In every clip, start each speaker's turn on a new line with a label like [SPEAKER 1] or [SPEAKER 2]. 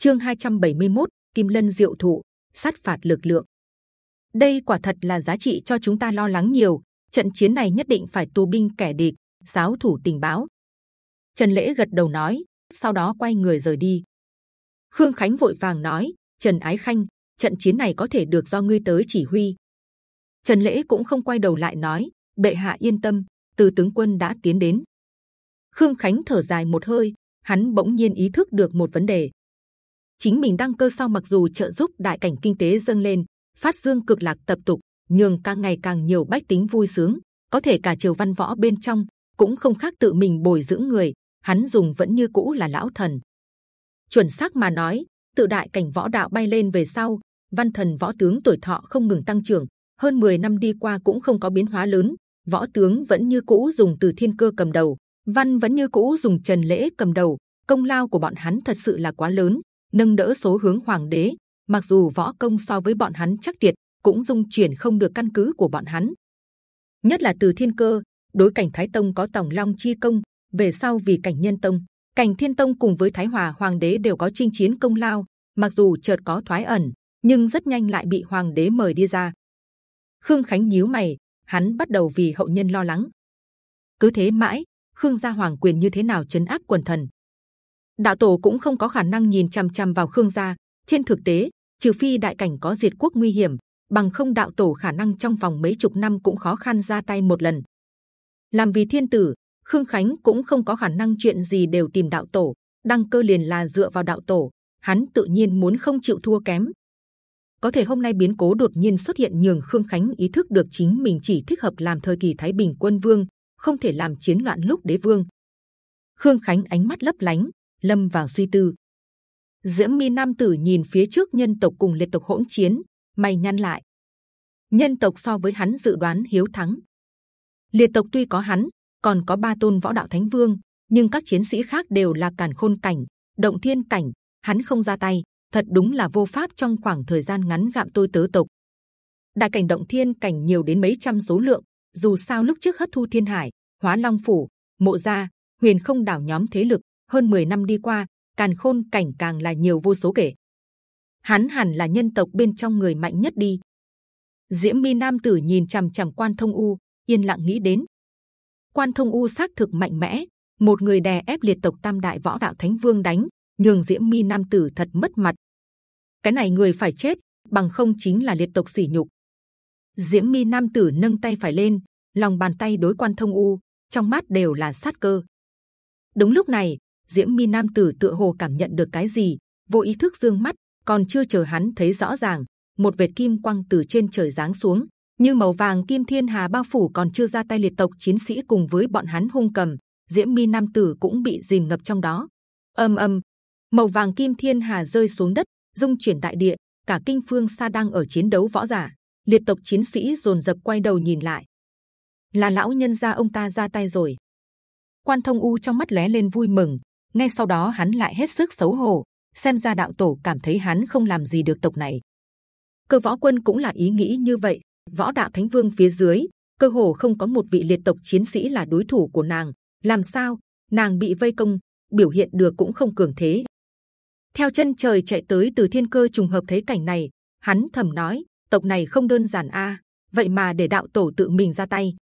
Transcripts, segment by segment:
[SPEAKER 1] Chương 271, Kim Lân Diệu Thụ, sát phạt lực lượng. Đây quả thật là giá trị cho chúng ta lo lắng nhiều. Trận chiến này nhất định phải tù binh kẻ địch, giáo thủ tình báo. Trần Lễ gật đầu nói, sau đó quay người rời đi. Khương Khánh vội vàng nói, Trần Ái Khanh, trận chiến này có thể được do ngươi tới chỉ huy. Trần Lễ cũng không quay đầu lại nói, bệ hạ yên tâm, từ tướng quân đã tiến đến. Khương Khánh thở dài một hơi, hắn bỗng nhiên ý thức được một vấn đề. Chính mình đăng cơ sau mặc dù trợ giúp đại cảnh kinh tế dâng lên, phát dương cực lạc tập tục, nhường càng ngày càng nhiều bách tính vui sướng, có thể cả triều văn võ bên trong cũng không khác tự mình bồi dưỡng người, hắn dùng vẫn như cũ là lão thần. Chuẩn xác mà nói, tự đại cảnh võ đạo bay lên về sau, văn thần võ tướng tuổi thọ không ngừng tăng trưởng, hơn 10 năm đi qua cũng không có biến hóa lớn, võ tướng vẫn như cũ dùng từ thiên cơ cầm đầu, văn vẫn như cũ dùng trần lễ cầm đầu, công lao của bọn hắn thật sự là quá lớn, nâng đỡ số hướng hoàng đế. Mặc dù võ công so với bọn hắn chắc tuyệt, cũng dung chuyển không được căn cứ của bọn hắn. Nhất là từ thiên cơ, đối cảnh thái tông có tổng long chi công, về sau vì cảnh nhân tông, cảnh thiên tông cùng với thái hòa hoàng đế đều có chinh chiến công lao. Mặc dù chợt có thoái ẩn, nhưng rất nhanh lại bị hoàng đế mời đi ra. Khương Khánh nhíu mày, hắn bắt đầu vì hậu nhân lo lắng. Cứ thế mãi, Khương gia hoàng quyền như thế nào chấn áp quần thần? Đạo tổ cũng không có khả năng nhìn chăm chăm vào Khương gia. Trên thực tế, trừ phi đại cảnh có diệt quốc nguy hiểm, bằng không đạo tổ khả năng trong vòng mấy chục năm cũng khó khăn ra tay một lần. Làm vì thiên tử, Khương Khánh cũng không có khả năng chuyện gì đều tìm đạo tổ. Đăng cơ liền là dựa vào đạo tổ, hắn tự nhiên muốn không chịu thua kém. Có thể hôm nay biến cố đột nhiên xuất hiện nhường Khương Khánh ý thức được chính mình chỉ thích hợp làm thời kỳ Thái Bình quân vương, không thể làm chiến loạn lúc đế vương. Khương Khánh ánh mắt lấp lánh, lâm vào suy tư. Diễm Mi Nam Tử nhìn phía trước nhân tộc cùng liệt tộc hỗn chiến, mày nhăn lại. Nhân tộc so với hắn dự đoán hiếu thắng. Liệt tộc tuy có hắn, còn có ba tôn võ đạo thánh vương, nhưng các chiến sĩ khác đều là càn khôn cảnh, động thiên cảnh. Hắn không ra tay, thật đúng là vô pháp trong khoảng thời gian ngắn gạm tôi tớ tộc. Đại cảnh động thiên cảnh nhiều đến mấy trăm số lượng, dù sao lúc trước hấp thu thiên hải, hóa long phủ, mộ gia, huyền không đảo nhóm thế lực hơn 10 năm đi qua, càn khôn cảnh càng là nhiều vô số kể. Hắn hẳn là nhân tộc bên trong người mạnh nhất đi. Diễm Mi Nam Tử nhìn c h ầ m c h ầ m Quan Thông U, yên lặng nghĩ đến. Quan Thông U xác thực mạnh mẽ, một người đè ép liệt tộc Tam Đại Võ Đạo Thánh Vương đánh, nhường Diễm Mi Nam Tử thật mất mặt. Cái này người phải chết, bằng không chính là liệt tộc sỉ nhục. Diễm Mi Nam Tử nâng tay phải lên, lòng bàn tay đối Quan Thông U, trong mắt đều là sát cơ. Đúng lúc này, Diễm Mi Nam Tử tựa hồ cảm nhận được cái gì, vô ý thức dương mắt, còn chưa chờ hắn thấy rõ ràng, một vệt kim quang từ trên trời giáng xuống, như màu vàng kim thiên hà bao phủ còn chưa ra tay liệt tộc chiến sĩ cùng với bọn hắn hung cầm, Diễm Mi Nam Tử cũng bị dìm ngập trong đó. âm âm, màu vàng kim thiên hà rơi xuống đất, dung chuyển đại địa, cả kinh phương xa đang ở chiến đấu võ giả, liệt tộc chiến sĩ rồn rập quay đầu nhìn lại, là lão nhân gia ông ta ra tay rồi. Quan Thông U trong mắt lóe lên vui mừng, ngay sau đó hắn lại hết sức xấu hổ, xem ra đạo tổ cảm thấy hắn không làm gì được tộc này. Cơ võ quân cũng là ý nghĩ như vậy. Võ đạo thánh vương phía dưới, cơ hồ không có một vị liệt tộc chiến sĩ là đối thủ của nàng. Làm sao? Nàng bị vây công, biểu hiện được cũng không cường thế. Theo chân trời chạy tới từ thiên cơ trùng hợp thấy cảnh này, hắn thầm nói, tộc này không đơn giản a, vậy mà để đạo tổ tự mình ra tay.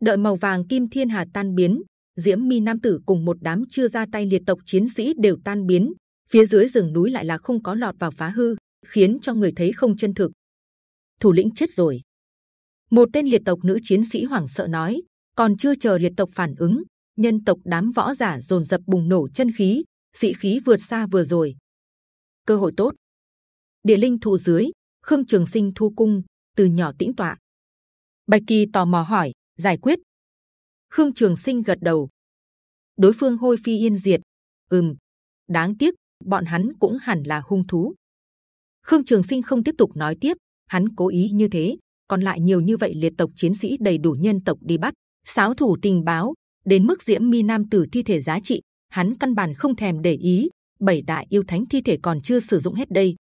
[SPEAKER 1] Đợi màu vàng kim thiên hà tan biến Diễm Mi Nam Tử cùng một đám chưa ra tay liệt tộc chiến sĩ đều tan biến. Phía dưới rừng núi lại là không có lọt vào phá hư, khiến cho người thấy không chân thực. Thủ lĩnh chết rồi. Một tên liệt tộc nữ chiến sĩ hoảng sợ nói, còn chưa chờ liệt tộc phản ứng, nhân tộc đám võ giả dồn dập bùng nổ chân khí, dị khí vượt xa vừa rồi. Cơ hội tốt. Địa linh thụ dưới, khương trường sinh thu cung từ nhỏ tĩnh tọa. Bạch kỳ tò mò hỏi, giải quyết Khương Trường Sinh gật đầu. Đối phương hôi phi yên diệt. Ừm, đáng tiếc bọn hắn cũng hẳn là hung thú. Khương Trường Sinh không tiếp tục nói tiếp, hắn cố ý như thế. Còn lại nhiều như vậy liệt tộc chiến sĩ đầy đủ nhân tộc đi bắt. Sáo thủ tình báo đến mức diễm mi nam tử thi thể giá trị, hắn căn bản không thèm để ý. Bảy đại yêu thánh thi thể còn chưa sử dụng hết đây.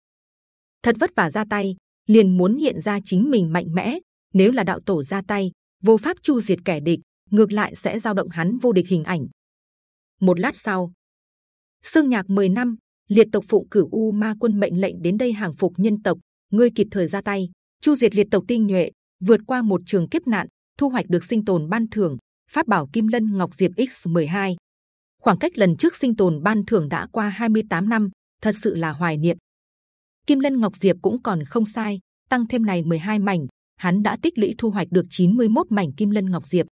[SPEAKER 1] Thật vất vả ra tay, liền muốn hiện ra chính mình mạnh mẽ. Nếu là đạo tổ ra tay, vô pháp chu diệt kẻ địch, ngược lại sẽ dao động hắn vô địch hình ảnh. Một lát sau, xương nhạc 10 năm, liệt tộc phụng cửu u ma quân mệnh lệnh đến đây hàng phục nhân tộc ngươi kịp thời ra tay. Chu diệt liệt tộc tinh nhuệ vượt qua một trường kiếp nạn thu hoạch được sinh tồn ban thưởng. Pháp bảo kim lân ngọc diệp x 12 khoảng cách lần trước sinh tồn ban thưởng đã qua 28 năm thật sự là hoài niệm. Kim lân ngọc diệp cũng còn không sai tăng thêm này 12 mảnh hắn đã tích lũy thu hoạch được 91 mảnh kim lân ngọc diệp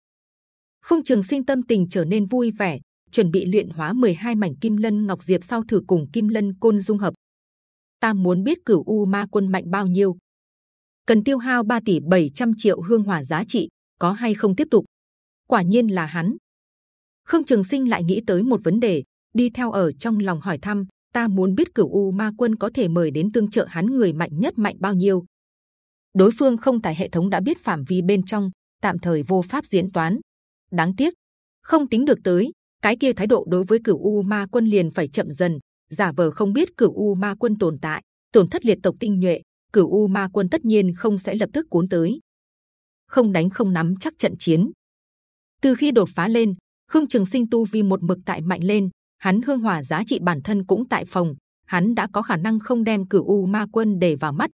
[SPEAKER 1] không trường sinh tâm tình trở nên vui vẻ, chuẩn bị luyện hóa 12 mảnh kim lân ngọc diệp sau thử cùng kim lân côn dung hợp. Ta muốn biết cửu u ma quân mạnh bao nhiêu? Cần tiêu hao 3 tỷ 700 triệu hương hỏa giá trị, có hay không tiếp tục? Quả nhiên là hắn. Khương trường sinh lại nghĩ tới một vấn đề, đi theo ở trong lòng hỏi thăm, ta muốn biết cửu u ma quân có thể mời đến tương trợ hắn người mạnh nhất mạnh bao nhiêu? Đối phương không tại hệ thống đã biết phạm vi bên trong, tạm thời vô pháp diễn toán đáng tiếc, không tính được tới, cái kia thái độ đối với cửu u ma quân liền phải chậm dần, giả vờ không biết cửu u ma quân tồn tại, tổn thất liệt tộc tinh nhuệ, cửu u ma quân tất nhiên không sẽ lập tức cuốn tới. Không đánh không nắm chắc trận chiến. Từ khi đột phá lên, khương trường sinh tu vi một mực tại mạnh lên, hắn hương hỏa giá trị bản thân cũng tại phòng, hắn đã có khả năng không đem cửu u ma quân để vào mắt.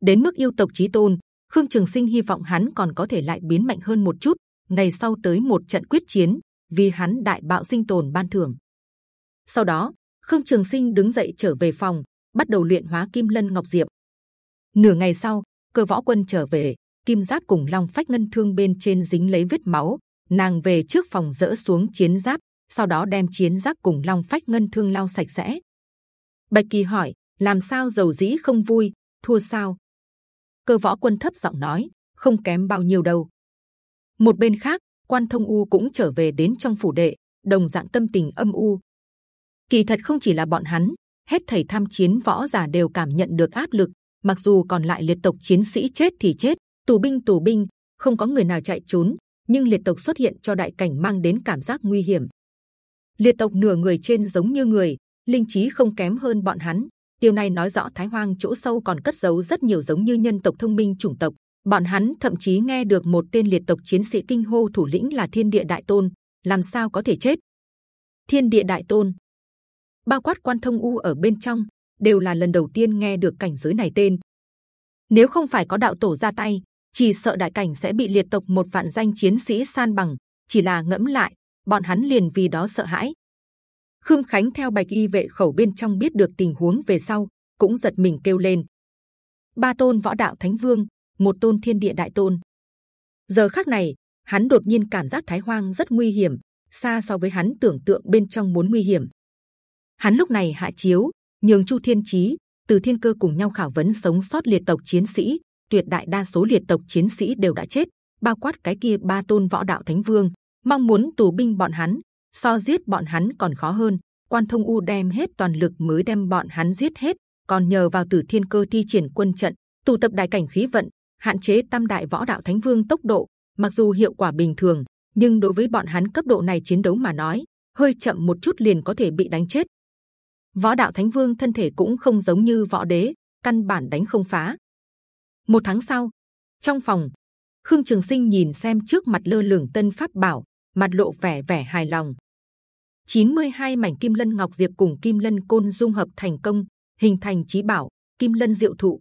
[SPEAKER 1] Đến mức yêu tộc chí tôn, khương trường sinh hy vọng hắn còn có thể lại biến mạnh hơn một chút ngày sau tới một trận quyết chiến, vì hắn đại bạo sinh tồn ban thưởng. Sau đó, khương trường sinh đứng dậy trở về phòng, bắt đầu luyện hóa kim lân ngọc diệp. Nửa ngày sau, cơ võ quân trở về, kim giáp cùng long phách ngân thương bên trên dính lấy vết máu. Nàng về trước phòng dỡ xuống chiến giáp, sau đó đem chiến giáp cùng long phách ngân thương lau sạch sẽ. Bạch kỳ hỏi, làm sao dầu dĩ không vui, thua sao? Cơ võ quân thấp giọng nói, không kém bao nhiêu đâu một bên khác, quan thông u cũng trở về đến trong phủ đệ, đồng dạng tâm tình âm u. Kỳ thật không chỉ là bọn hắn, hết thầy tham chiến võ giả đều cảm nhận được áp lực, mặc dù còn lại liệt tộc chiến sĩ chết thì chết, tù binh tù binh, không có người nào chạy trốn, nhưng liệt tộc xuất hiện cho đại cảnh mang đến cảm giác nguy hiểm. Liệt tộc nửa người trên giống như người, linh trí không kém hơn bọn hắn, điều này nói rõ thái hoang chỗ sâu còn cất giấu rất nhiều giống như nhân tộc thông minh chủng tộc bọn hắn thậm chí nghe được một tên liệt tộc chiến sĩ kinh hô thủ lĩnh là thiên địa đại tôn, làm sao có thể chết? Thiên địa đại tôn. Bao quát quan thông u ở bên trong, đều là lần đầu tiên nghe được cảnh giới này tên. Nếu không phải có đạo tổ ra tay, chỉ sợ đại cảnh sẽ bị liệt tộc một vạn danh chiến sĩ san bằng, chỉ là ngẫm lại, bọn hắn liền vì đó sợ hãi. Khương khánh theo bạch y vệ khẩu bên trong biết được tình huống về sau, cũng giật mình kêu lên. Ba tôn võ đạo thánh vương một tôn thiên địa đại tôn. Giờ khắc này, hắn đột nhiên cảm giác thái hoang rất nguy hiểm, xa so với hắn tưởng tượng bên trong muốn nguy hiểm. Hắn lúc này hạ chiếu, nhường chu thiên chí, từ thiên cơ cùng nhau khảo vấn sống sót liệt tộc chiến sĩ, tuyệt đại đa số liệt tộc chiến sĩ đều đã chết, bao quát cái kia ba tôn võ đạo thánh vương. Mong muốn tù binh bọn hắn, so giết bọn hắn còn khó hơn. Quan thông u đem hết toàn lực mới đem bọn hắn giết hết, còn nhờ vào tử thiên cơ thi triển quân trận, tụ tập đại cảnh khí vận hạn chế tam đại võ đạo thánh vương tốc độ, mặc dù hiệu quả bình thường, nhưng đối với bọn hắn cấp độ này chiến đấu mà nói, hơi chậm một chút liền có thể bị đánh chết. Võ đạo thánh vương thân thể cũng không giống như võ đế, căn bản đánh không phá. Một tháng sau, trong phòng, khương trường sinh nhìn xem trước mặt lơ lửng tân pháp bảo, mặt lộ vẻ vẻ hài lòng. 92 mảnh kim lân ngọc diệp cùng kim lân côn dung hợp thành công, hình thành chí bảo, kim lân diệu thụ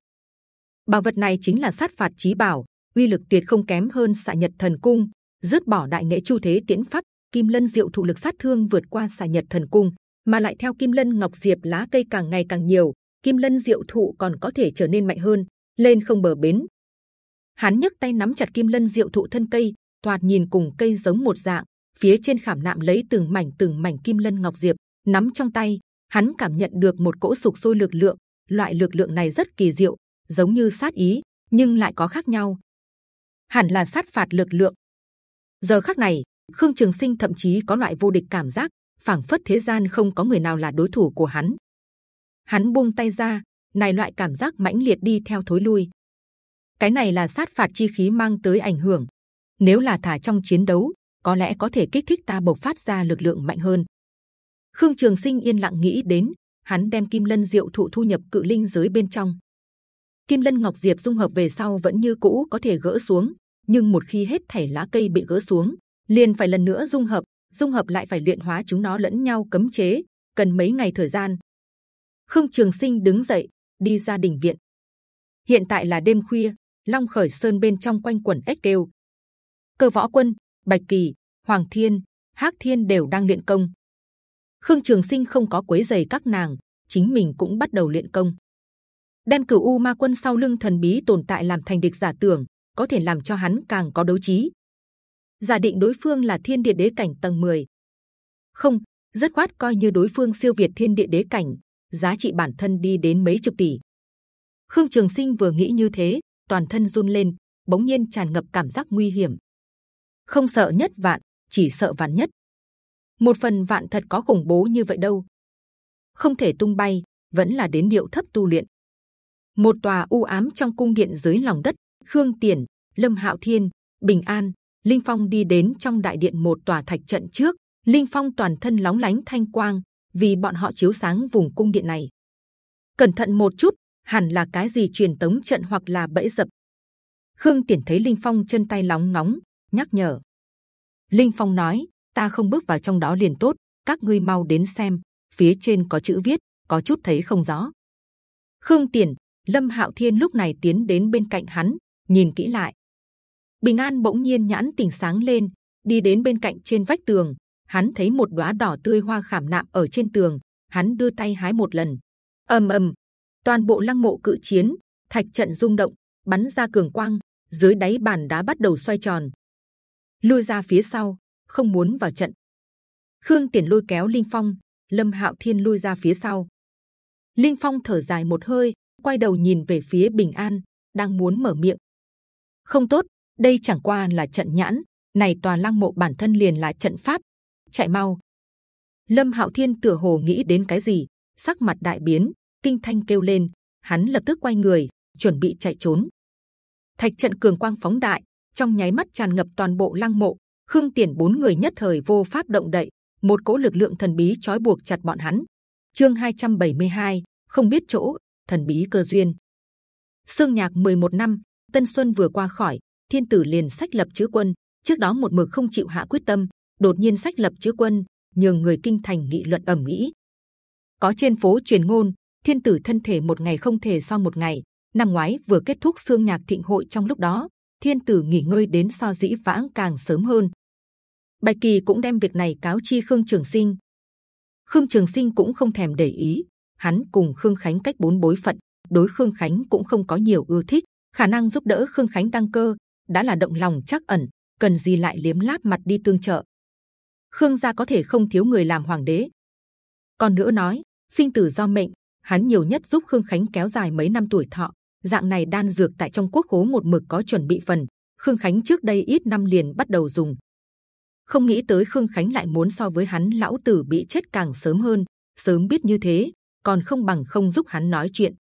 [SPEAKER 1] bảo vật này chính là sát phạt chí bảo, uy lực tuyệt không kém hơn xạ nhật thần cung. Dứt bỏ đại nghệ chu thế tiễn pháp, kim lân diệu thụ lực sát thương vượt qua xạ nhật thần cung, mà lại theo kim lân ngọc diệp lá cây càng ngày càng nhiều, kim lân diệu thụ còn có thể trở nên mạnh hơn, lên không bờ bến. Hắn nhấc tay nắm chặt kim lân diệu thụ thân cây toạt nhìn cùng cây giống một dạng, phía trên khảm nạm lấy từng mảnh từng mảnh kim lân ngọc diệp, nắm trong tay, hắn cảm nhận được một cỗ sục sôi lực lượng, loại lực lượng này rất kỳ diệu giống như sát ý, nhưng lại có khác nhau. Hẳn là sát phạt lực lượng. Giờ khắc này, khương trường sinh thậm chí có loại vô địch cảm giác, phảng phất thế gian không có người nào là đối thủ của hắn. Hắn buông tay ra, này loại cảm giác mãnh liệt đi theo thối lui. Cái này là sát phạt chi khí mang tới ảnh hưởng. Nếu là thả trong chiến đấu, có lẽ có thể kích thích ta bộc phát ra lực lượng mạnh hơn. Khương trường sinh yên lặng nghĩ đến, hắn đem kim lân diệu thụ thu nhập cự linh giới bên trong kim lân ngọc diệp dung hợp về sau vẫn như cũ có thể gỡ xuống nhưng một khi hết thảy lá cây bị gỡ xuống liền phải lần nữa dung hợp dung hợp lại phải luyện hóa chúng nó lẫn nhau cấm chế cần mấy ngày thời gian Khương Trường Sinh đứng dậy, đi ra đình viện. Hiện tại là đêm khuya, Long Khởi Sơn bên trong quanh quẩn ếch kêu. Cơ Võ Quân, Bạch Kỳ, Hoàng Thiên, Hắc Thiên đều đang luyện công. Khương Trường Sinh không có quấy giày các nàng, chính mình cũng bắt đầu luyện công. Đem cửu u ma quân sau lưng thần bí tồn tại làm thành địch giả tưởng, có thể làm cho hắn càng có đấu trí. Giả định đối phương là thiên địa đế cảnh tầng 10. không, rất khoát coi như đối phương siêu việt thiên địa đế cảnh, giá trị bản thân đi đến mấy chục tỷ. Khương Trường Sinh vừa nghĩ như thế, toàn thân run lên, bỗng nhiên tràn ngập cảm giác nguy hiểm. Không sợ nhất vạn, chỉ sợ vạn nhất. Một phần vạn thật có khủng bố như vậy đâu. Không thể tung bay, vẫn là đến điệu thấp tu luyện. Một tòa u ám trong cung điện dưới lòng đất, Khương Tiền, Lâm Hạo Thiên, Bình An, Linh Phong đi đến trong đại điện một tòa thạch trận trước. Linh Phong toàn thân lóng lánh thanh quang, vì bọn họ chiếu sáng vùng cung điện này. Cẩn thận một chút, hẳn là cái gì truyền tống trận hoặc là bẫy dập. Khương Tiền thấy Linh Phong chân tay lóng ngóng, nhắc nhở. Linh Phong nói: Ta không bước vào trong đó liền tốt, các ngươi mau đến xem, phía trên có chữ viết, có chút thấy không rõ. Khương Tiền, Lâm Hạo Thiên lúc này tiến đến bên cạnh hắn, nhìn kỹ lại. Bình An bỗng nhiên nhãn tình sáng lên, đi đến bên cạnh trên vách tường, hắn thấy một đóa đỏ tươi hoa khảm nạm ở trên tường, hắn đưa tay hái một lần, ầm ầm, toàn bộ lăng mộ cự chiến, thạch trận rung động, bắn ra cường quang, dưới đáy bàn đá bắt đầu xoay tròn, lui ra phía sau, không muốn vào trận. Khương Tiền lôi kéo Linh Phong, Lâm Hạo Thiên lui ra phía sau. Linh Phong thở dài một hơi, quay đầu nhìn về phía Bình An, đang muốn mở miệng. Không tốt, đây chẳng qua là trận nhãn, này toàn lăng mộ bản thân liền là trận pháp, chạy mau. Lâm Hạo Thiên tựa hồ nghĩ đến cái gì, sắc mặt đại biến, kinh thanh kêu lên, hắn lập tức quay người, chuẩn bị chạy trốn. Thạch trận cường quang phóng đại, trong nháy mắt tràn ngập toàn bộ lăng mộ. Khương Tiền bốn người nhất thời vô pháp động đậy, một cỗ lực lượng thần bí trói buộc chặt bọn hắn. Chương 272, không biết chỗ, thần bí cơ duyên. Sương nhạc 11 năm, Tân Xuân vừa qua khỏi, Thiên Tử liền sách lập chữ quân. Trước đó một mực không chịu hạ quyết tâm, đột nhiên sách lập chữ quân, nhường người kinh thành nghị luận ẩm mỹ. Có trên phố truyền ngôn, Thiên Tử thân thể một ngày không thể so một ngày. Năm ngoái vừa kết thúc sương nhạc thịnh hội trong lúc đó, Thiên Tử nghỉ ngơi đến so dĩ vãng càng sớm hơn. Bạch Kỳ cũng đem việc này cáo chi Khương Trường Sinh. Khương Trường Sinh cũng không thèm để ý, hắn cùng Khương Khánh cách bốn bối phận, đối Khương Khánh cũng không có nhiều ưa thích, khả năng giúp đỡ Khương Khánh tăng cơ đã là động lòng chắc ẩn, cần gì lại liếm láp mặt đi tương trợ. Khương gia có thể không thiếu người làm hoàng đế. Còn nữa nói, sinh tử do mệnh, hắn nhiều nhất giúp Khương Khánh kéo dài mấy năm tuổi thọ. Dạng này đan dược tại trong quốc khố một mực có chuẩn bị phần. Khương Khánh trước đây ít năm liền bắt đầu dùng, không nghĩ tới Khương Khánh lại muốn so với hắn lão tử bị chết càng sớm hơn. Sớm biết như thế, còn không bằng không giúp hắn nói chuyện.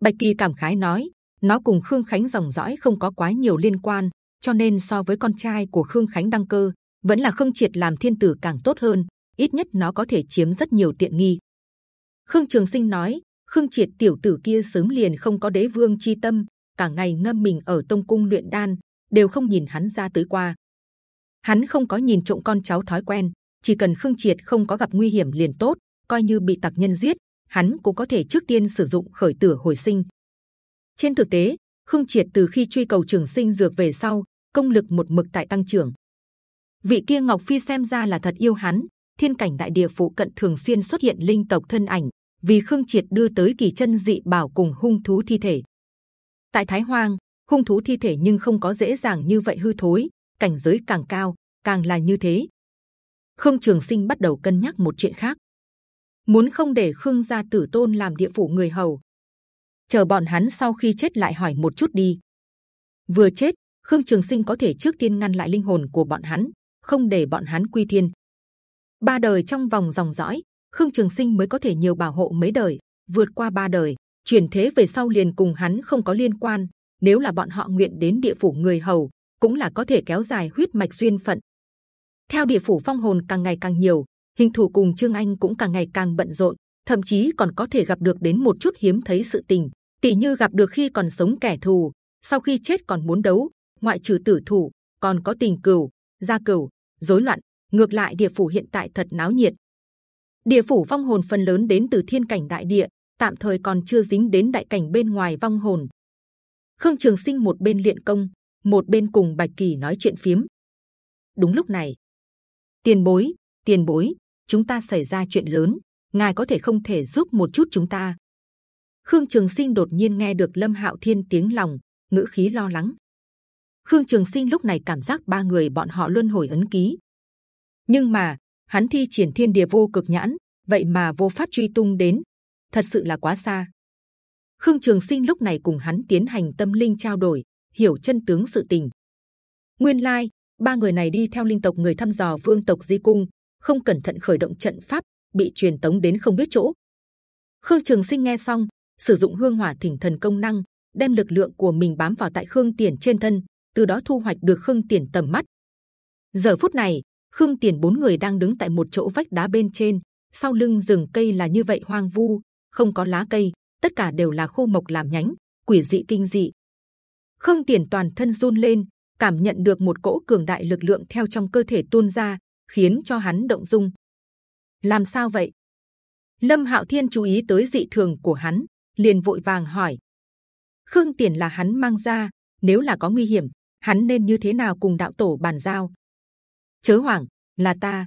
[SPEAKER 1] Bạch Kỳ cảm khái nói, nó cùng Khương Khánh dòng dõi không có quá nhiều liên quan, cho nên so với con trai của Khương Khánh đăng cơ, vẫn là Khương Triệt làm thiên tử càng tốt hơn. Ít nhất nó có thể chiếm rất nhiều tiện nghi. Khương Trường Sinh nói, Khương Triệt tiểu tử kia sớm liền không có đế vương chi tâm, cả ngày ngâm mình ở tông cung luyện đan, đều không nhìn hắn ra tới qua hắn không có nhìn trộm con cháu thói quen chỉ cần khương triệt không có gặp nguy hiểm liền tốt coi như bị tặc nhân giết hắn cũng có thể trước tiên sử dụng khởi tử hồi sinh. Trên thực tế, khương triệt từ khi truy cầu trường sinh dược về sau, công lực một mực tại tăng trưởng. Vị kia ngọc phi xem ra là thật yêu hắn, thiên cảnh đại địa phụ cận thường xuyên xuất hiện linh tộc thân ảnh, vì khương triệt đưa tới kỳ chân dị bảo cùng hung thú thi thể. Tại thái hoang, hung thú thi thể nhưng không có dễ dàng như vậy hư thối, cảnh giới càng cao, càng là như thế. Khương trường sinh bắt đầu cân nhắc một chuyện khác muốn không để khương gia tử tôn làm địa phủ người hầu. Chờ bọn hắn sau khi chết lại hỏi một chút đi. Vừa chết khương trường sinh có thể trước tiên ngăn lại linh hồn của bọn hắn không để bọn hắn quy thiên. Ba đời trong vòng dòng dõi khương trường sinh mới có thể nhiều bảo hộ mấy đời vượt qua ba đời chuyển thế về sau liền cùng hắn không có liên quan. Nếu là bọn họ nguyện đến địa phủ người hầu cũng là có thể kéo dài huyết mạch duyên phận. Theo địa phủ phong hồn càng ngày càng nhiều, hình thủ cùng trương anh cũng càng ngày càng bận rộn, thậm chí còn có thể gặp được đến một chút hiếm thấy sự tình, tỷ như gặp được khi còn sống kẻ thù, sau khi chết còn muốn đấu, ngoại trừ tử thủ, còn có tình cừu, gia cừu, rối loạn. Ngược lại địa phủ hiện tại thật náo nhiệt. Địa phủ vong hồn phần lớn đến từ thiên cảnh đại địa, tạm thời còn chưa dính đến đại cảnh bên ngoài vong hồn. Khương Trường Sinh một bên luyện công, một bên cùng Bạch Kỳ nói chuyện phiếm. Đúng lúc này, tiền bối, tiền bối, chúng ta xảy ra chuyện lớn, ngài có thể không thể giúp một chút chúng ta? Khương Trường Sinh đột nhiên nghe được Lâm Hạo Thiên tiếng lòng, ngữ khí lo lắng. Khương Trường Sinh lúc này cảm giác ba người bọn họ luân hồi ấn ký, nhưng mà hắn thi triển thiên địa vô cực nhãn, vậy mà vô pháp truy tung đến, thật sự là quá xa. Khương Trường Sinh lúc này cùng hắn tiến hành tâm linh trao đổi, hiểu chân tướng sự tình. Nguyên lai like, ba người này đi theo linh tộc người thăm dò vương tộc di cung, không cẩn thận khởi động trận pháp, bị truyền tống đến không biết chỗ. Khương Trường Sinh nghe xong, sử dụng hương hỏa thỉnh thần công năng, đem lực lượng của mình bám vào tại Khương Tiền trên thân, từ đó thu hoạch được Khương Tiền tầm mắt. Giờ phút này, Khương Tiền bốn người đang đứng tại một chỗ vách đá bên trên, sau lưng rừng cây là như vậy hoang vu, không có lá cây, tất cả đều là khô mộc làm nhánh, quỷ dị kinh dị. Khương Tiền toàn thân run lên, cảm nhận được một cỗ cường đại lực lượng theo trong cơ thể tuôn ra, khiến cho hắn động dung. Làm sao vậy? Lâm Hạo Thiên chú ý tới dị thường của hắn, liền vội vàng hỏi. Khương Tiền là hắn mang ra, nếu là có nguy hiểm, hắn nên như thế nào cùng đạo tổ bàn giao? Chớ hoảng, là ta.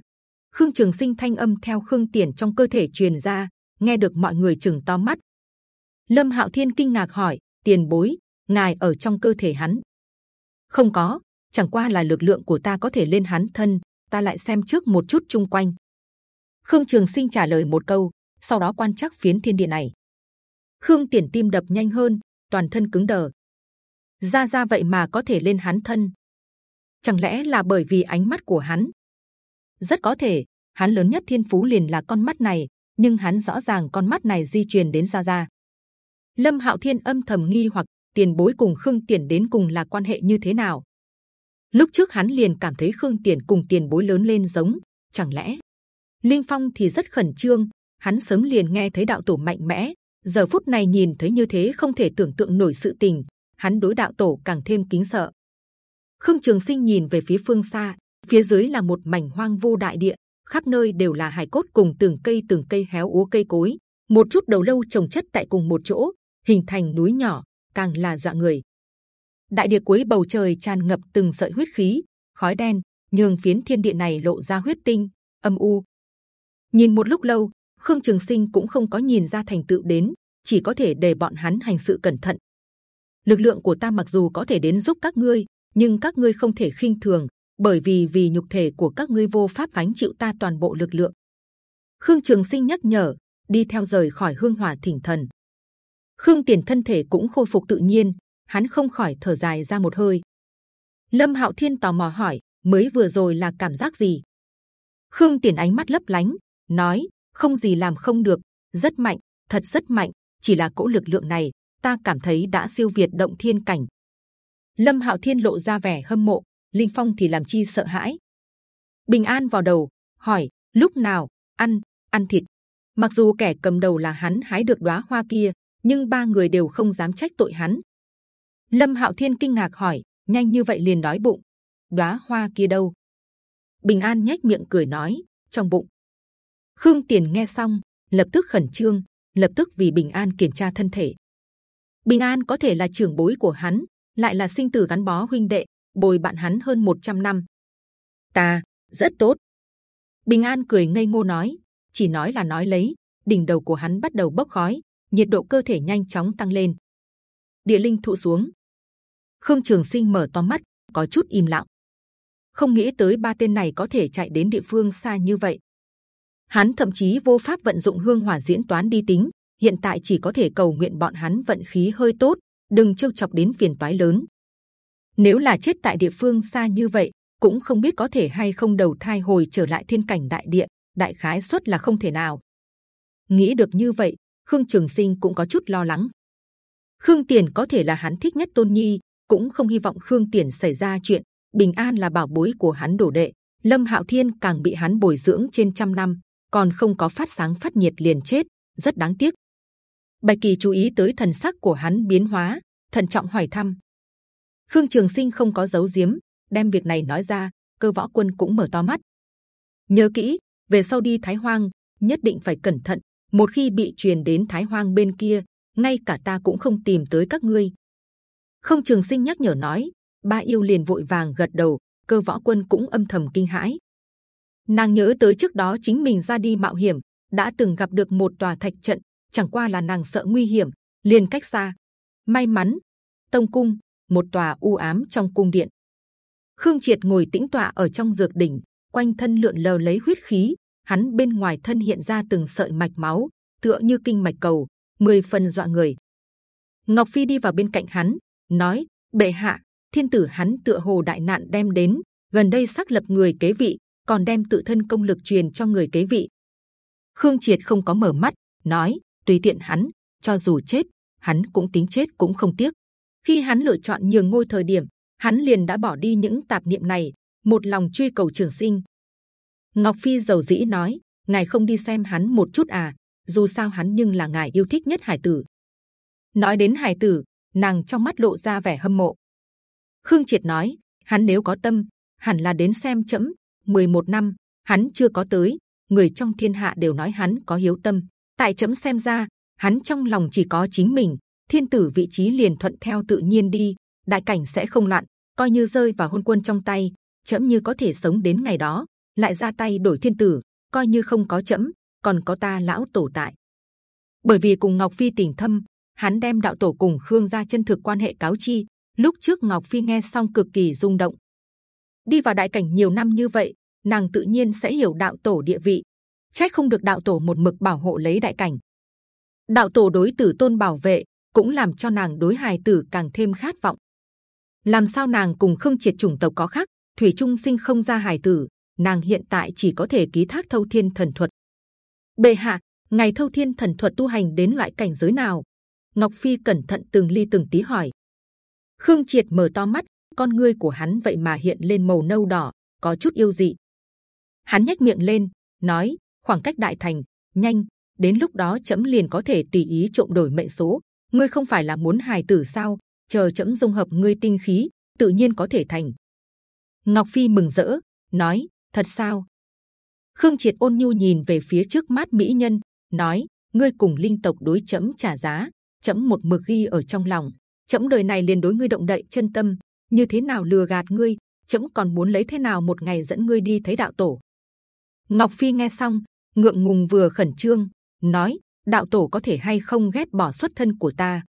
[SPEAKER 1] Khương Trường Sinh thanh âm theo Khương Tiền trong cơ thể truyền ra, nghe được mọi người chừng to mắt. Lâm Hạo Thiên kinh ngạc hỏi: Tiền bối, ngài ở trong cơ thể hắn? Không có, chẳng qua là lực lượng của ta có thể lên hắn thân. Ta lại xem trước một chút chung quanh. Khương Trường Sinh trả lời một câu, sau đó quan chắc phiến thiên địa này. Khương Tiền tim đập nhanh hơn, toàn thân cứng đờ. Ra ra vậy mà có thể lên hắn thân, chẳng lẽ là bởi vì ánh mắt của hắn? Rất có thể, hắn lớn nhất thiên phú liền là con mắt này, nhưng hắn rõ ràng con mắt này di truyền đến Gia Gia. Lâm Hạo Thiên âm thầm nghi hoặc tiền bối cùng Khương Tiền đến cùng là quan hệ như thế nào? Lúc trước hắn liền cảm thấy Khương Tiền cùng tiền bối lớn lên giống, chẳng lẽ Linh Phong thì rất khẩn trương, hắn sớm liền nghe thấy đạo tổ mạnh mẽ, giờ phút này nhìn thấy như thế không thể tưởng tượng nổi sự tình, hắn đối đạo tổ càng thêm kính sợ. Khương Trường Sinh nhìn về phía phương xa, phía dưới là một mảnh hoang vu đại địa, khắp nơi đều là hải cốt cùng từng cây từng cây héo úa cây cối, một chút đầu lâu trồng chất tại cùng một chỗ, hình thành núi nhỏ, càng là dọa người. Đại địa cuối bầu trời tràn ngập từng sợi huyết khí, khói đen, nhường phiến thiên địa này lộ ra huyết tinh, âm u. Nhìn một lúc lâu, Khương Trường Sinh cũng không có nhìn ra thành tựu đến, chỉ có thể để bọn hắn hành sự cẩn thận. Lực lượng của ta mặc dù có thể đến giúp các ngươi, nhưng các ngươi không thể khinh thường, bởi vì vì nhục thể của các ngươi vô pháp gánh chịu ta toàn bộ lực lượng. Khương Trường Sinh nhắc nhở, đi theo rời khỏi hương hỏa thỉnh thần. Khương Tiền thân thể cũng khôi phục tự nhiên, hắn không khỏi thở dài ra một hơi. Lâm Hạo Thiên tò mò hỏi, mới vừa rồi là cảm giác gì? Khương Tiền ánh mắt lấp lánh, nói, không gì làm không được, rất mạnh, thật rất mạnh. Chỉ là cỗ lực lượng này, ta cảm thấy đã siêu việt động thiên cảnh, Lâm Hạo Thiên lộ ra vẻ hâm mộ, Linh Phong thì làm chi sợ hãi. Bình An vào đầu, hỏi: lúc nào ăn ăn thịt? Mặc dù kẻ cầm đầu là hắn hái được đóa hoa kia, nhưng ba người đều không dám trách tội hắn. Lâm Hạo Thiên kinh ngạc hỏi: nhanh như vậy liền đói bụng? Đóa hoa kia đâu? Bình An nhếch miệng cười nói: trong bụng. Khương Tiền nghe xong, lập tức khẩn trương, lập tức vì Bình An kiểm tra thân thể. Bình An có thể là trưởng bối của hắn, lại là sinh tử gắn bó huynh đệ, bồi bạn hắn hơn 100 năm. Ta rất tốt. Bình An cười ngây ngô nói, chỉ nói là nói lấy. Đỉnh đầu của hắn bắt đầu bốc khói, nhiệt độ cơ thể nhanh chóng tăng lên. Địa linh thụ xuống. Khương Trường Sinh mở to mắt, có chút im lặng. Không nghĩ tới ba tên này có thể chạy đến địa phương xa như vậy. Hắn thậm chí vô pháp vận dụng hương hỏa diễn toán đi tính, hiện tại chỉ có thể cầu nguyện bọn hắn vận khí hơi tốt, đừng trêu chọc đến phiền toái lớn. Nếu là chết tại địa phương xa như vậy, cũng không biết có thể hay không đầu thai hồi trở lại thiên cảnh đại địa, đại khái suất là không thể nào. Nghĩ được như vậy, Khương Trường Sinh cũng có chút lo lắng. Khương Tiền có thể là hắn thích nhất tôn nhi, cũng không hy vọng Khương Tiền xảy ra chuyện. Bình An là bảo bối của hắn đổ đệ, Lâm Hạo Thiên càng bị hắn bồi dưỡng trên trăm năm, còn không có phát sáng phát nhiệt liền chết, rất đáng tiếc. Bạch Kỳ chú ý tới thần sắc của hắn biến hóa, thận trọng hỏi thăm. Khương Trường Sinh không có giấu giếm, đem việc này nói ra, cơ võ quân cũng mở to mắt. Nhớ kỹ, về sau đi Thái Hoang nhất định phải cẩn thận, một khi bị truyền đến Thái Hoang bên kia, ngay cả ta cũng không tìm tới các ngươi. Không Trường Sinh nhắc nhở nói, ba yêu liền vội vàng gật đầu, cơ võ quân cũng âm thầm kinh hãi. Nàng nhớ tới trước đó chính mình ra đi mạo hiểm, đã từng gặp được một tòa thạch trận, chẳng qua là nàng sợ nguy hiểm, liền cách xa. May mắn, tông cung, một tòa u ám trong cung điện. Khương Triệt ngồi tĩnh tọa ở trong dược đỉnh, quanh thân lượn lờ lấy huyết khí, hắn bên ngoài thân hiện ra từng sợi mạch máu, tựa như kinh mạch cầu, mười phần dọa người. Ngọc Phi đi vào bên cạnh hắn, nói: Bệ hạ, thiên tử hắn tựa hồ đại nạn đem đến, gần đây xác lập người kế vị, còn đem tự thân công lực truyền cho người kế vị. Khương Triệt không có mở mắt, nói: tùy tiện hắn, cho dù chết, hắn cũng tính chết cũng không tiếc. Khi hắn lựa chọn nhường ngôi thời điểm, hắn liền đã bỏ đi những tạp niệm này, một lòng truy cầu trường sinh. Ngọc Phi giàu dĩ nói: ngài không đi xem hắn một chút à? Dù sao hắn nhưng là ngài yêu thích nhất hải tử. Nói đến hải tử, nàng trong mắt lộ ra vẻ hâm mộ. Khương Triệt nói: hắn nếu có tâm, hẳn là đến xem chấm. 11 năm, hắn chưa có tới, người trong thiên hạ đều nói hắn có hiếu tâm. Tại chấm xem ra, hắn trong lòng chỉ có chính mình. Thiên tử vị trí liền thuận theo tự nhiên đi, đại cảnh sẽ không loạn. Coi như rơi vào hôn quân trong tay, chấm như có thể sống đến ngày đó, lại ra tay đổi thiên tử, coi như không có chấm, còn có ta lão tổ tại. Bởi vì cùng Ngọc Phi tình thâm, hắn đem đạo tổ cùng Khương gia chân thực quan hệ cáo chi. Lúc trước Ngọc Phi nghe xong cực kỳ rung động. Đi vào đại cảnh nhiều năm như vậy, nàng tự nhiên sẽ hiểu đạo tổ địa vị. Trách không được đạo tổ một mực bảo hộ lấy đại cảnh. Đạo tổ đối tử tôn bảo vệ cũng làm cho nàng đối hài tử càng thêm khát vọng. Làm sao nàng cùng Khương Triệt chủng tộc có khác, thủy trung sinh không ra hài tử, nàng hiện tại chỉ có thể ký thác thâu thiên thần thuật. Bệ hạ, ngày thâu thiên thần thuật tu hành đến loại cảnh giới nào? Ngọc Phi cẩn thận từng ly từng tí hỏi. Khương Triệt mở to mắt, con ngươi của hắn vậy mà hiện lên màu nâu đỏ, có chút yêu dị. Hắn nhếch miệng lên, nói: khoảng cách đại thành, nhanh, đến lúc đó chấm liền có thể tùy ý trộm đổi mệnh số. Ngươi không phải là muốn hài tử sao? Chờ chấm dung hợp ngươi tinh khí, tự nhiên có thể thành. Ngọc Phi mừng rỡ, nói: thật sao? Khương Triệt ôn nhu nhìn về phía trước mắt mỹ nhân, nói: ngươi cùng linh tộc đối chấm trả giá, chấm một mực ghi ở trong lòng. chấm đời này liền đối ngươi động đậy chân tâm, như thế nào lừa gạt ngươi? chấm còn muốn lấy thế nào một ngày dẫn ngươi đi thấy đạo tổ? Ngọc Phi nghe xong, ngượng ngùng vừa khẩn trương, nói: đạo tổ có thể hay không ghét bỏ xuất thân của ta?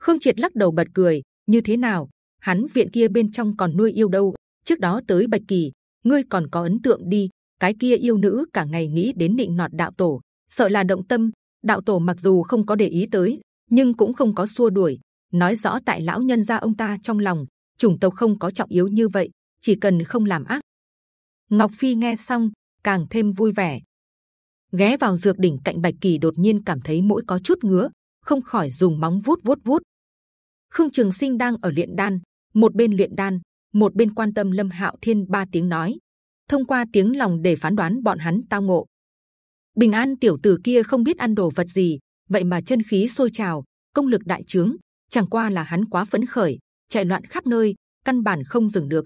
[SPEAKER 1] Khương Triệt lắc đầu bật cười, như thế nào? Hắn viện kia bên trong còn nuôi yêu đâu? Trước đó tới Bạch Kỳ, ngươi còn có ấn tượng đi? Cái kia yêu nữ cả ngày nghĩ đến định nọt đạo tổ, sợ là động tâm. Đạo tổ mặc dù không có để ý tới, nhưng cũng không có xua đuổi. Nói rõ tại lão nhân gia ông ta trong lòng, chủng tộc không có trọng yếu như vậy, chỉ cần không làm ác. Ngọc Phi nghe xong càng thêm vui vẻ. ghé vào dược đỉnh cạnh bạch kỳ đột nhiên cảm thấy mũi có chút ngứa, không khỏi dùng móng vuốt vuốt vuốt. Khương Trường Sinh đang ở luyện đan, một bên luyện đan, một bên quan tâm Lâm Hạo Thiên ba tiếng nói, thông qua tiếng lòng để phán đoán bọn hắn tao ngộ. Bình An tiểu tử kia không biết ăn đồ vật gì, vậy mà chân khí sôi trào, công lực đại trướng, chẳng qua là hắn quá phấn khởi, chạy loạn khắp nơi, căn bản không dừng được.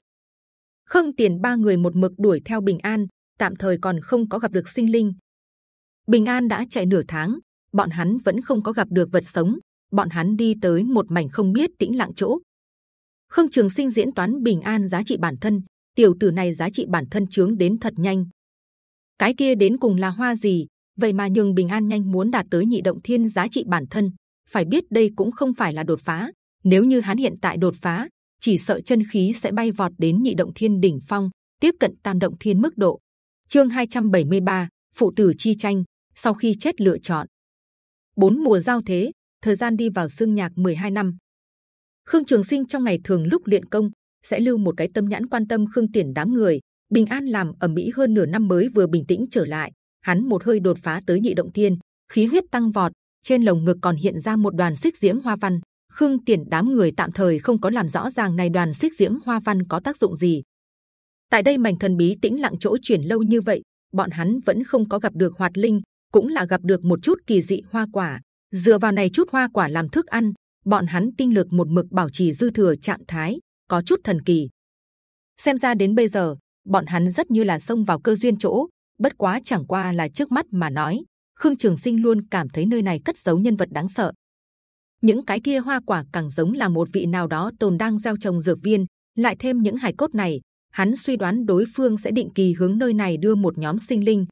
[SPEAKER 1] Khương Tiền ba người một mực đuổi theo Bình An, tạm thời còn không có gặp được sinh linh. Bình An đã chạy nửa tháng, bọn hắn vẫn không có gặp được vật sống. Bọn hắn đi tới một mảnh không biết tĩnh lặng chỗ. Khương Trường Sinh diễn toán Bình An giá trị bản thân, tiểu tử này giá trị bản thân trướng đến thật nhanh. Cái kia đến cùng là hoa gì? Vậy mà nhường Bình An nhanh muốn đạt tới nhị động thiên giá trị bản thân, phải biết đây cũng không phải là đột phá. Nếu như hắn hiện tại đột phá, chỉ sợ chân khí sẽ bay vọt đến nhị động thiên đỉnh phong, tiếp cận tam động thiên mức độ. Chương 273, phụ tử chi tranh. Sau khi chết lựa chọn, bốn mùa giao thế, thời gian đi vào xương nhạc 12 năm. Khương Trường Sinh trong ngày thường lúc luyện công sẽ lưu một cái tâm nhãn quan tâm Khương Tiền đám người. Bình An làm ở Mỹ hơn nửa năm mới vừa bình tĩnh trở lại, hắn một hơi đột phá tới nhị động thiên, khí huyết tăng vọt, trên lồng ngực còn hiện ra một đoàn xích diễm hoa văn. Khương Tiền đám người tạm thời không có làm rõ ràng này đoàn xích diễm hoa văn có tác dụng gì. Tại đây mảnh thần bí tĩnh lặng chỗ chuyển lâu như vậy, bọn hắn vẫn không có gặp được hoạt linh, cũng là gặp được một chút kỳ dị hoa quả. Dựa vào này chút hoa quả làm thức ăn, bọn hắn tinh lực một mực bảo trì dư thừa trạng thái, có chút thần kỳ. Xem ra đến bây giờ, bọn hắn rất như là xông vào cơ duyên chỗ, bất quá chẳng qua là trước mắt mà nói, Khương Trường Sinh luôn cảm thấy nơi này cất giấu nhân vật đáng sợ. Những cái kia hoa quả càng giống là một vị nào đó tồn đang gieo trồng dược viên, lại thêm những hài cốt này, hắn suy đoán đối phương sẽ định kỳ hướng nơi này đưa một nhóm sinh linh.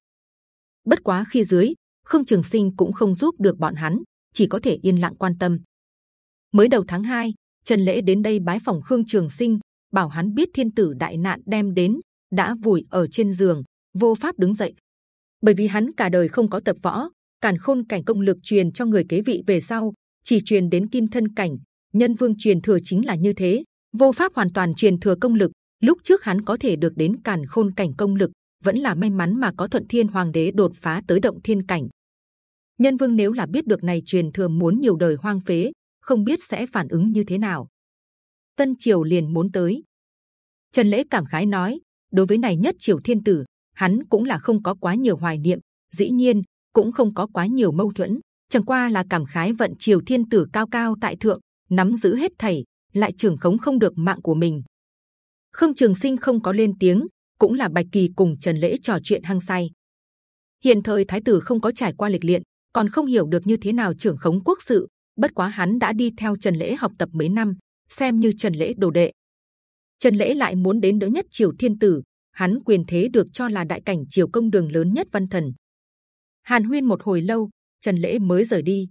[SPEAKER 1] Bất quá khi dưới, Khương Trường Sinh cũng không giúp được bọn hắn, chỉ có thể yên lặng quan tâm. Mới đầu tháng 2, Trần Lễ đến đây bái phòng Khương Trường Sinh, bảo hắn biết thiên tử đại nạn đem đến, đã vùi ở trên giường, vô pháp đứng dậy. Bởi vì hắn cả đời không có tập võ, càn khôn cảnh công lực truyền cho người kế vị về sau, chỉ truyền đến kim thân cảnh. Nhân vương truyền thừa chính là như thế, vô pháp hoàn toàn truyền thừa công lực. Lúc trước hắn có thể được đến càn khôn cảnh công lực, vẫn là may mắn mà có thuận thiên hoàng đế đột phá tới động thiên cảnh. Nhân vương nếu là biết được này truyền thừa muốn nhiều đời hoang phế, không biết sẽ phản ứng như thế nào. Tân triều liền muốn tới. Trần lễ cảm khái nói, đối với này nhất triều thiên tử, hắn cũng là không có quá nhiều hoài niệm, dĩ nhiên cũng không có quá nhiều mâu thuẫn, chẳng qua là cảm khái vận triều thiên tử cao cao tại thượng, nắm giữ hết thảy, lại trưởng khống không được mạng của mình. Khương Trường Sinh không có lên tiếng, cũng là Bạch Kỳ cùng Trần Lễ trò chuyện hăng say. Hiện thời Thái tử không có trải qua lịch luyện, còn không hiểu được như thế nào trưởng khống quốc sự. Bất quá hắn đã đi theo Trần Lễ học tập mấy năm, xem như Trần Lễ đồ đệ. Trần Lễ lại muốn đến đỡ nhất triều thiên tử, hắn quyền thế được cho là đại cảnh triều công đường lớn nhất văn thần. Hàn Huyên một hồi lâu, Trần Lễ mới rời đi.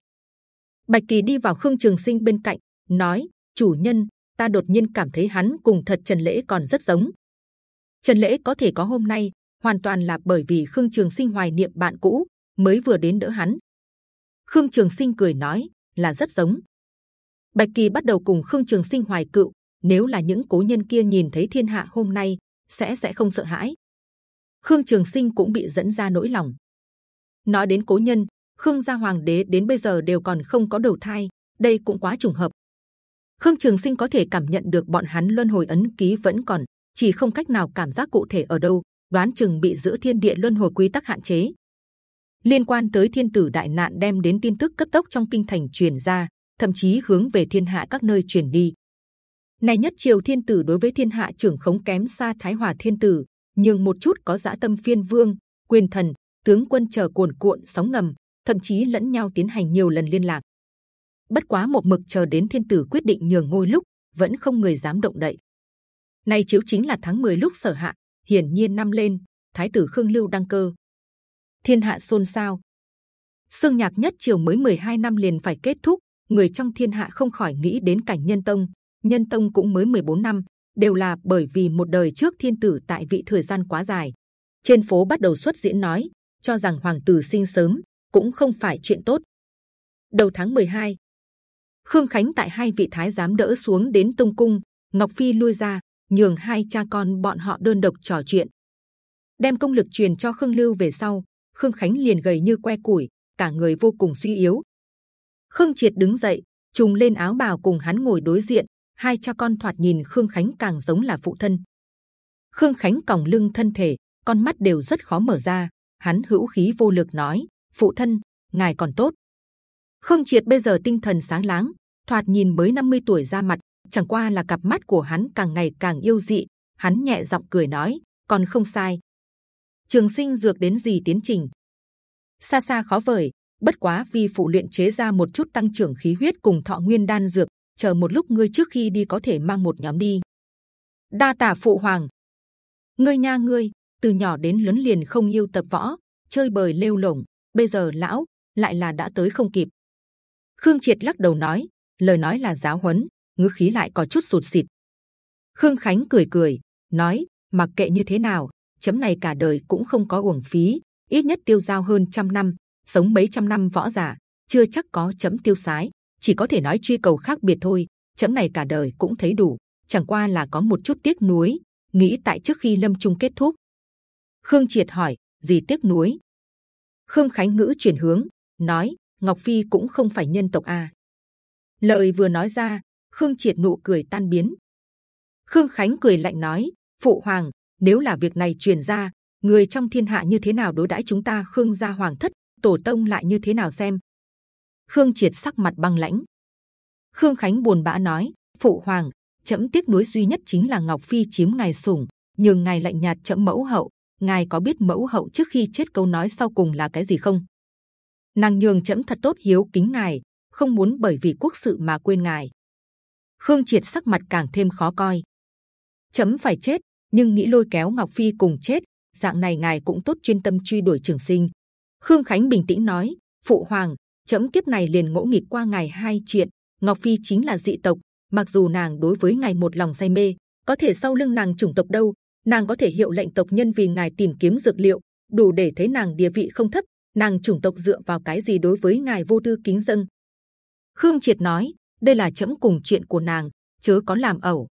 [SPEAKER 1] Bạch Kỳ đi vào Khương Trường Sinh bên cạnh, nói: chủ nhân, ta đột nhiên cảm thấy hắn cùng thật Trần Lễ còn rất giống. Trần Lễ có thể có hôm nay, hoàn toàn là bởi vì Khương Trường Sinh hoài niệm bạn cũ mới vừa đến đỡ hắn. Khương Trường Sinh cười nói là rất giống. Bạch Kỳ bắt đầu cùng Khương Trường Sinh hoài cựu. Nếu là những cố nhân kia nhìn thấy thiên hạ hôm nay, sẽ sẽ không sợ hãi. Khương Trường Sinh cũng bị dẫn ra nỗi lòng. Nói đến cố nhân, Khương gia hoàng đế đến bây giờ đều còn không có đầu thai, đây cũng quá trùng hợp. Khương Trường Sinh có thể cảm nhận được bọn hắn luân hồi ấn ký vẫn còn, chỉ không cách nào cảm giác cụ thể ở đâu, đoán chừng bị giữa thiên địa luân hồi quy tắc hạn chế. Liên quan tới thiên tử đại nạn đem đến tin tức cấp tốc trong kinh thành truyền ra, thậm chí hướng về thiên hạ các nơi truyền đi. Này nhất triều thiên tử đối với thiên hạ trưởng khống kém xa thái hòa thiên tử, nhưng một chút có dã tâm phiên vương, quyền thần, tướng quân chờ cuồn cuộn sóng ngầm, thậm chí lẫn nhau tiến hành nhiều lần liên lạc. Bất quá một mực chờ đến thiên tử quyết định nhường ngôi lúc, vẫn không người dám động đậy. Này chiếu chính là tháng 10 lúc sở hạ, hiển nhiên năm lên, thái tử khương lưu đăng cơ, thiên hạ xôn xao. Sương nhạc nhất triều mới 12 năm liền phải kết thúc, người trong thiên hạ không khỏi nghĩ đến cảnh nhân tông. Nhân tông cũng mới 14 năm, đều là bởi vì một đời trước thiên tử tại vị thời gian quá dài. Trên phố bắt đầu xuất diễn nói, cho rằng hoàng tử sinh sớm cũng không phải chuyện tốt. Đầu tháng 12, Khương Khánh tại hai vị thái giám đỡ xuống đến Tông cung, Ngọc Phi lui ra, nhường hai cha con bọn họ đơn độc trò chuyện, đem công lực truyền cho Khương Lưu về sau, Khương Khánh liền gầy như que củi, cả người vô cùng suy yếu. Khương Triệt đứng dậy, trùng lên áo bào cùng hắn ngồi đối diện, hai cha con thoạt nhìn Khương Khánh càng giống là phụ thân. Khương Khánh còng lưng thân thể, con mắt đều rất khó mở ra. Hắn hữu khí vô lực nói: phụ thân, ngài còn tốt. Khương Triệt bây giờ tinh thần sáng láng, thoạt nhìn mới 50 tuổi ra mặt, chẳng qua là cặp mắt của hắn càng ngày càng yêu dị. Hắn nhẹ giọng cười nói: còn không sai, trường sinh dược đến gì tiến trình xa xa khó vời bất quá vì phụ luyện chế ra một chút tăng trưởng khí huyết cùng thọ nguyên đan dược chờ một lúc ngươi trước khi đi có thể mang một nhóm đi. Đa tả phụ hoàng. Ngươi nha ngươi từ nhỏ đến lớn liền không yêu tập võ chơi bời lêu lổng bây giờ lão lại là đã tới không kịp. Khương triệt lắc đầu nói lời nói là giáo huấn ngữ khí lại có chút sụt sịt. khương khánh cười cười nói mặc kệ như thế nào chấm này cả đời cũng không có uổng phí, ít nhất tiêu giao hơn trăm năm, sống mấy trăm năm võ giả, chưa chắc có chấm tiêu sái, chỉ có thể nói truy cầu khác biệt thôi. chấm này cả đời cũng thấy đủ, chẳng qua là có một chút tiếc nuối, nghĩ tại trước khi lâm trung kết thúc. Khương Triệt hỏi, gì tiếc nuối? Khương Khánh ngữ chuyển hướng, nói, Ngọc Phi cũng không phải nhân tộc à? Lời vừa nói ra, Khương Triệt nụ cười tan biến. Khương Khánh cười lạnh nói, phụ hoàng, nếu là việc này truyền ra, người trong thiên hạ như thế nào đối đãi chúng ta Khương gia hoàng thất, tổ tông lại như thế nào xem? Khương Triệt sắc mặt băng lãnh. Khương Khánh buồn bã nói: Phụ hoàng, chậm tiếc nuối duy nhất chính là Ngọc Phi chiếm ngài sủng, nhưng ngài lạnh nhạt chậm mẫu hậu. Ngài có biết mẫu hậu trước khi chết câu nói sau cùng là cái gì không? nàng nhường chấm thật tốt hiếu kính ngài, không muốn bởi vì quốc sự mà quên ngài. Khương Triệt sắc mặt càng thêm khó coi. Chấm phải chết, nhưng nghĩ lôi kéo Ngọc Phi cùng chết, dạng này ngài cũng tốt chuyên tâm truy đuổi Trường Sinh. Khương Khánh bình tĩnh nói: Phụ hoàng, chấm kiếp này liền ngỗ nghịch qua ngài hai chuyện. Ngọc Phi chính là dị tộc, mặc dù nàng đối với ngài một lòng say mê, có thể sau lưng nàng chủng tộc đâu, nàng có thể hiệu lệnh tộc nhân vì ngài tìm kiếm dược liệu, đủ để thấy nàng địa vị không thấp. Nàng chủng tộc dựa vào cái gì đối với ngài vô tư kính dân Khương Triệt nói, đây là chấm cùng chuyện của nàng, chớ có làm ẩu.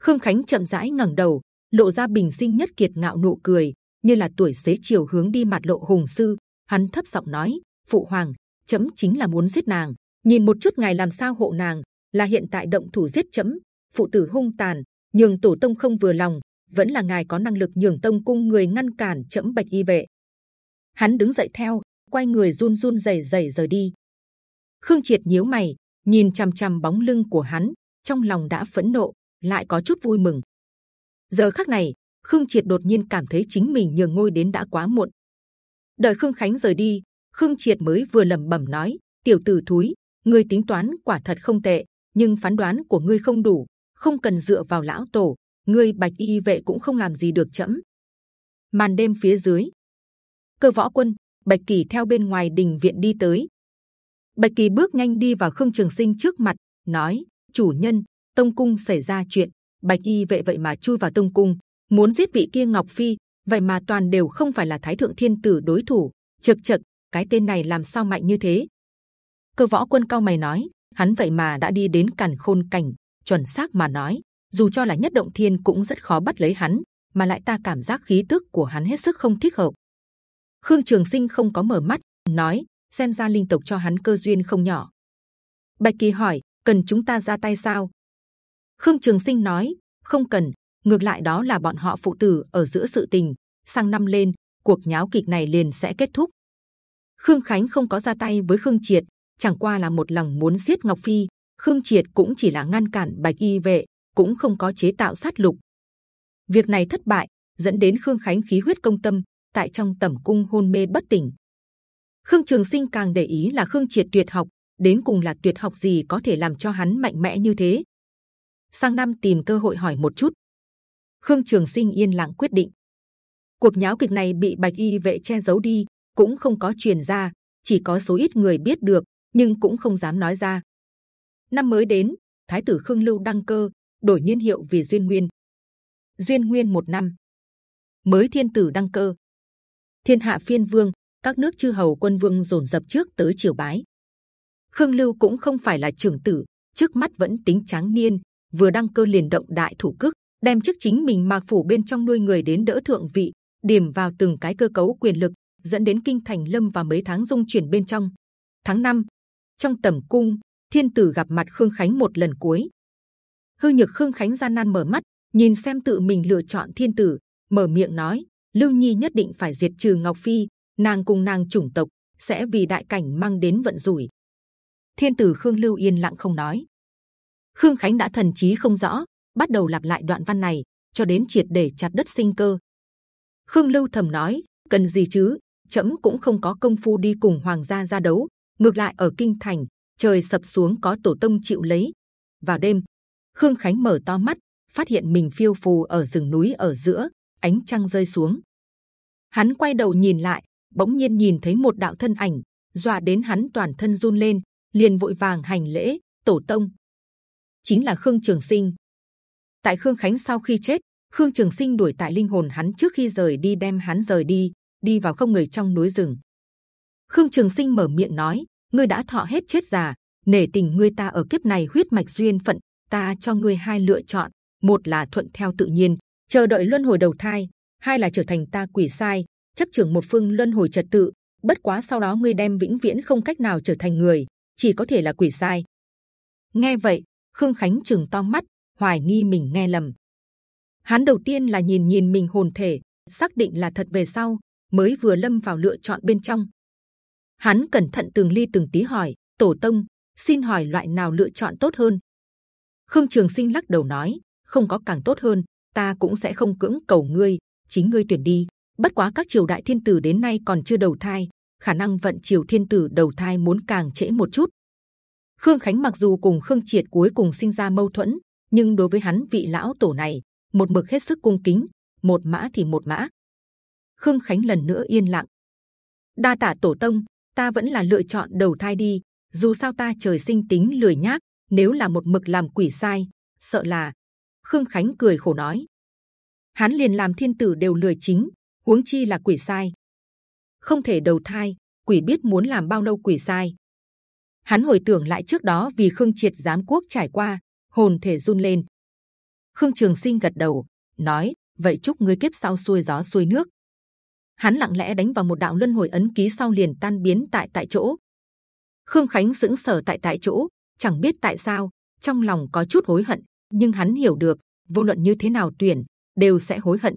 [SPEAKER 1] Khương Khánh chậm rãi ngẩng đầu, lộ ra bình sinh nhất kiệt ngạo nụ cười, như là tuổi xế chiều hướng đi mặt lộ hùng sư. Hắn thấp giọng nói, phụ hoàng, chấm chính là muốn giết nàng. Nhìn một chút ngài làm sao hộ nàng, là hiện tại động thủ giết chấm. Phụ tử hung tàn, nhường tổ tông không vừa lòng, vẫn là ngài có năng lực nhường tông cung người ngăn cản chấm bạch y vệ. Hắn đứng dậy theo, quay người run run rẩy rẩy rời đi. Khương Triệt nhíu mày, nhìn c h m c h m bóng lưng của hắn, trong lòng đã phẫn nộ, lại có chút vui mừng. Giờ khắc này, Khương Triệt đột nhiên cảm thấy chính mình nhường ngôi đến đã quá muộn. Đợi Khương Khánh rời đi, Khương Triệt mới vừa lẩm bẩm nói: Tiểu tử thúi, ngươi tính toán quả thật không tệ, nhưng phán đoán của ngươi không đủ, không cần dựa vào lão tổ, ngươi bạch y vệ cũng không làm gì được chậm. Màn đêm phía dưới, cơ võ quân, bạch kỳ theo bên ngoài đình viện đi tới, Bạch Kỳ bước nhanh đi vào Khương Trường Sinh trước mặt, nói: chủ nhân, Tông cung xảy ra chuyện, Bạch Y vệ vậy mà chui vào Tông cung, muốn giết vị kia Ngọc Phi, vậy mà toàn đều không phải là Thái thượng Thiên tử đối thủ. Chật chật, cái tên này làm sao mạnh như thế? Cơ võ quân cao mày nói, hắn vậy mà đã đi đến càn khôn cảnh, chuẩn xác mà nói, dù cho là nhất động thiên cũng rất khó bắt lấy hắn, mà lại ta cảm giác khí tức của hắn hết sức không thích hợp. Khương Trường Sinh không có mở mắt, nói xem ra linh tộc cho hắn cơ duyên không nhỏ. Bạch Kỳ hỏi, cần chúng ta ra tay sao? Khương Trường Sinh nói, không cần. Ngược lại đó là bọn họ phụ tử ở giữa sự tình. Sang năm lên, cuộc nháo kịch này liền sẽ kết thúc. Khương Khánh không có ra tay với Khương Triệt, chẳng qua là một lòng muốn giết Ngọc Phi. Khương Triệt cũng chỉ là ngăn cản Bạch Y vệ, cũng không có chế tạo sát lục. Việc này thất bại, dẫn đến Khương Khánh khí huyết công tâm, tại trong tẩm cung hôn mê bất tỉnh. Khương Trường Sinh càng để ý là Khương Triệt tuyệt học, đến cùng là tuyệt học gì có thể làm cho hắn mạnh mẽ như thế? Sang năm tìm cơ hội hỏi một chút. Khương Trường Sinh yên lặng quyết định. Cuộc nháo kịch này bị Bạch Y vệ che giấu đi, cũng không có truyền ra, chỉ có số ít người biết được, nhưng cũng không dám nói ra. Năm mới đến, Thái tử Khương Lưu đăng cơ, đổi niên hiệu vì Duyên Nguyên. Duyên Nguyên một năm, mới thiên tử đăng cơ, thiên hạ phiên vương, các nước chư hầu quân vương dồn dập trước tới triều bái. Khương Lưu cũng không phải là trưởng tử, trước mắt vẫn tính tráng niên, vừa đăng cơ liền động đại thủ cước, đem chức chính mình mạc phủ bên trong nuôi người đến đỡ thượng vị, điểm vào từng cái cơ cấu quyền lực, dẫn đến kinh thành lâm và mấy tháng dung chuyển bên trong. Tháng 5, trong tẩm cung, thiên tử gặp mặt Khương Khánh một lần cuối. Hư nhược Khương Khánh gian nan mở mắt, nhìn xem tự mình lựa chọn thiên tử, mở miệng nói: Lưu Nhi nhất định phải diệt trừ Ngọc Phi, nàng cùng nàng chủng tộc sẽ vì đại cảnh mang đến vận rủi. Thiên tử Khương Lưu yên lặng không nói. Khương Khánh đã thần trí không rõ, bắt đầu lặp lại đoạn văn này cho đến triệt để chặt đất sinh cơ. Khương Lưu thầm nói, cần gì chứ? Trẫm cũng không có công phu đi cùng hoàng gia ra đấu, ngược lại ở kinh thành trời sập xuống có tổ tông chịu lấy. Vào đêm, Khương Khánh mở to mắt, phát hiện mình phiêu phù ở rừng núi ở giữa, ánh trăng rơi xuống. Hắn quay đầu nhìn lại, bỗng nhiên nhìn thấy một đạo thân ảnh, dọa đến hắn toàn thân run lên, liền vội vàng hành lễ tổ tông. Chính là Khương Trường Sinh. Tại Khương Khánh sau khi chết, Khương Trường Sinh đuổi tại linh hồn hắn trước khi rời đi đem hắn rời đi, đi vào không người trong núi rừng. Khương Trường Sinh mở miệng nói: ngươi đã thọ hết chết già, nể tình ngươi ta ở kiếp này huyết mạch duyên phận, ta cho ngươi hai lựa chọn: một là thuận theo tự nhiên, chờ đợi luân hồi đầu thai; hai là trở thành ta quỷ sai, chấp trưởng một phương luân hồi trật tự. Bất quá sau đó ngươi đem vĩnh viễn không cách nào trở thành người, chỉ có thể là quỷ sai. Nghe vậy, Khương Khánh chừng to mắt, hoài nghi mình nghe lầm. Hắn đầu tiên là nhìn nhìn mình hồn thể, xác định là thật về sau, mới vừa lâm vào lựa chọn bên trong. Hắn cẩn thận từng ly từng tí hỏi, tổ tông, xin hỏi loại nào lựa chọn tốt hơn? Khương Trường Sinh lắc đầu nói, không có càng tốt hơn, ta cũng sẽ không cưỡng cầu ngươi, chính ngươi tuyển đi bất quá các triều đại thiên tử đến nay còn chưa đầu thai khả năng vận triều thiên tử đầu thai muốn càng trễ một chút. Khương Khánh mặc dù cùng Khương Triệt cuối cùng sinh ra mâu thuẫn, nhưng đối với hắn vị lão tổ này một mực hết sức cung kính, một mã thì một mã. Khương Khánh lần nữa yên lặng. Đa tả tổ tông, ta vẫn là lựa chọn đầu thai đi. Dù sao ta trời sinh tính lười nhác, nếu là một mực làm quỷ sai, sợ là. Khương Khánh cười khổ nói. Hắn liền làm thiên tử đều lười chính, huống chi là quỷ sai. Không thể đầu thai, quỷ biết muốn làm bao lâu quỷ sai. Hắn hồi tưởng lại trước đó vì Khương Triệt giám quốc trải qua, hồn thể run lên. Khương Trường Sinh gật đầu, nói: vậy chúc ngươi kiếp sau xuôi gió xuôi nước. Hắn lặng lẽ đánh vào một đạo luân hồi ấn ký sau liền tan biến tại tại chỗ. Khương Khánh sững sờ tại tại chỗ, chẳng biết tại sao, trong lòng có chút hối hận, nhưng hắn hiểu được, vô luận như thế nào tuyển đều sẽ hối hận.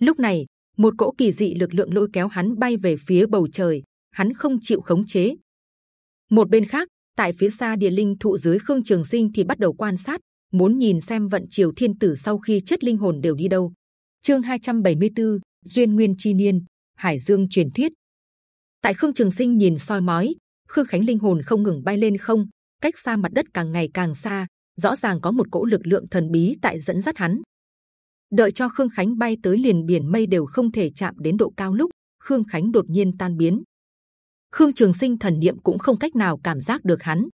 [SPEAKER 1] Lúc này, một cỗ kỳ dị lực lượng lôi kéo hắn bay về phía bầu trời, hắn không chịu khống chế. Một bên khác, tại phía xa địa linh thụ dưới khương trường sinh thì bắt đầu quan sát, muốn nhìn xem vận triều thiên tử sau khi chết linh hồn đều đi đâu. Chương 274, duyên nguyên chi niên, hải dương truyền thuyết. Tại khương trường sinh nhìn soi mói, khương khánh linh hồn không ngừng bay lên không, cách xa mặt đất càng ngày càng xa, rõ ràng có một cỗ lực lượng thần bí tại dẫn dắt hắn. Đợi cho khương khánh bay tới liền biển mây đều không thể chạm đến độ cao lúc, khương khánh đột nhiên tan biến. khương trường sinh thần niệm cũng không cách nào cảm giác được hắn.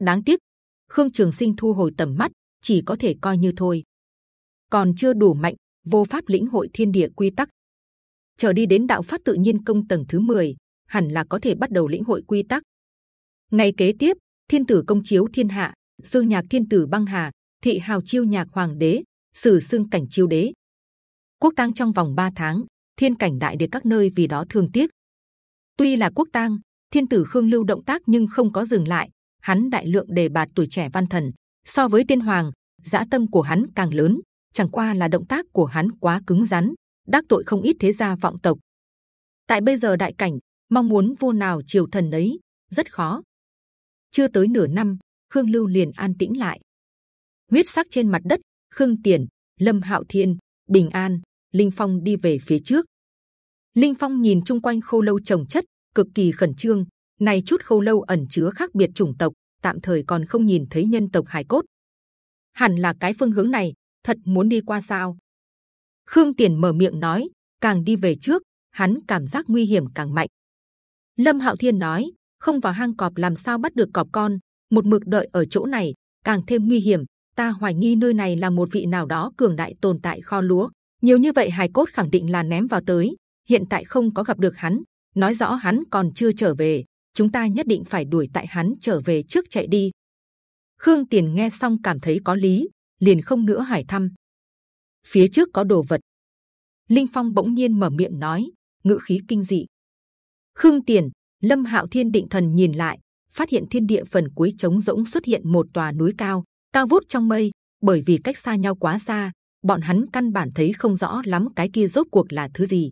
[SPEAKER 1] đáng tiếc, khương trường sinh thu hồi tầm mắt, chỉ có thể coi như thôi. Còn chưa đủ mạnh, vô pháp lĩnh hội thiên địa quy tắc. Chờ đi đến đạo pháp tự nhiên công tầng thứ 10, hẳn là có thể bắt đầu lĩnh hội quy tắc. Ngày kế tiếp, thiên tử công chiếu thiên hạ, dương nhạc thiên tử băng hà, thị hào chiêu nhạc hoàng đế, sử xương cảnh chiêu đế. Quốc tang trong vòng 3 tháng, thiên cảnh đại địa các nơi vì đó thường tiếc. Tuy là quốc tang, thiên tử khương lưu động tác nhưng không có dừng lại. Hắn đại lượng đề bạt tuổi trẻ văn thần, so với tiên hoàng dã tâm của hắn càng lớn chẳng qua là động tác của hắn quá cứng rắn đắc tội không ít thế gia vọng tộc tại bây giờ đại cảnh mong muốn vua nào triều thần ấy rất khó chưa tới nửa năm khương lưu liền an tĩnh lại huyết sắc trên mặt đất khương tiền lâm hạo thiên bình an linh phong đi về phía trước linh phong nhìn chung quanh khâu lâu trồng chất cực kỳ khẩn trương này chút khâu lâu ẩn chứa khác biệt chủng tộc tạm thời còn không nhìn thấy nhân tộc hải cốt. Hẳn là cái phương hướng này, thật muốn đi qua sao? Khương Tiền mở miệng nói, càng đi về trước, hắn cảm giác nguy hiểm càng mạnh. Lâm Hạo Thiên nói, không vào hang cọp làm sao bắt được cọp con? Một mực đợi ở chỗ này, càng thêm nguy hiểm. Ta hoài nghi nơi này là một vị nào đó cường đại tồn tại kho lúa. Nhiều như vậy hài cốt khẳng định là ném vào tới. Hiện tại không có gặp được hắn, nói rõ hắn còn chưa trở về chúng ta nhất định phải đuổi tại hắn trở về trước chạy đi. Khương Tiền nghe xong cảm thấy có lý, liền không nữa hỏi thăm. Phía trước có đồ vật. Linh Phong bỗng nhiên mở miệng nói, ngữ khí kinh dị. Khương Tiền, Lâm Hạo Thiên định thần nhìn lại, phát hiện thiên địa phần cuối trống rỗng xuất hiện một tòa núi cao, cao vút trong mây. Bởi vì cách xa nhau quá xa, bọn hắn căn bản thấy không rõ lắm cái kia rốt cuộc là thứ gì.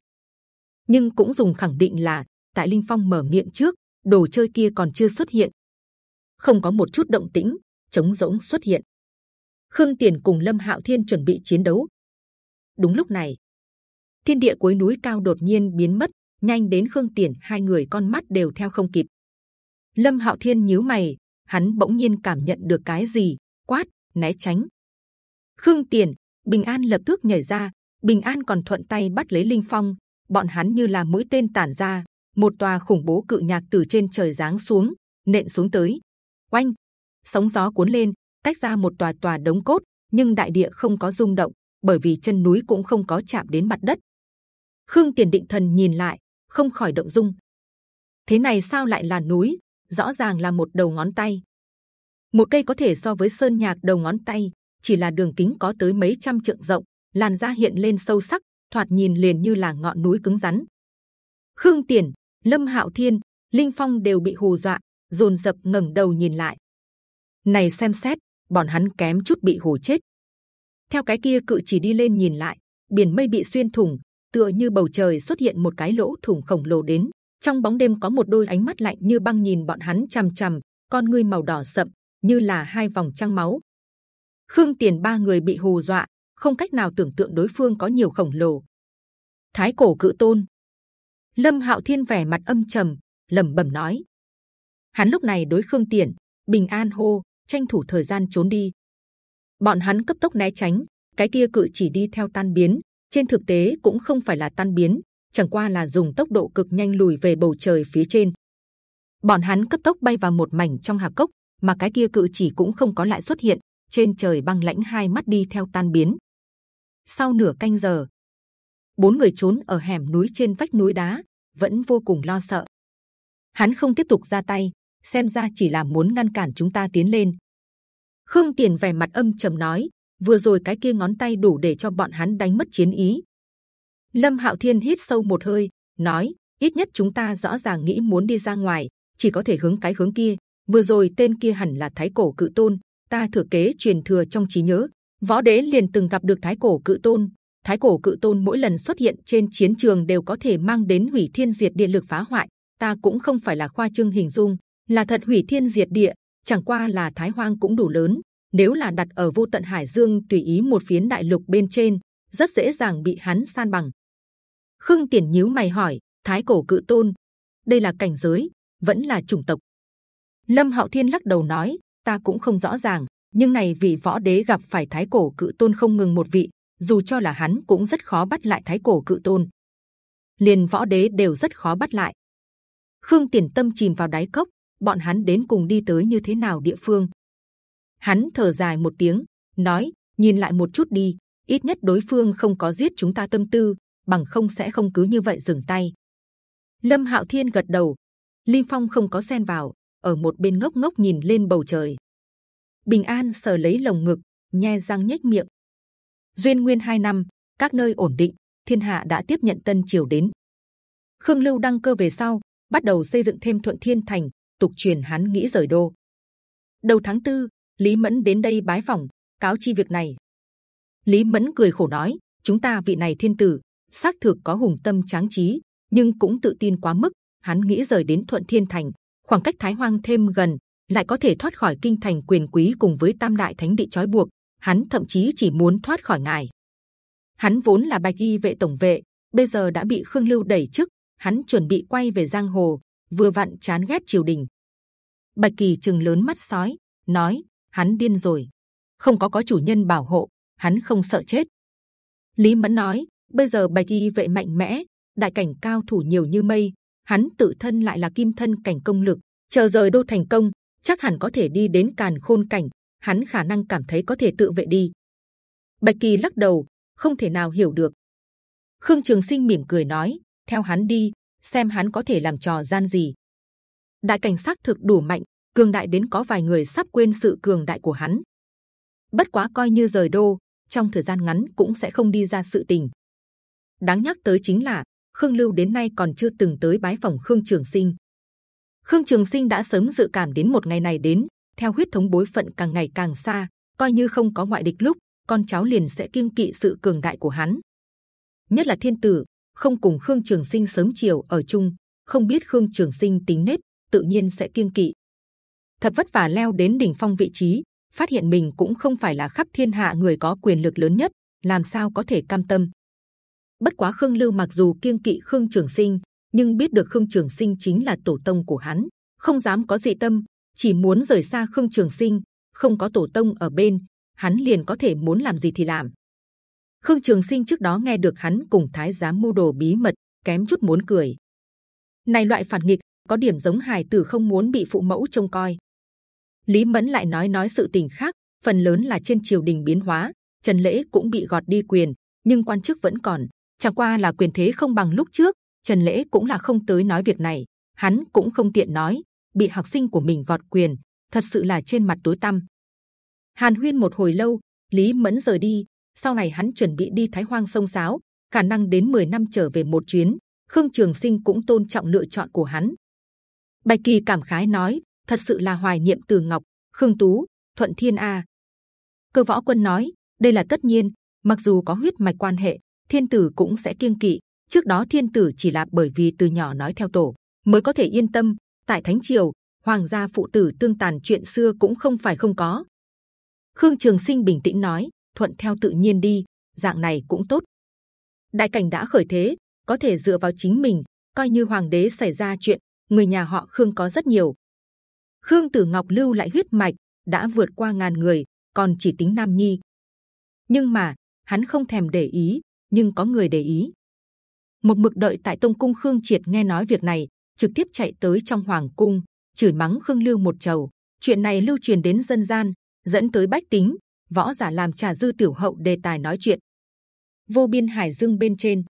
[SPEAKER 1] Nhưng cũng dùng khẳng định là tại Linh Phong mở miệng trước, đồ chơi kia còn chưa xuất hiện, không có một chút động tĩnh, trống rỗng xuất hiện. Khương Tiền cùng Lâm Hạo Thiên chuẩn bị chiến đấu. Đúng lúc này, thiên địa cuối núi cao đột nhiên biến mất, nhanh đến Khương Tiền hai người con mắt đều theo không kịp. Lâm Hạo Thiên nhíu mày, hắn bỗng nhiên cảm nhận được cái gì, quát, né tránh. Khương Tiền, Bình An lập tức nhảy ra, Bình An còn thuận tay bắt lấy Linh Phong, bọn hắn như là mũi tên tản ra, một tòa khủng bố cự nhạc từ trên trời giáng xuống, nện xuống tới, oanh, sóng gió cuốn lên, tách ra một tòa tòa đống cốt, nhưng đại địa không có rung động, bởi vì chân núi cũng không có chạm đến mặt đất. Khương Tiền Định Thần nhìn lại, không khỏi động dung. Thế này sao lại là núi? Rõ ràng là một đầu ngón tay. Một cây có thể so với sơn nhạc đầu ngón tay, chỉ là đường kính có tới mấy trăm trượng rộng, làn da hiện lên sâu sắc, thoạt nhìn liền như là ngọn núi cứng rắn. Khương Tiền, Lâm Hạo Thiên, Linh Phong đều bị hù dọa, dồn dập ngẩng đầu nhìn lại. Này xem xét, bọn hắn kém chút bị hù chết. Theo cái kia cự chỉ đi lên nhìn lại, biển mây bị xuyên thủng, tựa như bầu trời xuất hiện một cái lỗ thủng khổng lồ đến. Trong bóng đêm có một đôi ánh mắt lạnh như băng nhìn bọn hắn c h ầ m c h ầ m, con ngươi màu đỏ sậm, như là hai vòng trăng máu. Khương Tiền ba người bị hù dọa, không cách nào tưởng tượng đối phương có nhiều khổng lồ. Thái cổ cự tôn, Lâm Hạo Thiên vẻ mặt âm trầm, lẩm bẩm nói. Hắn lúc này đối Khương Tiền, bình an hô, tranh thủ thời gian trốn đi. Bọn hắn cấp tốc né tránh, cái kia cự chỉ đi theo tan biến, trên thực tế cũng không phải là tan biến, chẳng qua là dùng tốc độ cực nhanh lùi về bầu trời phía trên. Bọn hắn cấp tốc bay vào một mảnh trong hạp cốc, mà cái kia cự chỉ cũng không có lại xuất hiện. Trên trời băng lãnh hai mắt đi theo tan biến. Sau nửa canh giờ, bốn người trốn ở hẻm núi trên vách núi đá, vẫn vô cùng lo sợ. Hắn không tiếp tục ra tay, xem ra chỉ là muốn ngăn cản chúng ta tiến lên. Khương Tiền vẻ mặt âm trầm nói, vừa rồi cái kia ngón tay đủ để cho bọn hắn đánh mất chiến ý. Lâm Hạo Thiên hít sâu một hơi, nói: ít nhất chúng ta rõ ràng nghĩ muốn đi ra ngoài, chỉ có thể hướng cái hướng kia. Vừa rồi tên kia hẳn là Thái Cổ Cự Tôn, ta thừa kế truyền thừa trong trí nhớ. Võ Đế liền từng gặp được Thái Cổ Cự Tôn. Thái Cổ Cự Tôn mỗi lần xuất hiện trên chiến trường đều có thể mang đến hủy thiên diệt địa lực phá hoại. Ta cũng không phải là khoa trương hình dung, là thật hủy thiên diệt địa. Chẳng qua là Thái Hoang cũng đủ lớn, nếu là đặt ở vô tận hải dương tùy ý một phiến đại lục bên trên, rất dễ dàng bị hắn san bằng. Khương Tiền nhíu mày hỏi: Thái cổ cự tôn, đây là cảnh giới, vẫn là chủng tộc? Lâm Hạo Thiên lắc đầu nói: Ta cũng không rõ ràng, nhưng này vị võ đế gặp phải thái cổ cự tôn không ngừng một vị, dù cho là hắn cũng rất khó bắt lại thái cổ cự tôn. liền võ đế đều rất khó bắt lại. Khương Tiền tâm chìm vào đáy cốc, bọn hắn đến cùng đi tới như thế nào địa phương? Hắn thở dài một tiếng, nói: nhìn lại một chút đi, ít nhất đối phương không có giết chúng ta tâm tư, bằng không sẽ không cứ như vậy dừng tay. Lâm Hạo Thiên gật đầu, Linh Phong không có xen vào, ở một bên ngốc ngốc nhìn lên bầu trời. Bình An sờ lấy lồng ngực, nhe răng nhếch miệng. Duyên nguyên hai năm, các nơi ổn định, thiên hạ đã tiếp nhận tân triều đến. Khương Lưu đăng cơ về sau, bắt đầu xây dựng thêm thuận thiên thành, tục truyền hắn nghĩ rời đô. Đầu tháng tư, Lý Mẫn đến đây bái phòng cáo chi việc này. Lý Mẫn cười khổ nói: chúng ta vị này thiên tử xác thực có hùng tâm tráng trí, nhưng cũng tự tin quá mức. Hắn nghĩ rời đến Thuận Thiên Thành, khoảng cách Thái Hoang thêm gần, lại có thể thoát khỏi kinh thành quyền quý cùng với Tam Đại Thánh địa trói buộc. Hắn thậm chí chỉ muốn thoát khỏi ngài. Hắn vốn là bạch y vệ tổng vệ, bây giờ đã bị Khương Lưu đẩy chức. Hắn chuẩn bị quay về giang hồ, vừa vặn chán ghét triều đình. Bạch Kỳ chừng lớn mắt sói, nói: hắn điên rồi, không có có chủ nhân bảo hộ, hắn không sợ chết. Lý Mẫn nói: bây giờ bạch Kỳ vệ mạnh mẽ, đại cảnh cao thủ nhiều như mây, hắn tự thân lại là kim thân cảnh công lực, chờ rời đô thành công, chắc hẳn có thể đi đến càn khôn cảnh. Hắn khả năng cảm thấy có thể tự vệ đi. Bạch kỳ lắc đầu, không thể nào hiểu được. Khương Trường Sinh mỉm cười nói, theo hắn đi, xem hắn có thể làm trò gian gì. Đại cảnh sát thực đủ mạnh, cường đại đến có vài người sắp quên sự cường đại của hắn. Bất quá coi như rời đô, trong thời gian ngắn cũng sẽ không đi ra sự tình. Đáng nhắc tới chính là Khương Lưu đến nay còn chưa từng tới bái phòng Khương Trường Sinh. Khương Trường Sinh đã sớm dự cảm đến một ngày này đến. Theo huyết thống bối phận càng ngày càng xa, coi như không có ngoại địch lúc, con cháu liền sẽ kiêng kỵ sự cường đại của hắn. Nhất là Thiên Tử, không cùng Khương Trường Sinh sớm chiều ở chung, không biết Khương Trường Sinh tính nết, tự nhiên sẽ kiêng kỵ. Thật vất vả leo đến đỉnh phong vị trí, phát hiện mình cũng không phải là khắp thiên hạ người có quyền lực lớn nhất, làm sao có thể cam tâm? bất quá khương lưu mặc dù kiêng kỵ khương trường sinh nhưng biết được khương trường sinh chính là tổ tông của hắn không dám có dị tâm chỉ muốn rời xa khương trường sinh không có tổ tông ở bên hắn liền có thể muốn làm gì thì làm khương trường sinh trước đó nghe được hắn cùng thái giám mưu đồ bí mật kém chút muốn cười này loại phản nghịch có điểm giống hài tử không muốn bị phụ mẫu trông coi. Lý mẫn lại nói nói sự tình khác, phần lớn là trên triều đình biến hóa, trần lễ cũng bị gọt đi quyền, nhưng quan chức vẫn còn, chẳng qua là quyền thế không bằng lúc trước, trần lễ cũng là không tới nói việc này, hắn cũng không tiện nói, bị học sinh của mình gọt quyền, thật sự là trên mặt tối tăm. Hàn huyên một hồi lâu, lý mẫn rời đi, sau này hắn chuẩn bị đi thái hoang sông sáo, khả năng đến 10 năm trở về một chuyến, khương trường sinh cũng tôn trọng lựa chọn của hắn bạch kỳ cảm khái nói thật sự là hoài niệm từ ngọc khương tú thuận thiên a cơ võ quân nói đây là tất nhiên mặc dù có huyết mạch quan hệ thiên tử cũng sẽ kiêng kỵ. Trước đó thiên tử chỉ là bởi vì từ nhỏ nói theo tổ mới có thể yên tâm. Tại thánh triều, hoàng gia phụ tử tương tàn chuyện xưa cũng không phải không có. Khương Trường Sinh bình tĩnh nói, thuận theo tự nhiên đi, dạng này cũng tốt. Đại cảnh đã khởi thế, có thể dựa vào chính mình, coi như hoàng đế xảy ra chuyện, người nhà họ Khương có rất nhiều. Khương Tử Ngọc lưu lại huyết mạch đã vượt qua ngàn người, còn chỉ tính Nam Nhi. Nhưng mà hắn không thèm để ý, nhưng có người để ý. Một mực đợi tại Tông Cung Khương Triệt nghe nói việc này, trực tiếp chạy tới trong hoàng cung, chửi mắng Khương Lưu một chầu. Chuyện này lưu truyền đến dân gian, dẫn tới bách tính, võ giả làm trà dư tiểu hậu đề tài nói chuyện. Vô biên hải dương bên trên,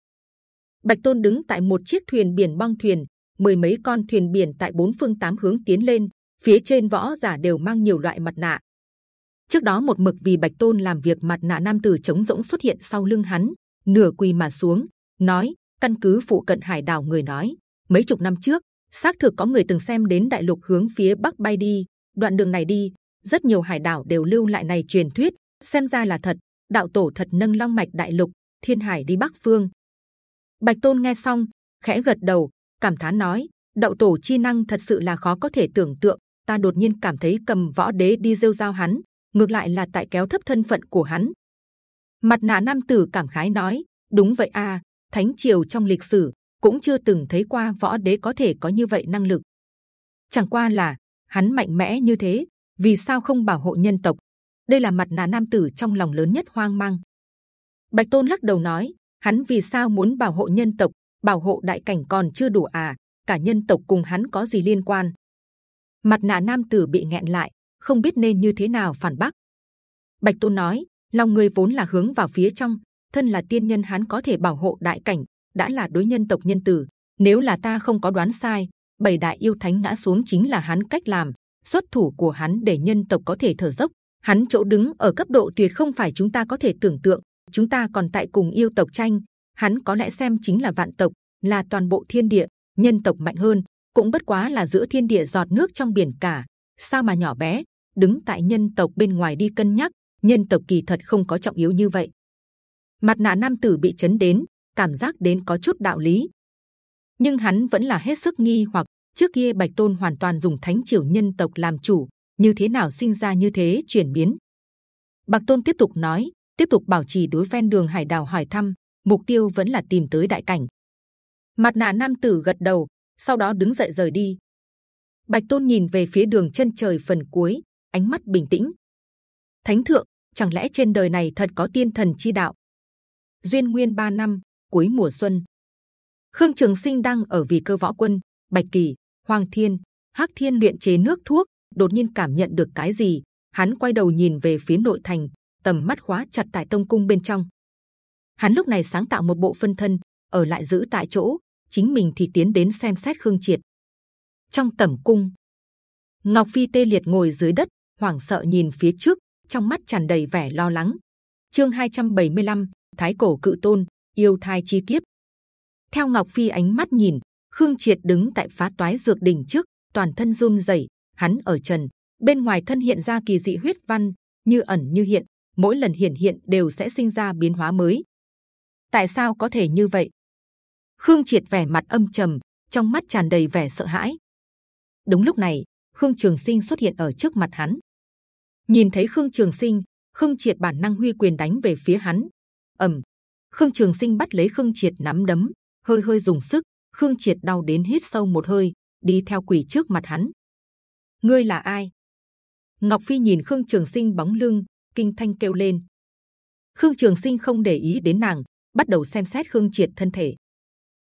[SPEAKER 1] Bạch Tôn đứng tại một chiếc thuyền biển băng thuyền, mười mấy con thuyền biển tại bốn phương tám hướng tiến lên, phía trên võ giả đều mang nhiều loại mặt nạ. Trước đó một mực vì Bạch Tôn làm việc mặt nạ nam tử chống rỗng xuất hiện sau lưng hắn, nửa quỳ mà xuống, nói: căn cứ phụ cận hải đảo người nói, mấy chục năm trước xác thực có người từng xem đến đại lục hướng phía bắc bay đi, đoạn đường này đi, rất nhiều hải đảo đều lưu lại này truyền thuyết, xem ra là thật. Đạo tổ thật nâng long mạch đại lục, thiên hải đi bắc phương. Bạch tôn nghe xong, khẽ gật đầu, cảm thán nói: Đạo tổ chi năng thật sự là khó có thể tưởng tượng. Ta đột nhiên cảm thấy cầm võ đế đi rêu rao hắn, ngược lại là tại kéo thấp thân phận của hắn. Mặt nạ nam tử cảm khái nói: Đúng vậy a, thánh triều trong lịch sử cũng chưa từng thấy qua võ đế có thể có như vậy năng lực. Chẳng qua là hắn mạnh mẽ như thế, vì sao không bảo hộ nhân tộc? Đây là mặt nạ nam tử trong lòng lớn nhất hoang mang. Bạch tôn lắc đầu nói, hắn vì sao muốn bảo hộ nhân tộc? Bảo hộ đại cảnh còn chưa đủ à? Cả nhân tộc cùng hắn có gì liên quan? Mặt nạ nam tử bị nghẹn lại, không biết nên như thế nào phản bác. Bạch tôn nói, lòng người vốn là hướng vào phía trong, thân là tiên nhân hắn có thể bảo hộ đại cảnh, đã là đối nhân tộc nhân tử. Nếu là ta không có đoán sai, bảy đại yêu thánh ngã xuống chính là hắn cách làm. Xuất thủ của hắn để nhân tộc có thể thở dốc. Hắn chỗ đứng ở cấp độ tuyệt không phải chúng ta có thể tưởng tượng. Chúng ta còn tại cùng yêu tộc tranh. Hắn có lẽ xem chính là vạn tộc, là toàn bộ thiên địa. Nhân tộc mạnh hơn, cũng bất quá là giữa thiên địa giọt nước trong biển cả. Sao mà nhỏ bé? Đứng tại nhân tộc bên ngoài đi cân nhắc, nhân tộc kỳ thật không có trọng yếu như vậy. Mặt nạ nam tử bị chấn đến, cảm giác đến có chút đạo lý, nhưng hắn vẫn là hết sức nghi hoặc. Trước kia Bạch Tôn hoàn toàn dùng Thánh Triều nhân tộc làm chủ, như thế nào sinh ra như thế chuyển biến? Bạch Tôn tiếp tục nói, tiếp tục bảo trì đối ven đường hải đảo hỏi thăm, mục tiêu vẫn là tìm tới đại cảnh. Mặt nạ nam tử gật đầu, sau đó đứng dậy rời đi. Bạch Tôn nhìn về phía đường chân trời phần cuối, ánh mắt bình tĩnh. Thánh thượng, chẳng lẽ trên đời này thật có tiên thần chi đạo? Duyên nguyên 3 năm, cuối mùa xuân, Khương Trường Sinh đang ở vì cơ võ quân, Bạch Kỳ, Hoàng Thiên, Hắc Thiên luyện chế nước thuốc, đột nhiên cảm nhận được cái gì, hắn quay đầu nhìn về phía nội thành, tầm mắt khóa chặt tại tông cung bên trong. Hắn lúc này sáng tạo một bộ phân thân, ở lại giữ tại chỗ, chính mình thì tiến đến xem xét Khương Triệt. Trong tẩm cung, Ngọc Phi tê liệt ngồi dưới đất, hoảng sợ nhìn phía trước, trong mắt tràn đầy vẻ lo lắng. Chương 275, Thái cổ cự tôn, yêu thai chi kiếp. Theo Ngọc Phi ánh mắt nhìn, Khương Triệt đứng tại phá toái dược đỉnh trước, toàn thân run rẩy. Hắn ở trần, bên ngoài thân hiện ra kỳ dị huyết văn, như ẩn như hiện. Mỗi lần hiển hiện đều sẽ sinh ra biến hóa mới. Tại sao có thể như vậy? Khương Triệt vẻ mặt âm trầm, trong mắt tràn đầy vẻ sợ hãi. Đúng lúc này, Khương Trường Sinh xuất hiện ở trước mặt hắn. Nhìn thấy Khương Trường Sinh, Khương Triệt bản năng huy quyền đánh về phía hắn. ầm, Khương Trường Sinh bắt lấy Khương Triệt nắm đấm, hơi hơi dùng sức khương triệt đau đến hít sâu một hơi đi theo quỷ trước mặt hắn ngươi là ai ngọc phi nhìn khương trường sinh bóng lưng kinh thanh kêu lên khương trường sinh không để ý đến nàng bắt đầu xem xét khương triệt thân thể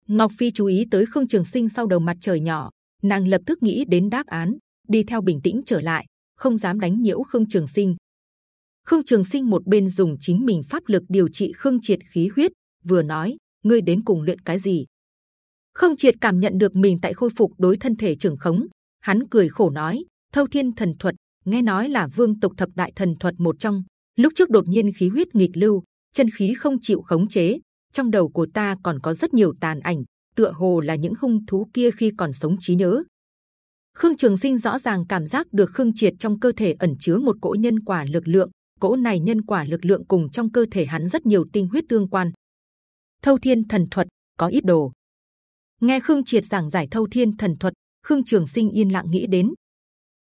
[SPEAKER 1] ngọc phi chú ý tới khương trường sinh sau đầu mặt trời nhỏ nàng lập tức nghĩ đến đáp án đi theo bình tĩnh trở lại không dám đánh nhiễu khương trường sinh khương trường sinh một bên dùng chính mình pháp lực điều trị khương triệt khí huyết vừa nói ngươi đến cùng luyện cái gì? khương triệt cảm nhận được mình tại khôi phục đối thân thể trưởng khống, hắn cười khổ nói: Thâu Thiên Thần Thuật, nghe nói là vương tộc thập đại thần thuật một trong. Lúc trước đột nhiên khí huyết nghịch lưu, chân khí không chịu khống chế, trong đầu của ta còn có rất nhiều tàn ảnh, tựa hồ là những hung thú kia khi còn sống trí nhớ. Khương Trường Sinh rõ ràng cảm giác được Khương Triệt trong cơ thể ẩn chứa một cỗ nhân quả lực lượng, cỗ này nhân quả lực lượng cùng trong cơ thể hắn rất nhiều tinh huyết tương quan. Thâu thiên thần thuật có ít đồ. Nghe khương triệt giảng giải thâu thiên thần thuật khương trường sinh yên lặng nghĩ đến.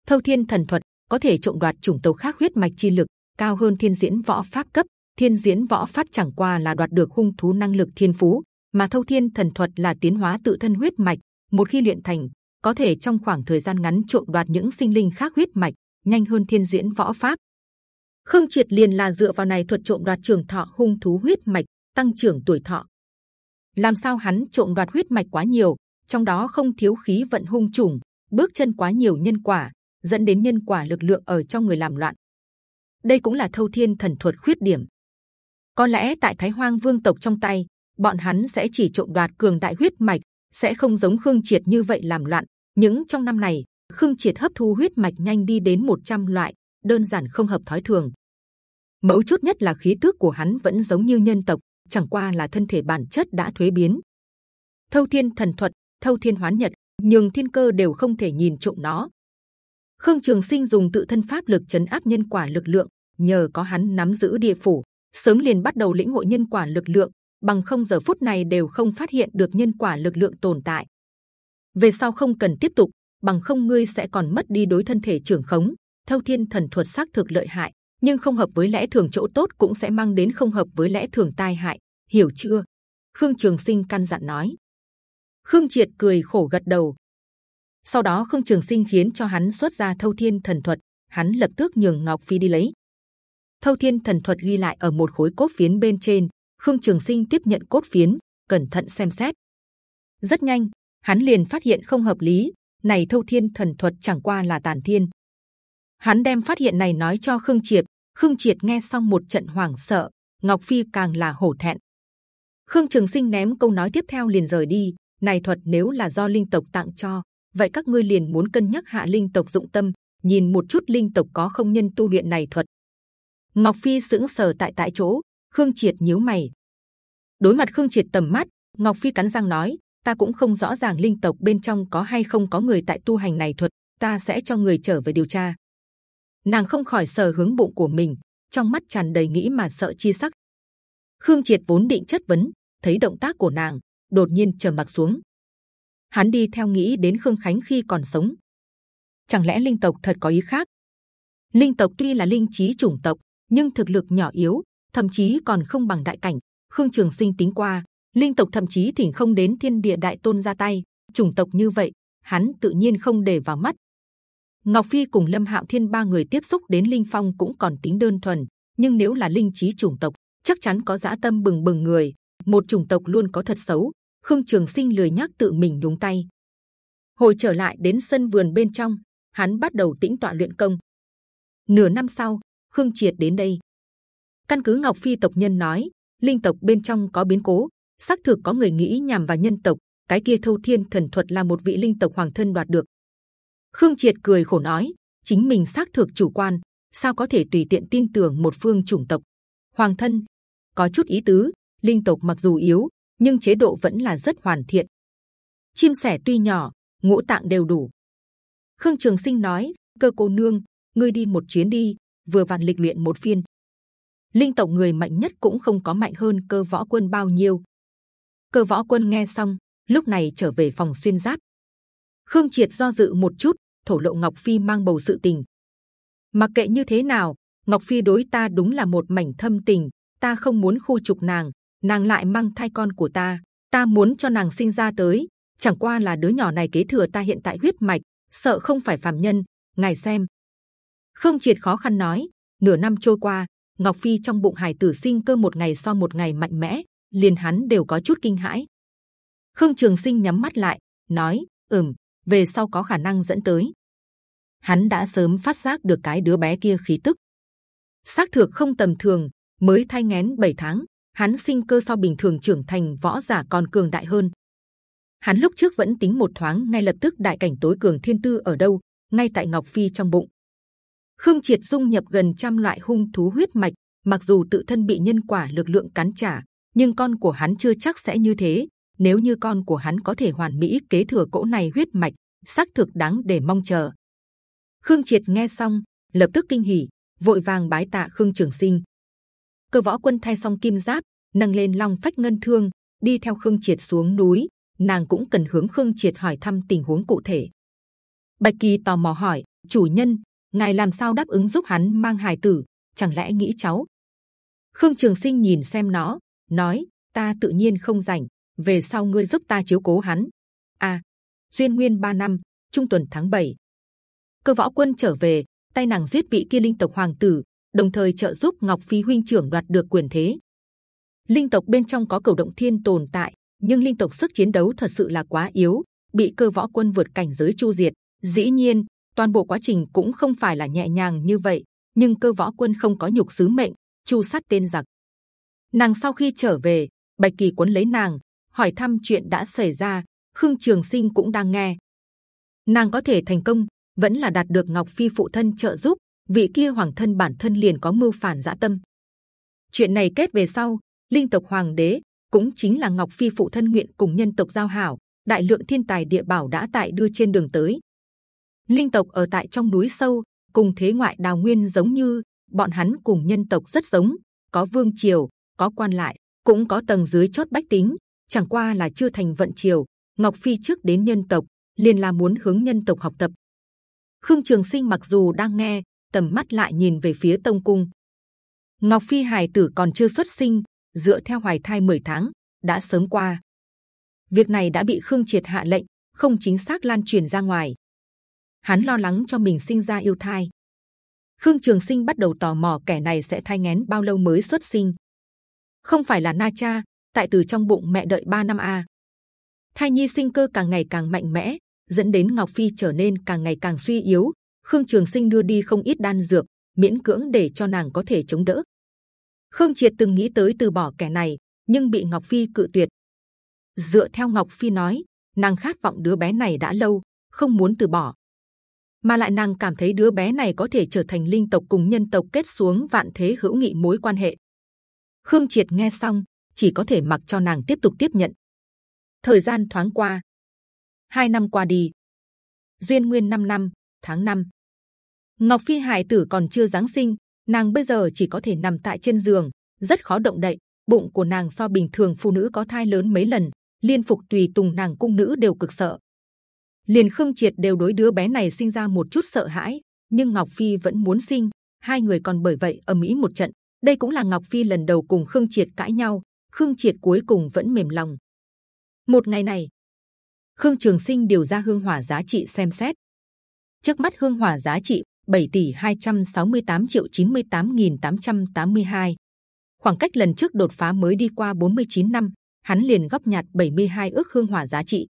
[SPEAKER 1] Thâu thiên thần thuật có thể trộm đoạt chủng tộc khác huyết mạch chi lực cao hơn thiên diễn võ pháp cấp thiên diễn võ phát chẳng qua là đoạt được hung thú năng lực thiên phú mà thâu thiên thần thuật là tiến hóa tự thân huyết mạch. Một khi luyện thành, có thể trong khoảng thời gian ngắn trộm đoạt những sinh linh khác huyết mạch, nhanh hơn thiên diễn võ pháp. Khương Triệt liền là dựa vào này thuật trộm đoạt trường thọ hung thú huyết mạch, tăng trưởng tuổi thọ. Làm sao hắn trộm đoạt huyết mạch quá nhiều, trong đó không thiếu khí vận hung trùng, bước chân quá nhiều nhân quả, dẫn đến nhân quả lực lượng ở trong người làm loạn. Đây cũng là thâu thiên thần thuật khuyết điểm. Có lẽ tại Thái Hoang Vương tộc trong tay, bọn hắn sẽ chỉ trộm đoạt cường đại huyết mạch, sẽ không giống Khương Triệt như vậy làm loạn. Những trong năm này, Khương Triệt hấp thu huyết mạch nhanh đi đến 100 loại, đơn giản không hợp thói thường. Mẫu chốt nhất là khí tức của hắn vẫn giống như nhân tộc, chẳng qua là thân thể bản chất đã thuế biến. Thâu thiên thần thuật, thâu thiên hoán nhật, nhường thiên cơ đều không thể nhìn trộm nó. Khương Trường Sinh dùng tự thân pháp lực chấn áp nhân quả lực lượng, nhờ có hắn nắm giữ địa phủ, sớm liền bắt đầu lĩnh hội nhân quả lực lượng, bằng không giờ phút này đều không phát hiện được nhân quả lực lượng tồn tại. Về sau không cần tiếp tục, bằng không ngươi sẽ còn mất đi đối thân thể trưởng khống. Thâu Thiên thần thuật xác thực lợi hại, nhưng không hợp với lẽ thường chỗ tốt cũng sẽ mang đến không hợp với lẽ thường tai hại. Hiểu chưa? Khương Trường Sinh căn dặn nói. Khương Triệt cười khổ gật đầu. Sau đó Khương Trường Sinh khiến cho hắn xuất ra Thâu Thiên thần thuật, hắn lập tức nhường Ngọc Phi đi lấy. Thâu Thiên thần thuật ghi lại ở một khối cốt phiến bên trên. Khương Trường Sinh tiếp nhận cốt phiến, cẩn thận xem xét. Rất nhanh, hắn liền phát hiện không hợp lý. Này Thâu Thiên thần thuật chẳng qua là tàn thiên. Hắn đem phát hiện này nói cho Khương Triệt. Khương Triệt nghe xong một trận hoảng sợ, Ngọc Phi càng là hổ thẹn. Khương Trường Sinh ném câu nói tiếp theo liền rời đi. Này thuật nếu là do linh tộc tặng cho, vậy các ngươi liền muốn cân nhắc hạ linh tộc dụng tâm, nhìn một chút linh tộc có không nhân tu luyện này thuật. Ngọc Phi sững sờ tại tại chỗ, Khương Triệt nhíu mày. Đối mặt Khương Triệt tầm mắt, Ngọc Phi cắn răng nói: Ta cũng không rõ ràng linh tộc bên trong có hay không có người tại tu hành này thuật, ta sẽ cho người trở về điều tra. Nàng không khỏi sờ hướng bụng của mình, trong mắt tràn đầy nghĩ mà sợ chi sắc. Khương Triệt vốn định chất vấn, thấy động tác của nàng, đột nhiên trầm mặc xuống. Hắn đi theo nghĩ đến Khương Khánh khi còn sống. Chẳng lẽ linh tộc thật có ý khác? Linh tộc tuy là linh trí chủng tộc, nhưng thực lực nhỏ yếu, thậm chí còn không bằng đại cảnh. Khương Trường Sinh tính qua, linh tộc thậm chí thỉnh không đến thiên địa đại tôn ra tay. Chủng tộc như vậy, hắn tự nhiên không để vào mắt. Ngọc Phi cùng Lâm Hạo Thiên ba người tiếp xúc đến linh phong cũng còn tính đơn thuần, nhưng nếu là linh trí chủng tộc, chắc chắn có dã tâm bừng bừng người. Một chủng tộc luôn có thật xấu. Khương Trường Sinh lười nhắc tự mình đúng tay. Hồi trở lại đến sân vườn bên trong, hắn bắt đầu tĩnh tọa luyện công. Nửa năm sau, Khương Triệt đến đây. Căn cứ Ngọc Phi tộc nhân nói, linh tộc bên trong có biến cố, xác thực có người nghĩ nhằm vào nhân tộc. Cái kia Thâu Thiên thần thuật là một vị linh tộc hoàng thân đoạt được. Khương Triệt cười khổ nói, chính mình xác thực chủ quan, sao có thể tùy tiện tin tưởng một phương chủng tộc? Hoàng thân có chút ý tứ, linh tộc mặc dù yếu, nhưng chế độ vẫn là rất hoàn thiện. Chim sẻ tuy nhỏ, ngũ tạng đều đủ. Khương Trường Sinh nói, cơ cô nương, ngươi đi một chuyến đi, vừa vặn lịch luyện một phiên. Linh tộc người mạnh nhất cũng không có mạnh hơn cơ võ quân bao nhiêu. Cơ võ quân nghe xong, lúc này trở về phòng xuyên giáp. Khương Triệt do dự một chút, thổ lộ Ngọc Phi mang bầu sự tình. Mặc kệ như thế nào, Ngọc Phi đối ta đúng là một mảnh thâm tình. Ta không muốn khu trục nàng, nàng lại mang thai con của ta. Ta muốn cho nàng sinh ra tới, chẳng qua là đứa nhỏ này kế thừa ta hiện tại huyết mạch, sợ không phải phàm nhân. Ngài xem, Khương Triệt khó khăn nói, nửa năm trôi qua, Ngọc Phi trong bụng hải tử sinh cơ một ngày so một ngày mạnh mẽ, liền hắn đều có chút kinh hãi. Khương Trường Sinh nhắm mắt lại, nói, ừm, về sau có khả năng dẫn tới. Hắn đã sớm phát giác được cái đứa bé kia khí tức, xác thực không tầm thường, mới thay ngén 7 tháng, hắn sinh cơ so bình thường trưởng thành võ giả còn cường đại hơn. Hắn lúc trước vẫn tính một thoáng, ngay lập tức đại cảnh tối cường thiên tư ở đâu, ngay tại Ngọc Phi trong bụng. Khương Triệt dung nhập gần trăm loại hung thú huyết mạch, mặc dù tự thân bị nhân quả lực lượng cắn trả, nhưng con của hắn chưa chắc sẽ như thế. Nếu như con của hắn có thể hoàn mỹ kế thừa cỗ này huyết mạch, xác thực đáng để mong chờ. Khương Triệt nghe xong, lập tức kinh hỉ, vội vàng bái tạ Khương Trường Sinh. Cơ võ quân thay xong kim giáp, nâng lên long phách ngân thương, đi theo Khương Triệt xuống núi. Nàng cũng cần hướng Khương Triệt hỏi thăm tình huống cụ thể. Bạch Kỳ tò mò hỏi, chủ nhân, ngài làm sao đáp ứng giúp hắn mang hài tử? Chẳng lẽ nghĩ cháu? Khương Trường Sinh nhìn xem nó, nói: Ta tự nhiên không rảnh. về sau ngươi giúp ta chiếu cố hắn. A, à, duyên nguyên 3 năm, trung tuần tháng 7. cơ võ quân trở về, tay nàng giết vị kia linh tộc hoàng tử, đồng thời trợ giúp Ngọc Phi huynh trưởng đoạt được quyền thế. Linh tộc bên trong có cầu động thiên tồn tại, nhưng linh tộc sức chiến đấu thật sự là quá yếu, bị cơ võ quân vượt cảnh giới chu diệt. Dĩ nhiên, toàn bộ quá trình cũng không phải là nhẹ nhàng như vậy, nhưng cơ võ quân không có nhục sứ mệnh, chu sát tên giặc. Nàng sau khi trở về, bạch kỳ cuốn lấy nàng, hỏi thăm chuyện đã xảy ra. Khương Trường Sinh cũng đang nghe. Nàng có thể thành công, vẫn là đạt được Ngọc Phi phụ thân trợ giúp. Vị kia hoàng thân bản thân liền có mưu phản dã tâm. Chuyện này kết về sau, linh tộc hoàng đế cũng chính là Ngọc Phi phụ thân nguyện cùng nhân tộc giao hảo, đại lượng thiên tài địa bảo đã tại đưa trên đường tới. Linh tộc ở tại trong núi sâu, cùng thế ngoại đào nguyên giống như bọn hắn cùng nhân tộc rất giống, có vương triều, có quan lại, cũng có tầng dưới chót bách tính. Chẳng qua là chưa thành vận triều. Ngọc Phi trước đến nhân tộc, liền là muốn hướng nhân tộc học tập. Khương Trường Sinh mặc dù đang nghe, tầm mắt lại nhìn về phía Tông Cung. Ngọc Phi hài tử còn chưa xuất sinh, dựa theo hoài thai 10 tháng đã sớm qua. Việc này đã bị Khương Triệt hạ lệnh, không chính xác lan truyền ra ngoài. Hắn lo lắng cho mình sinh ra yêu thai. Khương Trường Sinh bắt đầu tò mò kẻ này sẽ thai ngén bao lâu mới xuất sinh. Không phải là Na Cha, tại từ trong bụng mẹ đợi 3 năm a. Thai nhi sinh cơ càng ngày càng mạnh mẽ, dẫn đến Ngọc Phi trở nên càng ngày càng suy yếu. Khương Trường Sinh đưa đi không ít đan dược, miễn cưỡng để cho nàng có thể chống đỡ. Khương Triệt từng nghĩ tới từ bỏ kẻ này, nhưng bị Ngọc Phi cự tuyệt. Dựa theo Ngọc Phi nói, nàng khát vọng đứa bé này đã lâu, không muốn từ bỏ, mà lại nàng cảm thấy đứa bé này có thể trở thành linh tộc cùng nhân tộc kết xuống vạn thế hữu nghị mối quan hệ. Khương Triệt nghe xong, chỉ có thể mặc cho nàng tiếp tục tiếp nhận. Thời gian thoáng qua, hai năm qua đi, duyên nguyên 5 năm, tháng 5. Ngọc Phi hải tử còn chưa giáng sinh, nàng bây giờ chỉ có thể nằm tại trên giường, rất khó động đậy. Bụng của nàng so bình thường phụ nữ có thai lớn mấy lần, liên phục tùy tùng nàng cung nữ đều cực sợ liền khương triệt đều đối đứa bé này sinh ra một chút sợ hãi, nhưng Ngọc Phi vẫn muốn sinh, hai người còn bởi vậy ở mỹ một trận. Đây cũng là Ngọc Phi lần đầu cùng Khương Triệt cãi nhau, Khương Triệt cuối cùng vẫn mềm lòng. Một ngày này, Khương Trường Sinh điều ra hương hỏa giá trị xem xét. Trước mắt hương hỏa giá trị 7 tỷ 268 triệu 98.882. Khoảng cách lần trước đột phá mới đi qua 49 năm, hắn liền góp nhặt 72 ước hương hỏa giá trị.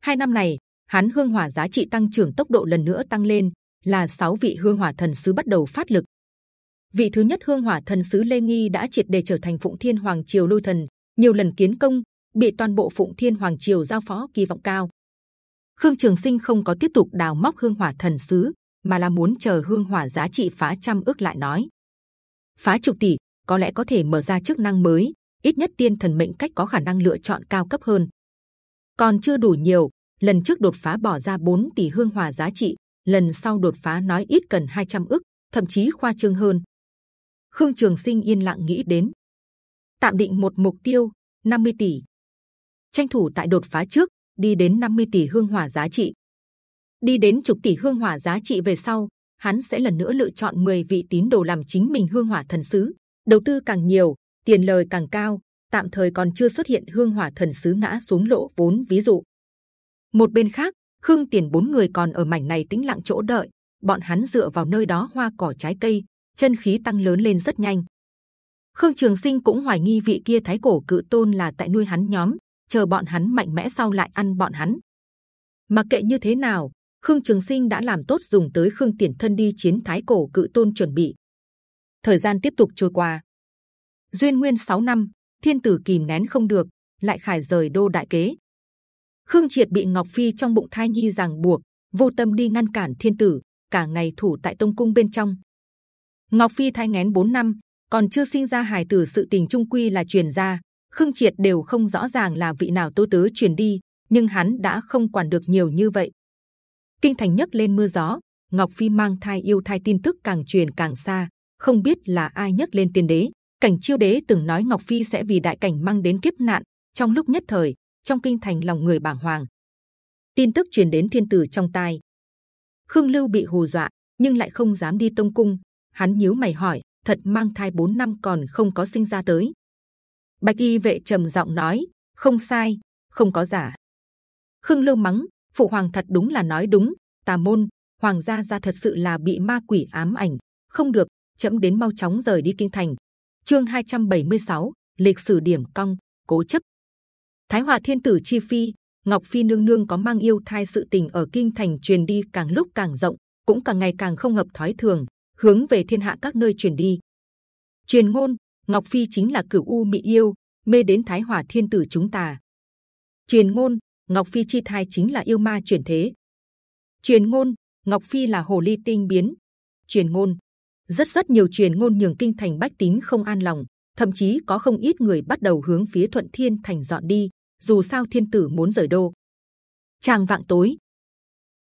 [SPEAKER 1] Hai năm này, hắn hương hỏa giá trị tăng trưởng tốc độ lần nữa tăng lên, là sáu vị hương hỏa thần sứ bắt đầu phát lực. Vị thứ nhất hương hỏa thần sứ Lê Nghi đã triệt để trở thành Phụng Thiên Hoàng Triều lôi thần, nhiều lần kiến công, bị toàn bộ Phụng Thiên Hoàng Triều giao phó kỳ vọng cao. Khương Trường Sinh không có tiếp tục đào móc hương hỏa thần sứ, mà là muốn chờ hương hỏa giá trị phá trăm ước lại nói. Phá chục tỷ có lẽ có thể mở ra chức năng mới, ít nhất tiên thần mệnh cách có khả năng lựa chọn cao cấp hơn. Còn chưa đủ nhiều, lần trước đột phá bỏ ra 4 tỷ hương hỏa giá trị, lần sau đột phá nói ít cần 200 ức, thậm chí khoa trương hơn. Khương Trường Sinh yên lặng nghĩ đến, tạm định một mục tiêu 50 tỷ, tranh thủ tại đột phá trước đi đến 50 tỷ hương hỏa giá trị. Đi đến chục tỷ hương hỏa giá trị về sau, hắn sẽ lần nữa lựa chọn 10 vị tín đồ làm chính mình hương hỏa thần sứ. Đầu tư càng nhiều, tiền lời càng cao. Tạm thời còn chưa xuất hiện hương hỏa thần sứ ngã xuống lộ vốn ví dụ. Một bên khác, Khương Tiền bốn người còn ở mảnh này tĩnh lặng chỗ đợi. Bọn hắn dựa vào nơi đó hoa cỏ trái cây, chân khí tăng lớn lên rất nhanh. Khương Trường Sinh cũng hoài nghi vị kia thái cổ cự tôn là tại nuôi hắn nhóm, chờ bọn hắn mạnh mẽ sau lại ăn bọn hắn. Mặc kệ như thế nào, Khương Trường Sinh đã làm tốt dùng tới Khương Tiền thân đi chiến thái cổ cự tôn chuẩn bị. Thời gian tiếp tục trôi qua. Duyên nguyên 6 năm, Thiên Tử kìm nén không được, lại khải rời đô đại kế. Khương Triệt bị Ngọc Phi trong bụng thai nhi ràng buộc, vô tâm đi ngăn cản Thiên Tử, cả ngày thủ tại Tông cung bên trong. Ngọc Phi thai ngén 4 năm, còn chưa sinh ra hài tử sự tình trung quy là truyền ra. Khương Triệt đều không rõ ràng là vị nào tô tứ truyền đi, nhưng hắn đã không quản được nhiều như vậy kinh thành nhấc lên mưa gió ngọc phi mang thai yêu thai tin tức càng truyền càng xa không biết là ai nhấc lên tiên đế cảnh chiêu đế từng nói ngọc phi sẽ vì đại cảnh mang đến kiếp nạn trong lúc nhất thời trong kinh thành lòng người bàng hoàng tin tức truyền đến thiên tử trong tai khương lưu bị hù dọa nhưng lại không dám đi tông cung hắn nhíu mày hỏi thật mang thai 4 năm còn không có sinh ra tới bạch y vệ trầm giọng nói không sai, không có giả. Khương Lưu mắng, phụ hoàng thật đúng là nói đúng, tà môn, hoàng gia gia thật sự là bị ma quỷ ám ảnh, không được, chậm đến mau chóng rời đi kinh thành. Chương 276, lịch sử điểm cong, cố chấp. Thái Hòa Thiên Tử chi phi, Ngọc Phi nương nương có mang yêu thai sự tình ở kinh thành truyền đi càng lúc càng rộng, cũng càng ngày càng không hợp thói thường, hướng về thiên hạ các nơi truyền đi. Truyền ngôn Ngọc Phi chính là cửu u mỹ yêu, mê đến Thái Hòa Thiên Tử chúng ta. Truyền ngôn Ngọc Phi chi thai chính là yêu ma chuyển thế. Truyền ngôn Ngọc Phi là hồ ly tinh biến. Truyền ngôn rất rất nhiều truyền ngôn nhường kinh thành bách tính không an lòng, thậm chí có không ít người bắt đầu hướng phía Thuận Thiên thành dọn đi. Dù sao Thiên Tử muốn rời đô. Tràng vạng tối,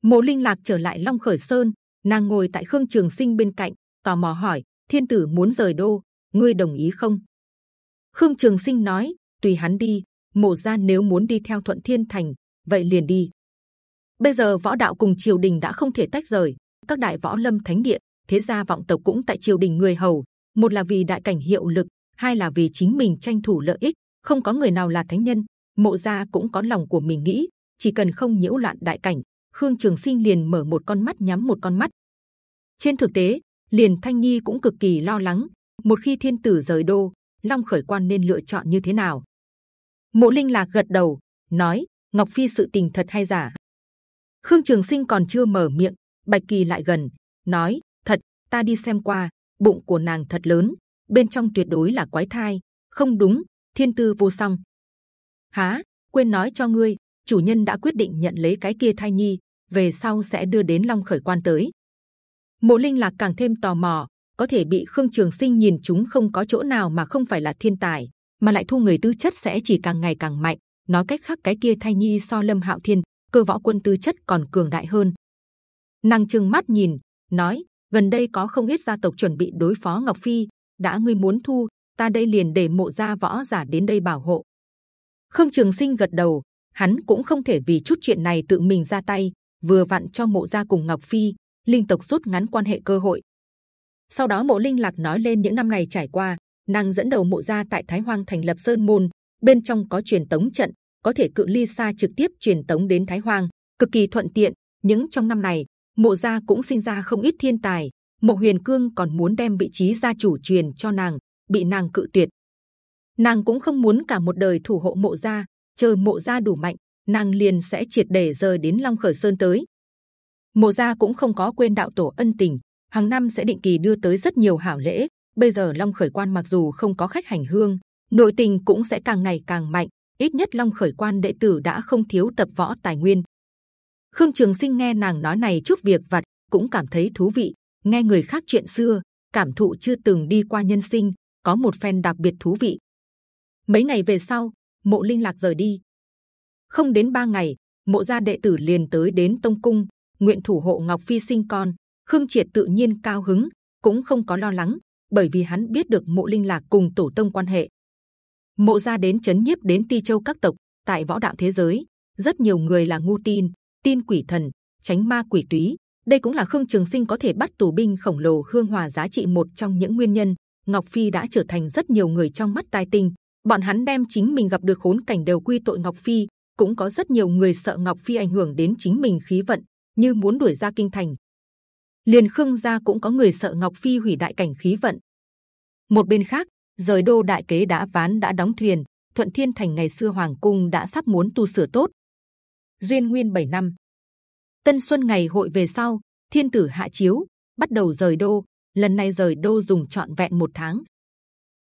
[SPEAKER 1] Mộ Linh Lạc trở lại Long Khởi Sơn, nàng ngồi tại Khương Trường Sinh bên cạnh, tò mò hỏi: Thiên Tử muốn rời đô, ngươi đồng ý không? Khương Trường Sinh nói: tùy hắn đi. Mộ gia nếu muốn đi theo Thuận Thiên thành, vậy liền đi. Bây giờ võ đạo cùng triều đình đã không thể tách rời, các đại võ lâm thánh địa, thế gia vọng tộc cũng tại triều đình người hầu. Một là vì đại cảnh hiệu lực, hai là vì chính mình tranh thủ lợi ích. Không có người nào là thánh nhân. Mộ gia cũng có lòng của mình nghĩ, chỉ cần không nhiễu loạn đại cảnh, Khương Trường Sinh liền mở một con mắt nhắm một con mắt. Trên thực tế, liền Thanh Nhi cũng cực kỳ lo lắng. Một khi Thiên Tử rời đô, Long Khởi Quan nên lựa chọn như thế nào? Mộ Linh lạc gật đầu, nói: Ngọc Phi sự tình thật hay giả? Khương Trường Sinh còn chưa mở miệng, Bạch Kỳ lại gần, nói: Thật, ta đi xem qua, bụng của nàng thật lớn, bên trong tuyệt đối là quái thai. Không đúng, thiên tư vô song. Há, quên nói cho ngươi, chủ nhân đã quyết định nhận lấy cái kia thai nhi, về sau sẽ đưa đến Long Khởi Quan tới. Mộ Linh lạc càng thêm tò mò, có thể bị Khương Trường Sinh nhìn chúng không có chỗ nào mà không phải là thiên tài, mà lại thu người tư chất sẽ chỉ càng ngày càng mạnh. Nói cách khác, cái kia thai nhi so Lâm Hạo Thiên, cơ võ quân tư chất còn cường đại hơn. Nàng trừng mắt nhìn, nói: gần đây có không ít gia tộc chuẩn bị đối phó Ngọc Phi, đã ngươi muốn thu, ta đây liền để mộ gia võ giả đến đây bảo hộ. Khương Trường Sinh gật đầu, hắn cũng không thể vì chút chuyện này tự mình ra tay, vừa vặn cho mộ gia cùng Ngọc Phi linh tộc rút ngắn quan hệ cơ hội. Sau đó mộ linh lạc nói lên những năm này trải qua, nàng dẫn đầu mộ gia tại Thái Hoang thành lập sơn môn, bên trong có truyền tống trận, có thể cự ly xa trực tiếp truyền tống đến Thái Hoang, cực kỳ thuận tiện. những trong năm này, mộ gia cũng sinh ra không ít thiên tài. Mộ Huyền Cương còn muốn đem vị trí gia chủ truyền cho nàng, bị nàng cự tuyệt. Nàng cũng không muốn cả một đời thủ hộ mộ gia, chờ mộ gia đủ mạnh, nàng liền sẽ triệt để rời đến Long Khởi Sơn tới. Mộ gia cũng không có quên đạo tổ ân tình, hàng năm sẽ định kỳ đưa tới rất nhiều hảo lễ. Bây giờ Long Khởi Quan mặc dù không có khách hành hương, nội tình cũng sẽ càng ngày càng mạnh. Ít nhất Long Khởi Quan đệ tử đã không thiếu tập võ tài nguyên. Khương Trường Sinh nghe nàng nói này chút việc vặt cũng cảm thấy thú vị. Nghe người khác chuyện xưa, cảm thụ chưa từng đi qua nhân sinh, có một phen đặc biệt thú vị. Mấy ngày về sau, Mộ Linh Lạc rời đi. Không đến ba ngày, Mộ gia đệ tử liền tới đến Tông Cung, nguyện thủ hộ Ngọc Phi sinh con. Khương Triệt tự nhiên cao hứng, cũng không có lo lắng, bởi vì hắn biết được Mộ Linh Lạc cùng Tổ Tông quan hệ. Mộ gia đến chấn nhiếp đến Ti Châu các tộc tại võ đạo thế giới, rất nhiều người là ngu tin, tin quỷ thần, tránh ma quỷ túy. Đây cũng là Khương Trường Sinh có thể bắt tù binh khổng lồ hương hòa giá trị một trong những nguyên nhân. Ngọc Phi đã trở thành rất nhiều người trong mắt tai tinh. Bọn hắn đem chính mình gặp được khốn cảnh đều quy tội Ngọc Phi. Cũng có rất nhiều người sợ Ngọc Phi ảnh hưởng đến chính mình khí vận, như muốn đuổi ra kinh thành. Liền Khương gia cũng có người sợ Ngọc Phi hủy đại cảnh khí vận. Một bên khác, rời đô đại kế đã ván đã đóng thuyền, thuận thiên thành ngày xưa hoàng cung đã sắp muốn tu sửa tốt. duyên nguyên 7 năm, tân xuân ngày hội về sau, thiên tử hạ chiếu, bắt đầu rời đô. lần này rời đô dùng trọn vẹn một tháng,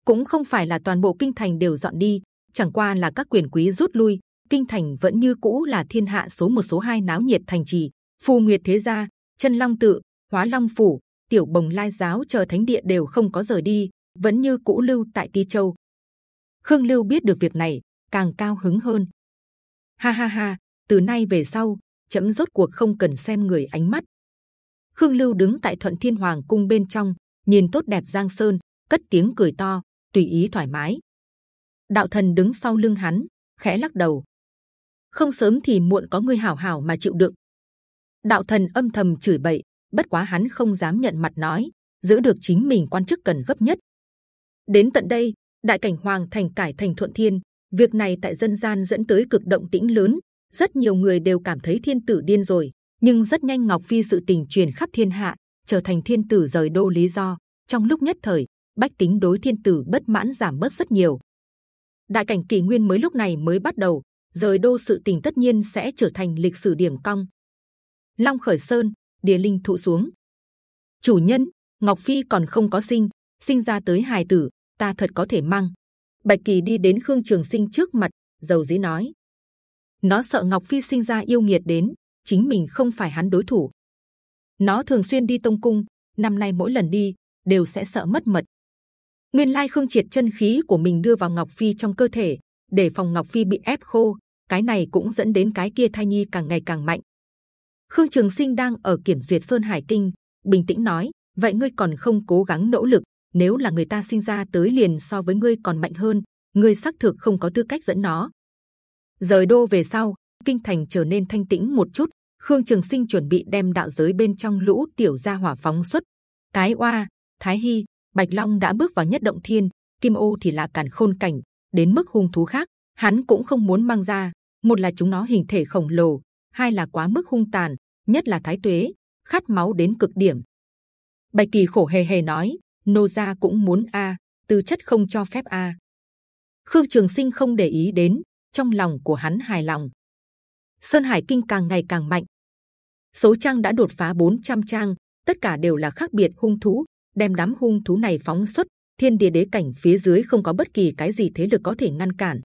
[SPEAKER 1] cũng không phải là toàn bộ kinh thành đều dọn đi, chẳng qua là các quyền quý rút lui, kinh thành vẫn như cũ là thiên hạ số một số hai náo nhiệt thành trì. phù nguyệt thế gia, chân long tự, hóa long phủ, tiểu bồng lai giáo chờ thánh địa đều không có rời đi, vẫn như cũ lưu tại Ti Châu. Khương Lưu biết được việc này, càng cao hứng hơn. Ha ha ha! Từ nay về sau, chấm rốt cuộc không cần xem người ánh mắt. Khương Lưu đứng tại Thuận Thiên Hoàng cung bên trong, nhìn tốt đẹp Giang Sơn, cất tiếng cười to, tùy ý thoải mái. Đạo thần đứng sau lưng hắn, khẽ lắc đầu. Không sớm thì muộn có người hảo hảo mà chịu đựng. Đạo thần âm thầm chửi bậy, bất quá hắn không dám nhận mặt nói, giữ được chính mình quan chức cần gấp nhất. Đến tận đây, đại cảnh hoàng thành cải thành thuận thiên, Việc này tại dân gian dẫn tới cực động tĩnh lớn, rất nhiều người đều cảm thấy thiên tử điên rồi. Nhưng rất nhanh Ngọc Phi sự tình truyền khắp thiên hạ, trở thành thiên tử rời đô lý do. Trong lúc nhất thời, bách tính đối thiên tử bất mãn giảm bớt rất nhiều. Đại cảnh kỷ nguyên mới lúc này mới bắt đầu, rời đô sự tình tất nhiên sẽ trở thành lịch sử điểm cong. Long khởi sơn, địa linh thụ xuống. Chủ nhân, Ngọc Phi còn không có sinh, sinh ra tới hài tử, ta thật có thể mang. Bạch Kỳ đi đến Khương Trường Sinh trước mặt, dầu dĩ nói: nó sợ Ngọc Phi sinh ra yêu nghiệt đến, chính mình không phải hắn đối thủ. Nó thường xuyên đi tông cung, năm nay mỗi lần đi đều sẽ sợ mất mật. Nguyên lai Khương Triệt chân khí của mình đưa vào Ngọc Phi trong cơ thể, để phòng Ngọc Phi bị ép khô. Cái này cũng dẫn đến cái kia thai nhi càng ngày càng mạnh. Khương Trường Sinh đang ở kiểm duyệt Sơn Hải Kinh, bình tĩnh nói: vậy ngươi còn không cố gắng nỗ lực? Nếu là người ta sinh ra tới liền so với ngươi còn mạnh hơn, ngươi xác thực không có tư cách dẫn nó. Rời đô về sau, kinh thành trở nên thanh tĩnh một chút. Khương Trường Sinh chuẩn bị đem đạo giới bên trong lũ tiểu gia hỏa phóng xuất. Cái oa, Thái Hy, Bạch Long đã bước vào nhất động thiên, Kim Ô thì là cản khôn cảnh. Đến mức hung thú khác, hắn cũng không muốn mang ra. Một là chúng nó hình thể khổng lồ, hai là quá mức hung tàn, nhất là Thái Tuế, khát máu đến cực điểm. Bạch Kỳ khổ hề hề nói, nô gia cũng muốn a, tư chất không cho phép a. Khương Trường Sinh không để ý đến, trong lòng của hắn hài lòng. Sơn Hải Kinh càng ngày càng mạnh, số trang đã đột phá 400 trang, tất cả đều là khác biệt hung thú, đem đám hung thú này phóng xuất. Thiên địa đế cảnh phía dưới không có bất kỳ cái gì thế lực có thể ngăn cản.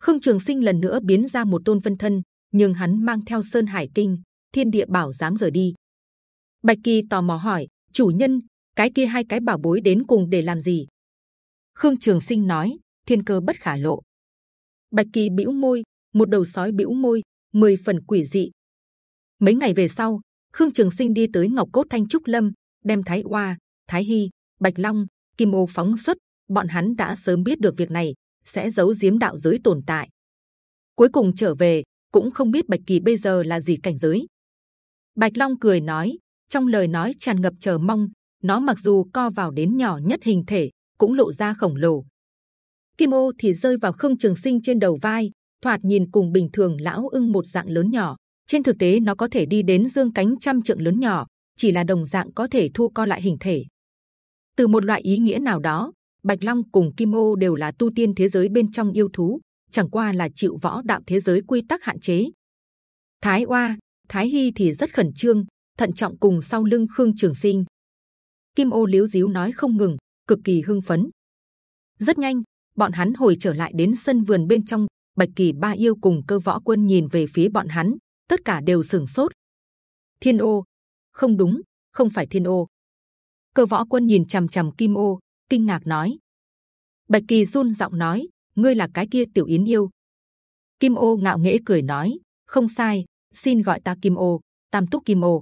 [SPEAKER 1] Khương Trường Sinh lần nữa biến ra một tôn phân thân, nhưng hắn mang theo Sơn Hải Kinh, Thiên Địa Bảo dám rời đi. Bạch Kỳ tò mò hỏi, chủ nhân, cái kia hai cái bảo bối đến cùng để làm gì? Khương Trường Sinh nói, thiên cơ bất khả lộ. Bạch Kỳ bĩu môi, một đầu sói bĩu môi, mười phần quỷ dị. Mấy ngày về sau, Khương Trường Sinh đi tới Ngọc Cốt Thanh Trúc Lâm, đem Thái Oa, Thái Hy, Bạch Long, Kim Ô phóng xuất. Bọn hắn đã sớm biết được việc này, sẽ giấu giếm đạo giới tồn tại. Cuối cùng trở về, cũng không biết Bạch Kỳ bây giờ là gì cảnh giới. Bạch Long cười nói, trong lời nói tràn ngập chờ mong. Nó mặc dù co vào đến nhỏ nhất hình thể, cũng lộ ra khổng lồ, Kim ô thì rơi vào khương trường sinh trên đầu vai, thoạt nhìn cùng bình thường lão ưng một dạng lớn nhỏ. Trên thực tế nó có thể đi đến dương cánh trăm trượng lớn nhỏ, chỉ là đồng dạng có thể thu co lại hình thể. Từ một loại ý nghĩa nào đó, Bạch Long cùng Kim ô đều là tu tiên thế giới bên trong yêu thú, chẳng qua là chịu võ đạo thế giới quy tắc hạn chế. Thái Oa, Thái Hy thì rất khẩn trương, thận trọng cùng sau lưng Khương Trường Sinh. Kim ô liếu díu nói không ngừng, cực kỳ hưng phấn. Rất nhanh, bọn hắn hồi trở lại đến sân vườn bên trong, bạch kỳ ba yêu cùng cơ võ quân nhìn về phía bọn hắn, tất cả đều sừng sốt. Thiên ô, không đúng, không phải thiên ô. Cơ võ quân nhìn c h ầ m c h ầ m kim ô, kinh ngạc nói. Bạch kỳ run giọng nói, ngươi là cái kia tiểu yến yêu. Kim ô ngạo nghễ cười nói, không sai, xin gọi ta kim ô, tam túc kim ô.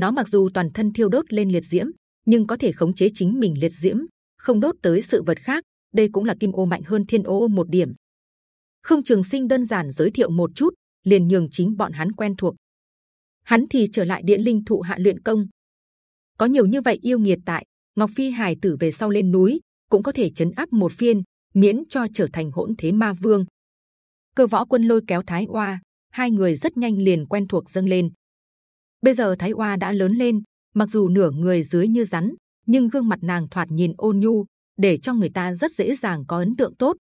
[SPEAKER 1] Nó mặc dù toàn thân thiêu đốt lên liệt diễm, nhưng có thể khống chế chính mình liệt diễm, không đốt tới sự vật khác đây cũng là kim ô mạnh hơn thiên ô một điểm. Khương Trường Sinh đơn giản giới thiệu một chút, liền nhường chính bọn hắn quen thuộc. Hắn thì trở lại điện linh thụ hạ luyện công. Có nhiều như vậy yêu nghiệt tại Ngọc Phi Hải tử về sau lên núi cũng có thể chấn áp một phiên, miễn cho trở thành hỗn thế ma vương. Cơ võ quân lôi kéo Thái Oa, hai người rất nhanh liền quen thuộc dâng lên. Bây giờ Thái Oa đã lớn lên, mặc dù nửa người dưới như rắn, nhưng gương mặt nàng thoạt nhìn ôn nhu, để cho người ta rất dễ dàng có ấn tượng tốt.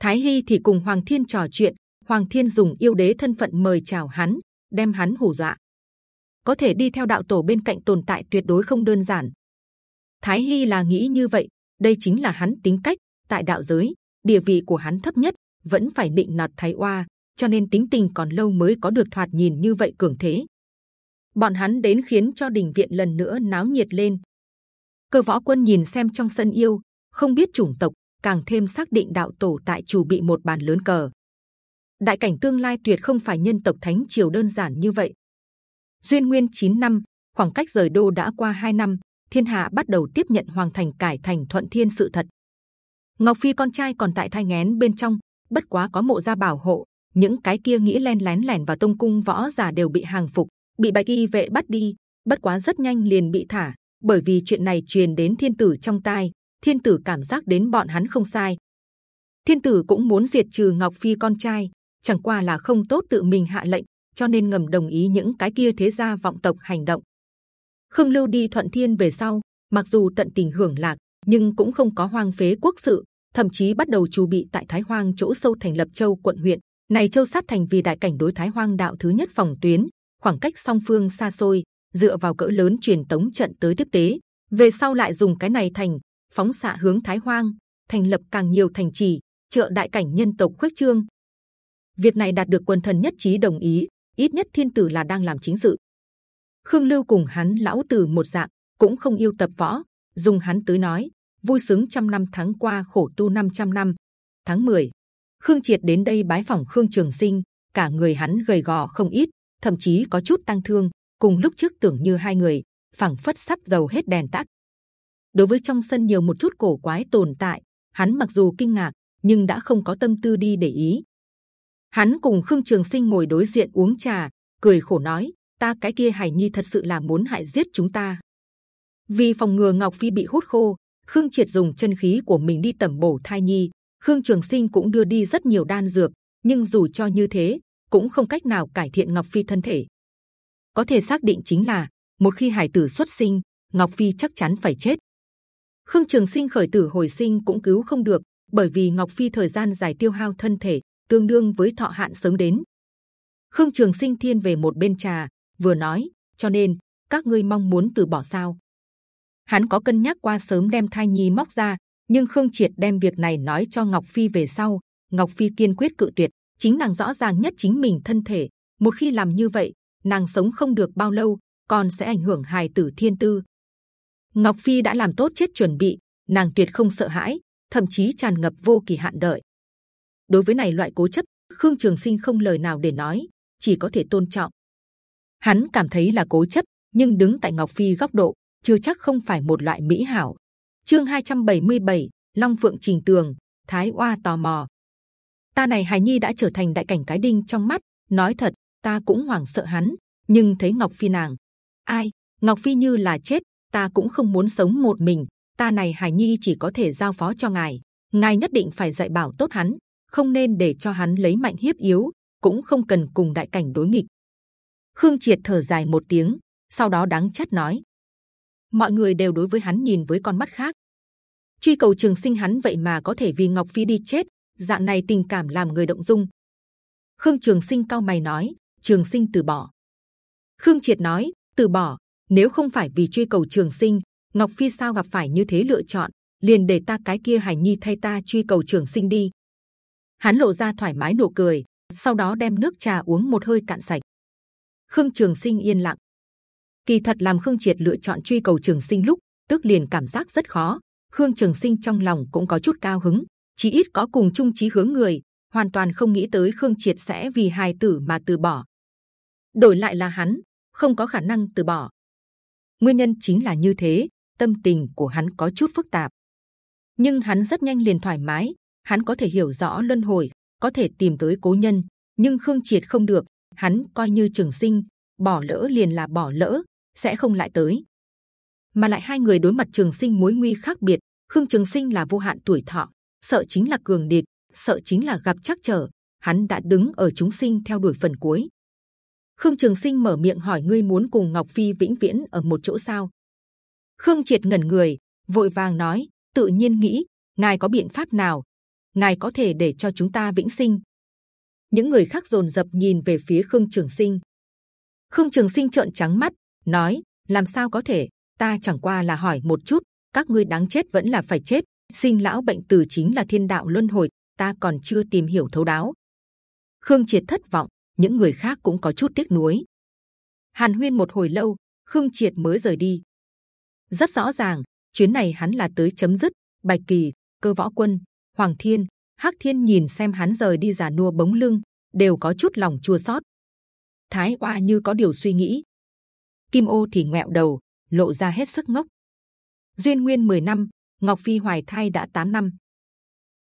[SPEAKER 1] Thái Hi thì cùng Hoàng Thiên trò chuyện, Hoàng Thiên dùng yêu đế thân phận mời chào hắn, đem hắn hù dọa. Có thể đi theo đạo tổ bên cạnh tồn tại tuyệt đối không đơn giản. Thái Hi là nghĩ như vậy, đây chính là hắn tính cách. Tại đạo giới, địa vị của hắn thấp nhất, vẫn phải định nọt Thái Oa, cho nên tính tình còn lâu mới có được thoạt nhìn như vậy cường thế. Bọn hắn đến khiến cho đình viện lần nữa náo nhiệt lên, cơ võ quân nhìn xem trong sân yêu không biết chủng tộc, càng thêm xác định đạo tổ tại chủ bị một bàn lớn cờ. Đại cảnh tương lai tuyệt không phải nhân tộc thánh triều đơn giản như vậy. Duyên nguyên 9 năm, khoảng cách rời đô đã qua 2 năm, thiên hạ bắt đầu tiếp nhận hoàng thành cải thành thuận thiên sự thật. Ngọc phi con trai còn tại thai ngén bên trong, bất quá có mộ gia bảo hộ, những cái kia nghĩ len lén lẻn vào tông cung võ giả đều bị hàng phục, bị bạch y vệ bắt đi, bất quá rất nhanh liền bị thả, bởi vì chuyện này truyền đến thiên tử trong tai thiên tử cảm giác đến bọn hắn không sai Thiên tử cũng muốn diệt trừ Ngọc Phi con trai, chẳng qua là không tốt tự mình hạ lệnh, cho nên ngầm đồng ý những cái kia thế gia vọng tộc hành động. Khương Lưu đi Thuận Thiên về sau, mặc dù tận tình hưởng lạc, nhưng cũng không có hoang phế quốc sự, thậm chí bắt đầu chuẩn bị tại Thái Hoang chỗ sâu thành lập châu quận huyện. Này châu sát thành vì đại cảnh đối Thái Hoang đạo thứ nhất phòng tuyến, khoảng cách song phương xa xôi, dựa vào cỡ lớn truyền tống trận tới tiếp tế. Về sau lại dùng cái này thành phóng xạ hướng Thái Hoang, thành lập càng nhiều thành trì, trợ đại cảnh nhân tộc khuếch trương. Việc này đạt được quần thần nhất trí đồng ý, ít nhất thiên tử là đang làm chính sự. Khương Lưu cùng hắn lão tử một dạng, cũng không yêu tập võ, dùng hắn tới nói, vui sướng trăm năm tháng qua khổ tu 500 năm. Tháng 10, Khương Triệt đến đây bái phỏng Khương Trường Sinh, cả người hắn gầy gò không ít, thậm chí có chút tăng thương. Cùng lúc trước tưởng như hai người, phẳng phất sắp dầu hết đèn tắt. Đối với trong sân nhiều một chút cổ quái tồn tại, hắn mặc dù kinh ngạc, nhưng đã không có tâm tư đi để ý. Hắn cùng Khương Trường Sinh ngồi đối diện uống trà, cười khổ nói: ta cái kia hải nhi thật sự là muốn hại giết chúng ta. Vì phòng ngừa Ngọc Phi bị hút khô, Khương Triệt dùng chân khí của mình đi tẩm bổ thai nhi. Khương Trường Sinh cũng đưa đi rất nhiều đan dược, nhưng dù cho như thế, cũng không cách nào cải thiện Ngọc Phi thân thể. Có thể xác định chính là một khi hải tử xuất sinh, Ngọc Phi chắc chắn phải chết. Khương Trường Sinh khởi tử hồi sinh cũng cứu không được, bởi vì Ngọc Phi thời gian dài tiêu hao thân thể, tương đương với thọ hạn sớm đến. Khương Trường Sinh thiên về một bên trà, vừa nói, cho nên các ngươi mong muốn từ bỏ sao? Hắn có cân nhắc qua sớm đem thai nhi móc ra, nhưng Khương Triệt đem việc này nói cho Ngọc Phi về sau, Ngọc Phi kiên quyết cự tuyệt. Chính nàng rõ ràng nhất chính mình thân thể, một khi làm như vậy, nàng sống không được bao lâu, còn sẽ ảnh hưởng hài tử thiên tư. Ngọc Phi đã làm tốt chết chuẩn bị, nàng tuyệt không sợ hãi, thậm chí tràn ngập vô kỳ hạn đợi. Đối với này loại cố chấp, Khương Trường Sinh không lời nào để nói, chỉ có thể tôn trọng. Hắn cảm thấy là cố chấp, nhưng đứng tại Ngọc Phi góc độ, chưa chắc không phải một loại mỹ hảo. Chương 277, Long Phượng Trình Tường, Thái Oa tò mò. Ta này Hải Nhi đã trở thành đại cảnh cái đinh trong mắt. Nói thật, ta cũng hoảng sợ hắn, nhưng thấy Ngọc Phi nàng, ai? Ngọc Phi như là chết, ta cũng không muốn sống một mình. Ta này Hải Nhi chỉ có thể giao phó cho ngài, ngài nhất định phải dạy bảo tốt hắn, không nên để cho hắn lấy mạnh hiếp yếu, cũng không cần cùng đại cảnh đối nghịch. Khương Triệt thở dài một tiếng, sau đó đáng chát nói: mọi người đều đối với hắn nhìn với con mắt khác. truy cầu trường sinh hắn vậy mà có thể vì Ngọc Phi đi chết, dạng này tình cảm làm người động dung. Khương Trường Sinh cao mày nói: Trường Sinh từ bỏ. Khương Triệt nói: từ bỏ. Nếu không phải vì truy cầu Trường Sinh, Ngọc Phi sao gặp phải như thế lựa chọn? liền để ta cái kia Hải Nhi thay ta truy cầu Trường Sinh đi. Hắn lộ ra thoải mái nụ cười, sau đó đem nước trà uống một hơi cạn sạch. Khương Trường Sinh yên lặng. Kỳ thật làm Khương Triệt lựa chọn truy cầu Trường Sinh lúc, tức liền cảm giác rất khó. Khương Trường Sinh trong lòng cũng có chút cao hứng, chỉ ít có cùng chung chí hướng người, hoàn toàn không nghĩ tới Khương Triệt sẽ vì hài tử mà từ bỏ. Đổi lại là hắn, không có khả năng từ bỏ. Nguyên nhân chính là như thế, tâm tình của hắn có chút phức tạp. Nhưng hắn rất nhanh liền thoải mái, hắn có thể hiểu rõ luân hồi, có thể tìm tới cố nhân. Nhưng Khương Triệt không được, hắn coi như Trường Sinh bỏ lỡ liền là bỏ lỡ, sẽ không lại tới. Mà lại hai người đối mặt Trường Sinh mối nguy khác biệt. Khương Trường Sinh là vô hạn tuổi thọ, sợ chính là cường địch, sợ chính là gặp chắc trở. Hắn đã đứng ở chúng sinh theo đuổi phần cuối. Khương Trường Sinh mở miệng hỏi ngươi muốn cùng Ngọc Phi vĩnh viễn ở một chỗ sao? Khương Triệt ngẩn người, vội vàng nói, tự nhiên nghĩ, ngài có biện pháp nào? Ngài có thể để cho chúng ta vĩnh sinh? Những người khác rồn rập nhìn về phía Khương Trường Sinh. Khương Trường Sinh trợn trắng mắt, nói: làm sao có thể? Ta chẳng qua là hỏi một chút, các ngươi đáng chết vẫn là phải chết. Sinh lão bệnh tử chính là thiên đạo luân hồi, ta còn chưa tìm hiểu thấu đáo. Khương Triệt thất vọng, những người khác cũng có chút tiếc nuối. Hàn Huyên một hồi lâu, Khương Triệt mới rời đi. Rất rõ ràng, chuyến này hắn là tới chấm dứt. Bạch Kỳ, Cơ Võ Quân, Hoàng Thiên, Hắc Thiên nhìn xem hắn rời đi giả nua bóng lưng, đều có chút lòng chua xót. Thái Oa như có điều suy nghĩ. Kim Ô thì ngẹo đầu, lộ ra hết sức ngốc. Duyên nguyên 10 năm, Ngọc Phi hoài thai đã 8 năm.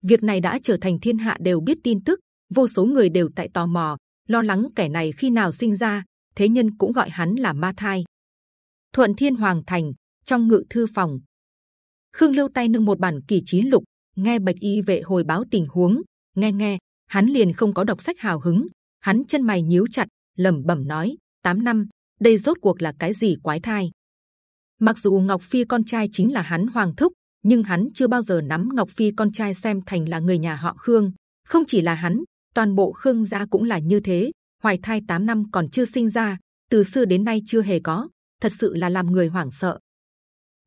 [SPEAKER 1] Việc này đã trở thành thiên hạ đều biết tin tức, vô số người đều tại tò mò, lo lắng kẻ này khi nào sinh ra. Thế nhân cũng gọi hắn là ma thai. Thuận Thiên Hoàng Thành trong ngự thư phòng, Khương Lưu tay nâng một bản kỳ trí lục, nghe bạch y vệ hồi báo tình huống nghe nghe hắn liền không có đọc sách hào hứng hắn chân mày nhíu chặt lẩm bẩm nói 8 năm đây rốt cuộc là cái gì quái thai mặc dù ngọc phi con trai chính là hắn hoàng thúc nhưng hắn chưa bao giờ nắm ngọc phi con trai xem thành là người nhà họ khương không chỉ là hắn toàn bộ khương gia cũng là như thế, hoài thai 8 năm còn chưa sinh ra, từ xưa đến nay chưa hề có, thật sự là làm người hoảng sợ.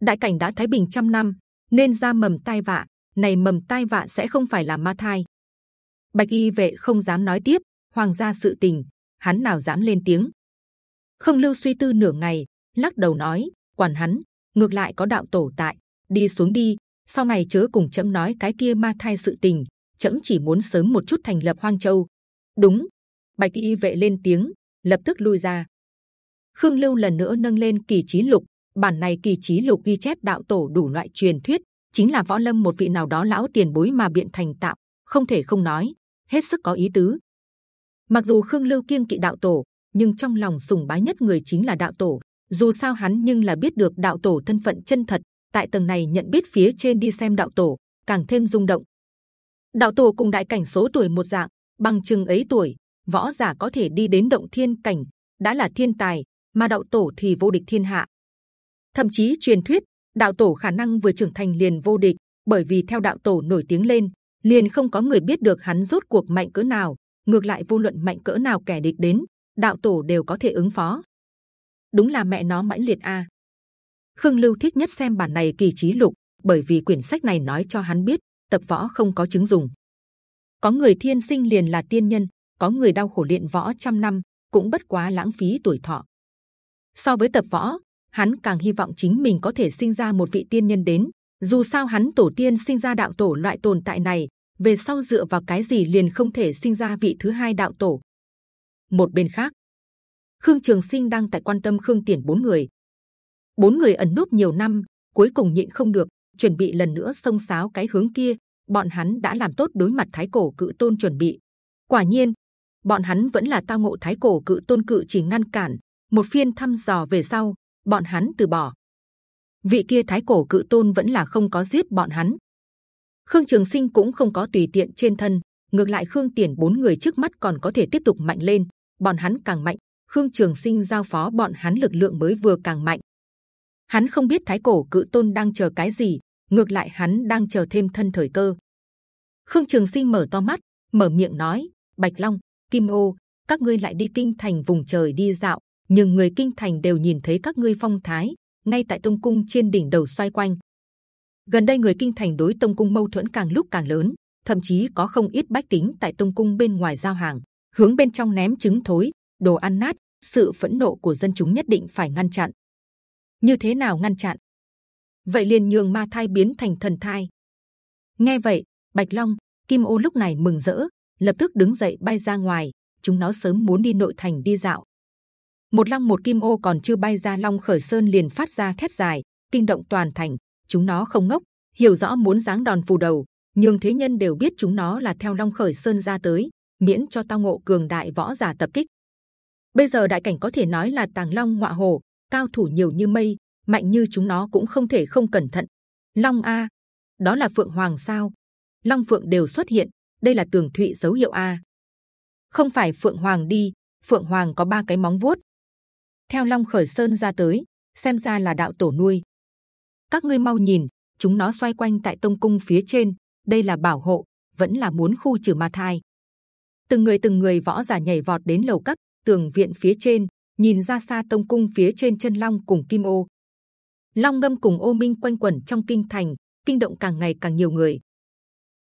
[SPEAKER 1] Đại cảnh đã thái bình trăm năm, nên ra mầm tai vạ, này mầm tai vạ sẽ không phải là ma thai. Bạch y vệ không dám nói tiếp, hoàng gia sự tình, hắn nào dám lên tiếng. Không lưu suy tư nửa ngày, lắc đầu nói, quản hắn, ngược lại có đạo tổ tại, đi xuống đi, sau này chớ cùng chậm nói cái kia ma thai sự tình trẫm chỉ muốn sớm một chút thành lập hoang châu. Đúng. Bạch y vệ lên tiếng, lập tức lui ra. Khương lưu lần nữa nâng lên kỳ trí lục. Bản này kỳ trí lục ghi chép đạo tổ đủ loại truyền thuyết, chính là võ lâm một vị nào đó lão tiền bối mà biện thành tạo, không thể không nói, hết sức có ý tứ. Mặc dù khương lưu kiêng kỵ đạo tổ, nhưng trong lòng sùng bái nhất người chính là đạo tổ. Dù sao hắn nhưng là biết được đạo tổ thân phận chân thật, tại tầng này nhận biết phía trên đi xem đạo tổ, càng thêm rung động đạo tổ cùng đại cảnh số tuổi một dạng bằng chừng ấy tuổi, võ giả có thể đi đến động thiên cảnh, đã là thiên tài, mà đạo tổ thì vô địch thiên hạ. Thậm chí truyền thuyết, đạo tổ khả năng vừa trưởng thành liền vô địch, bởi vì theo đạo tổ nổi tiếng lên, liền không có người biết được hắn rốt cuộc mạnh cỡ nào, ngược lại vô luận mạnh cỡ nào kẻ địch đến, đạo tổ đều có thể ứng phó. Đúng là mẹ nó mãnh liệt a. Khương lưu thích nhất xem bản này kỳ trí lục, bởi vì quyển sách này nói cho hắn biết tập võ không có chứng dùng. Có người thiên sinh liền là tiên nhân, có người đau khổ luyện võ trăm năm, cũng bất quá lãng phí tuổi thọ. So với tập võ, hắn càng hy vọng chính mình có thể sinh ra một vị tiên nhân đến. Dù sao hắn tổ tiên sinh ra đạo tổ loại tồn tại này, về sau dựa vào cái gì liền không thể sinh ra vị thứ hai đạo tổ? Một bên khác, khương trường sinh đang tại quan tâm khương tiền bốn người. Bốn người ẩn núp nhiều năm, cuối cùng nhịn không được, chuẩn bị lần nữa xông xáo cái hướng kia bọn hắn đã làm tốt đối mặt thái cổ cự tôn chuẩn bị. Quả nhiên, bọn hắn vẫn là tao ngộ thái cổ cự tôn cự chỉ ngăn cản, một phiên thăm dò về sau, bọn hắn từ bỏ. Vị kia thái cổ cự tôn vẫn là không có giết bọn hắn. Khương trường sinh cũng không có tùy tiện trên thân, ngược lại khương tiền bốn người trước mắt còn có thể tiếp tục mạnh lên, bọn hắn càng mạnh, khương trường sinh giao phó bọn hắn lực lượng mới vừa càng mạnh. Hắn không biết thái cổ cự tôn đang chờ cái gì ngược lại hắn đang chờ thêm thân thời cơ. Khương trường sinh mở to mắt, mở miệng nói, bạch long, kim ô, các ngươi lại đi kinh thành vùng trời đi dạo nhưng người kinh thành đều nhìn thấy các ngươi phong thái, ngay tại tông cung trên đỉnh đầu xoay quanh. Gần đây người kinh thành đối tông cung mâu thuẫn càng lúc càng lớn, thậm chí có không ít bách tính tại tông cung bên ngoài giao hàng, hướng bên trong ném trứng thối, đồ ăn nát, sự phẫn nộ của dân chúng nhất định phải ngăn chặn. Như thế nào ngăn chặn? Vậy liền nhường ma thai biến thành thần thai. Nghe vậy, bạch long, kim ô lúc này mừng rỡ, lập tức đứng dậy bay ra ngoài. Chúng nó sớm muốn đi nội thành đi dạo. Một long một kim ô còn chưa bay ra long khởi sơn liền phát ra thét dài, kinh động toàn thành. Chúng nó không ngốc, hiểu rõ muốn giáng đòn phù đầu. Nhưng thế nhân đều biết chúng nó là theo long khởi sơn ra tới, miễn cho tao ngộ cường đại võ giả tập kích. Bây giờ đại cảnh có thể nói là tàng long ngọa hồ cao thủ nhiều như mây mạnh như chúng nó cũng không thể không cẩn thận. Long a, đó là phượng hoàng sao? Long phượng đều xuất hiện, đây là tường thụy dấu hiệu a. Không phải phượng hoàng đi, phượng hoàng có ba cái móng vuốt. Theo long khởi sơn ra tới, xem ra là đạo tổ nuôi. Các ngươi mau nhìn, chúng nó xoay quanh tại tông cung phía trên, đây là bảo hộ, vẫn là muốn khu trừ ma thai. Từng người từng người võ giả nhảy vọt đến lầu các, tường viện phía trên, nhìn ra xa tông cung phía trên chân long cùng kim ô long ngâm cùng ô minh quanh quẩn trong kinh thành, kinh động càng ngày càng nhiều người.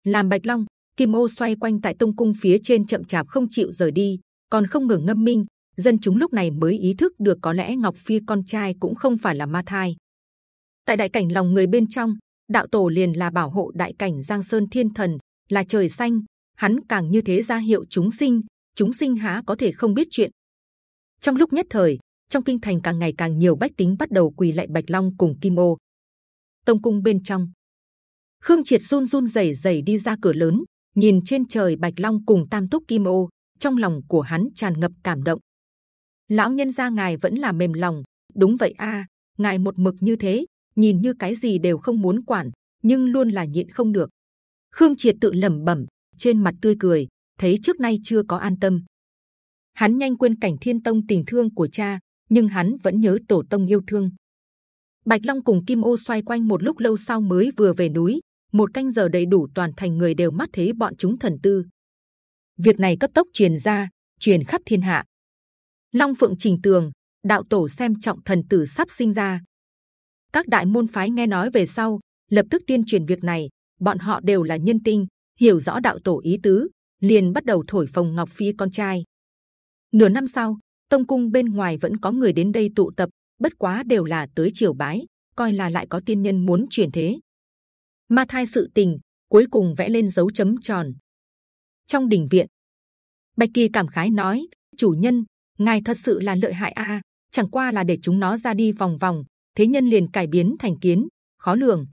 [SPEAKER 1] Làm bạch long, kim ô xoay quanh tại tông cung phía trên chậm chạp không chịu rời đi, còn không ngừng ngâm minh. Dân chúng lúc này mới ý thức được có lẽ ngọc phi con trai cũng không phải là ma thai. Tại đại cảnh lòng người bên trong, đạo tổ liền là bảo hộ đại cảnh giang sơn thiên thần, là trời xanh. Hắn càng như thế ra hiệu chúng sinh chúng sinh há có thể không biết chuyện. Trong lúc nhất thời trong kinh thành càng ngày càng nhiều bách tính bắt đầu quỳ lạy bạch long cùng kim ô. Tông cung bên trong. Khương triệt run run rẩy rẩy đi ra cửa lớn nhìn trên trời bạch long cùng tam túc kim ô. Trong lòng của hắn tràn ngập cảm động. Lão nhân gia ngài vẫn là mềm lòng. Đúng vậy a ngài một mực như thế nhìn như cái gì đều không muốn quản nhưng luôn là nhịn không được. Khương Triệt tự lẩm bẩm, trên mặt tươi cười, thấy trước nay chưa có an tâm. Hắn nhanh quên cảnh Thiên Tông tình thương của cha, nhưng hắn vẫn nhớ tổ tông yêu thương. Bạch Long cùng Kim Ô xoay quanh một lúc lâu sau mới vừa về núi. Một canh giờ đầy đủ toàn thành người đều mắt thấy bọn chúng thần tư. Việc này cấp tốc truyền ra, truyền khắp thiên hạ. Long Phượng Trình Tường, đạo tổ xem trọng thần tử sắp sinh ra. Các đại môn phái nghe nói về sau, lập tức tuyên truyền việc này. Bọn họ đều là nhân tinh, hiểu rõ đạo tổ ý tứ, liền bắt đầu thổi phồng Ngọc Phi con trai. Nửa năm sau, tông cung bên ngoài vẫn có người đến đây tụ tập, bất quá đều là tới triều bái, coi là lại có tiên nhân muốn truyền thế. Ma thai sự tình cuối cùng vẽ lên dấu chấm tròn. Trong đình viện, Bạch Kỳ cảm khái nói: chủ nhân, ngài thật sự là lợi hại a, chẳng qua là để chúng nó ra đi vòng vòng, thế nhân liền cải biến thành kiến, khó lường.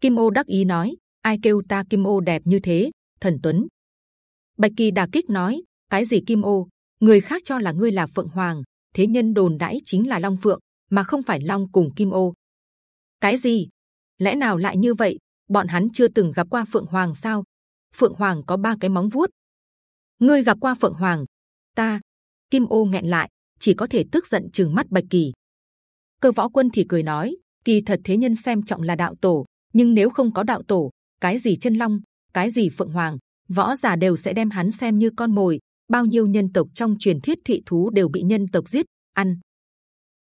[SPEAKER 1] Kim Ô đắc ý nói: ai kêu ta Kim Ô đẹp như thế, thần tuấn. Bạch Kỳ đả kích nói: cái gì Kim Ô, người khác cho là ngươi là Phượng Hoàng, thế nhân đồn đãi chính là Long Phượng, mà không phải Long cùng Kim Ô. Cái gì? Lẽ nào lại như vậy? Bọn hắn chưa từng gặp qua Phượng Hoàng sao? Phượng Hoàng có ba cái móng vuốt. Ngươi gặp qua Phượng Hoàng? Ta. Kim Ô nghẹn lại, chỉ có thể tức giận chừng mắt Bạch Kỳ. Cơ Võ Quân thì cười nói, kỳ thật thế nhân xem trọng là đạo tổ, nhưng nếu không có đạo tổ, cái gì chân long, cái gì Phượng Hoàng, võ giả đều sẽ đem hắn xem như con mồi, bao nhiêu nhân tộc trong truyền thuyết thụy thú đều bị nhân tộc giết ăn.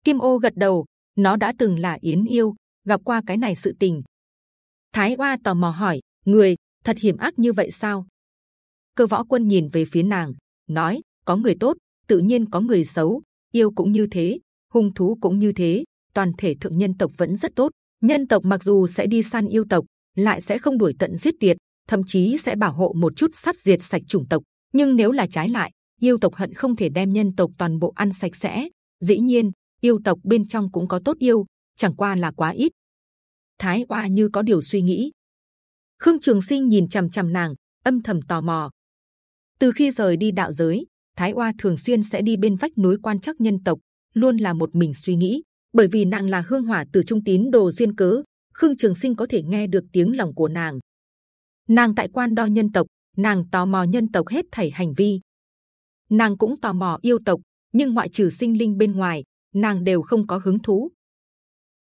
[SPEAKER 1] Kim ô gật đầu, nó đã từng là yến yêu, gặp qua cái này sự tình. Thái Oa tò mò hỏi, người thật hiểm ác như vậy sao? Cơ võ quân nhìn về phía nàng, nói, có người tốt, tự nhiên có người xấu, yêu cũng như thế, hung thú cũng như thế. Toàn thể thượng nhân tộc vẫn rất tốt. Nhân tộc mặc dù sẽ đi săn yêu tộc, lại sẽ không đuổi tận giết tuyệt, thậm chí sẽ bảo hộ một chút sắp diệt sạch chủng tộc nhưng nếu là trái lại, yêu tộc hận không thể đem nhân tộc toàn bộ ăn sạch sẽ. Dĩ nhiên, yêu tộc bên trong cũng có tốt yêu, chẳng qua là quá ít. Thái oa như có điều suy nghĩ. Khương trường sinh nhìn c h ầ m c h ầ m nàng, âm thầm tò mò. Từ khi rời đi đạo giới, thái oa thường xuyên sẽ đi bên vách núi quan chắc nhân tộc, luôn là một mình suy nghĩ. Bởi vì nàng là hương hỏa từ trung tín đồ duyên cớ, khương trường sinh có thể nghe được tiếng lòng của nàng. Nàng tại quan đo nhân tộc nàng tò mò nhân tộc hết thảy hành vi. Nàng cũng tò mò yêu tộc, nhưng ngoại trừ sinh linh bên ngoài, nàng đều không có hứng thú.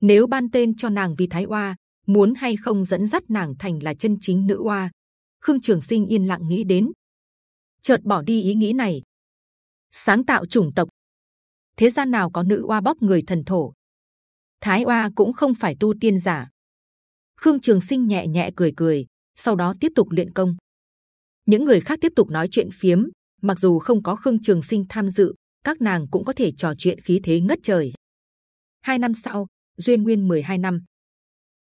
[SPEAKER 1] Nếu ban tên cho nàng vì thái oa, muốn hay không dẫn dắt nàng thành là chân chính nữ oa, khương trường sinh yên lặng nghĩ đến. Chợt bỏ đi ý nghĩ này. Sáng tạo chủng tộc. Thế gian nào có nữ oa bóc người thần thổ? Thái oa cũng không phải tu tiên giả. Khương trường sinh nhẹ nhẹ cười cười, sau đó tiếp tục luyện công những người khác tiếp tục nói chuyện phiếm, mặc dù không có khương trường sinh tham dự, các nàng cũng có thể trò chuyện khí thế ngất trời. Hai năm sau, duyên nguyên 12 năm.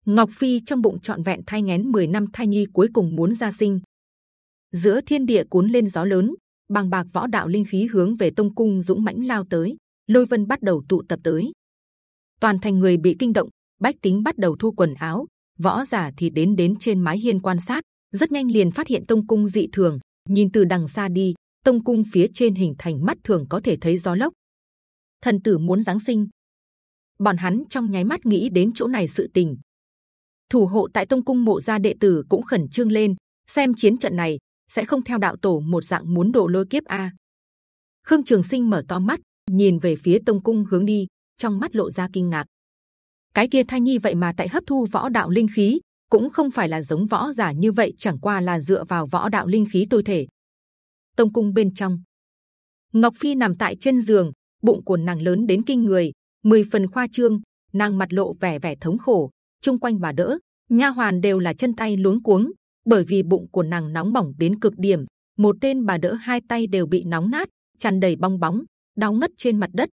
[SPEAKER 1] Ngọc phi trong bụng trọn vẹn thai ngén 10 năm thai nhi cuối cùng muốn ra sinh. Giữa thiên địa cuốn lên gió lớn, bằng bạc võ đạo linh khí hướng về tông cung dũng mãnh lao tới, lôi vân bắt đầu tụ tập tới. Toàn thành người bị kinh động, bách tính bắt đầu thu quần áo, võ giả thì đến đến trên mái hiên quan sát rất nhanh liền phát hiện tông cung dị thường. Nhìn từ đằng xa đi, tông cung phía trên hình thành mắt thường có thể thấy gió lốc. Thần tử muốn giáng sinh, bọn hắn trong nháy mắt nghĩ đến chỗ này sự tình. Thủ hộ tại tông cung mộ gia đệ tử cũng khẩn trương lên, xem chiến trận này sẽ không theo đạo tổ một dạng muốn độ lôi kiếp a. Khương Trường Sinh mở to mắt, nhìn về phía tông cung hướng đi, trong mắt lộ ra kinh ngạc. Cái kia thai nhi vậy mà tại hấp thu võ đạo linh khí, cũng không phải là giống võ giả như vậy, chẳng qua là dựa vào võ đạo linh khí tôi thể. Tông cung bên trong, Ngọc Phi nằm tại trên giường, bụng của nàng lớn đến kinh người, mười phần khoa trương, nàng mặt lộ vẻ vẻ thống khổ, chung quanh bà đỡ, nha hoàn đều là chân tay luống cuống, bởi vì bụng của nàng nóng bỏng đến cực điểm, một tên bà đỡ hai tay đều bị nóng nát, tràn đầy bong bóng, đau ngất trên mặt đất.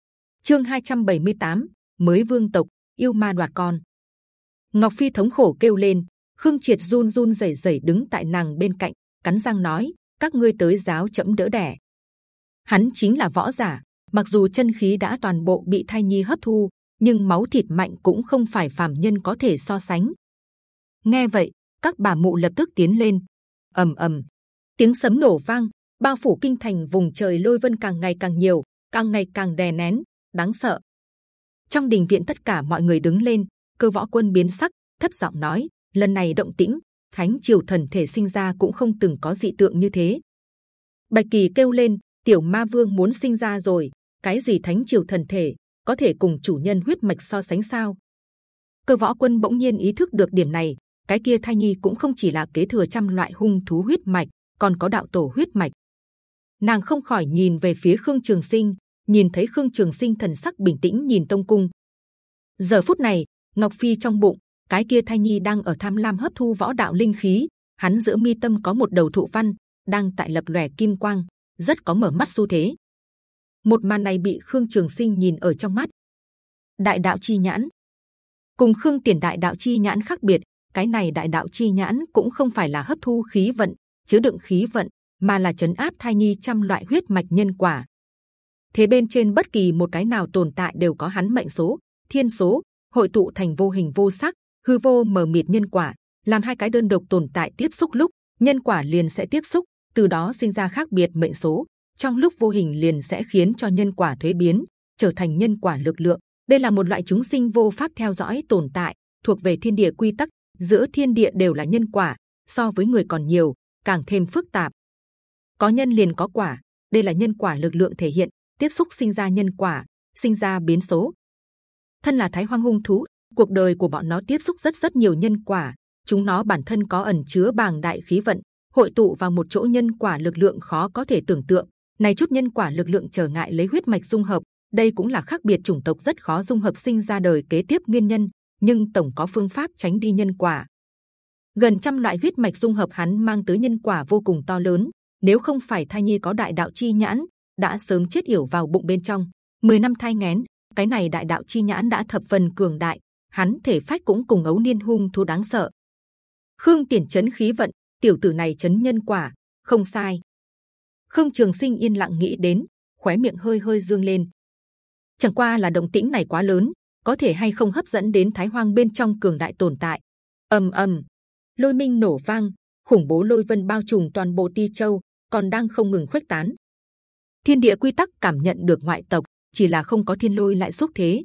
[SPEAKER 1] Chương 278, mới vương tộc yêu ma đoạt con. Ngọc Phi thống khổ kêu lên, Khương Triệt run run rẩy rẩy đứng tại nàng bên cạnh, cắn răng nói: các ngươi tới giáo chậm đỡ đẻ. Hắn chính là võ giả, mặc dù chân khí đã toàn bộ bị thai nhi hấp thu, nhưng máu thịt mạnh cũng không phải phàm nhân có thể so sánh. Nghe vậy, các bà mụ lập tức tiến lên, ầm ầm, tiếng sấm nổ vang, bao phủ kinh thành vùng trời lôi vân càng ngày càng nhiều, càng ngày càng đè nén, đáng sợ. Trong đình viện tất cả mọi người đứng lên, cơ võ quân biến sắc, thấp giọng nói: lần này động tĩnh Thánh Triều thần thể sinh ra cũng không từng có dị tượng như thế. Bạch Kỳ kêu lên, Tiểu Ma Vương muốn sinh ra rồi, cái gì Thánh Triều thần thể có thể cùng chủ nhân huyết mạch so sánh sao? Cơ võ quân bỗng nhiên ý thức được điểm này, cái kia thai nhi cũng không chỉ là kế thừa trăm loại hung thú huyết mạch, còn có đạo tổ huyết mạch. Nàng không khỏi nhìn về phía Khương Trường Sinh, nhìn thấy Khương Trường Sinh thần sắc bình tĩnh nhìn Tông Cung. Giờ phút này, Ngọc Phi trong bụng, cái kia thai nhi đang ở tham lam hấp thu võ đạo linh khí, hắn giữa mi tâm có một đầu thụ văn đang tại lập lòe kim quang, rất có mở mắt xu thế. Một màn này bị Khương Trường Sinh nhìn ở trong mắt. Đại đạo chi nhãn, cùng Khương Tiền đại đạo chi nhãn khác biệt, cái này đại đạo chi nhãn cũng không phải là hấp thu khí vận, chứa đựng khí vận, mà là chấn áp thai nhi trăm loại huyết mạch nhân quả. Thế bên trên bất kỳ một cái nào tồn tại đều có hắn mệnh số, thiên số, hội tụ thành vô hình vô sắc, hư vô mờ mịt nhân quả, làm hai cái đơn độc tồn tại tiếp xúc lúc nhân quả liền sẽ tiếp xúc, từ đó sinh ra khác biệt mệnh số. Trong lúc vô hình liền sẽ khiến cho nhân quả thuế biến, trở thành nhân quả lực lượng. Đây là một loại chúng sinh vô pháp theo dõi tồn tại, thuộc về thiên địa quy tắc. Giữa thiên địa đều là nhân quả, so với người còn nhiều, càng thêm phức tạp. Có nhân liền có quả, đây là nhân quả lực lượng thể hiện, tiếp xúc sinh ra nhân quả, sinh ra biến số. Thân là thái hoang hung thú, cuộc đời của bọn nó tiếp xúc rất rất nhiều nhân quả, chúng nó bản thân có ẩn chứa bàng đại khí vận, hội tụ vào một chỗ nhân quả lực lượng khó có thể tưởng tượng. Này chút nhân quả lực lượng trở ngại lấy huyết mạch dung hợp, đây cũng là khác biệt chủng tộc rất khó dung hợp sinh ra đời kế tiếp nguyên nhân. Nhưng tổng có phương pháp tránh đi nhân quả. Gần trăm loại huyết mạch dung hợp hắn mang tới nhân quả vô cùng to lớn. Nếu không phải thai nhi có đại đạo chi nhãn, đã sớm chết yểu vào bụng bên trong. 10 năm thai ngén, cái này đại đạo chi nhãn đã thập phần cường đại, hắn thể phách cũng cùng ấu niên hung thú đáng sợ. Khương Tiền chấn khí vận, tiểu tử này chấn nhân quả, không sai. Khương Trường Sinh yên lặng nghĩ đến, khóe miệng hơi hơi dương lên. Chẳng qua là động tĩnh này quá lớn, có thể hay không hấp dẫn đến Thái Hoang bên trong cường đại tồn tại. ầm ầm, lôi minh nổ vang, khủng bố lôi vân bao trùm toàn bộ Ti Châu, còn đang không ngừng khuếch tán. Thiên địa quy tắc cảm nhận được ngoại tộc, chỉ là không có thiên lôi lại xúc thế.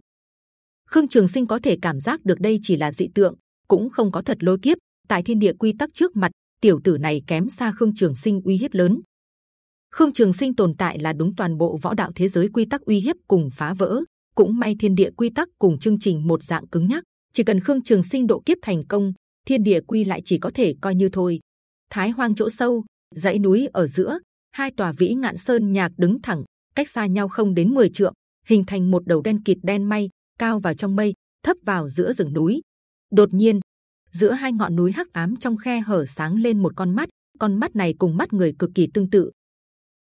[SPEAKER 1] Khương Trường Sinh có thể cảm giác được đây chỉ là dị tượng, cũng không có thật lôi kiếp. Tại thiên địa quy tắc trước mặt, tiểu tử này kém xa Khương Trường Sinh uy hiếp lớn. Khương Trường Sinh tồn tại là đúng toàn bộ võ đạo thế giới quy tắc uy hiếp cùng phá vỡ. Cũng may thiên địa quy tắc cùng chương trình một dạng cứng nhắc. Chỉ cần Khương Trường Sinh độ kiếp thành công, thiên địa quy lại chỉ có thể coi như thôi. Thái Hoang chỗ sâu, dãy núi ở giữa, hai tòa vĩ ngạn sơn nhạc đứng thẳng, cách xa nhau không đến 10 trượng, hình thành một đầu đen kịt đen may, cao vào trong mây, thấp vào giữa rừng núi. Đột nhiên, giữa hai ngọn núi hắc ám trong khe hở sáng lên một con mắt, con mắt này cùng mắt người cực kỳ tương tự.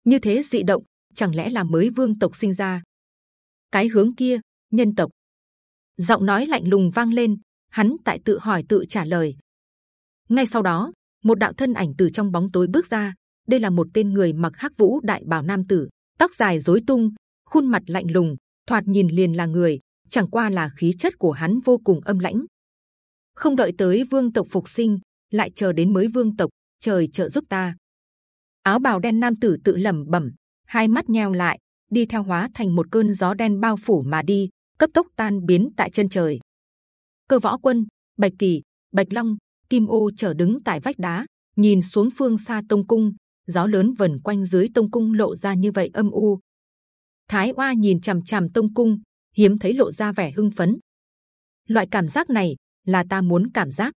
[SPEAKER 1] Như thế dị động, chẳng lẽ là mới vương tộc sinh ra? Cái hướng kia, nhân tộc. Giọng nói lạnh lùng vang lên, hắn tại tự hỏi tự trả lời. Ngay sau đó, một đạo thân ảnh từ trong bóng tối bước ra. Đây là một tên người mặc hắc vũ đại bào nam tử, tóc dài rối tung, khuôn mặt lạnh lùng, thoạt nhìn liền là người, chẳng qua là khí chất của hắn vô cùng âm lãnh. Không đợi tới vương tộc phục sinh, lại chờ đến mới vương tộc, trời trợ giúp ta. Áo bào đen nam tử tự lẩm bẩm, hai mắt nheo lại, đi theo hóa thành một cơn gió đen bao phủ mà đi, cấp tốc tan biến tại chân trời. Cơ võ quân, bạch kỳ, bạch long, kim ô chờ đứng tại vách đá, nhìn xuống phương xa tông cung, gió lớn vần quanh dưới tông cung lộ ra như vậy âm u. Thái Oa nhìn c h ầ m c h ầ m tông cung, hiếm thấy lộ ra vẻ hưng phấn. Loại cảm giác này là ta muốn cảm giác.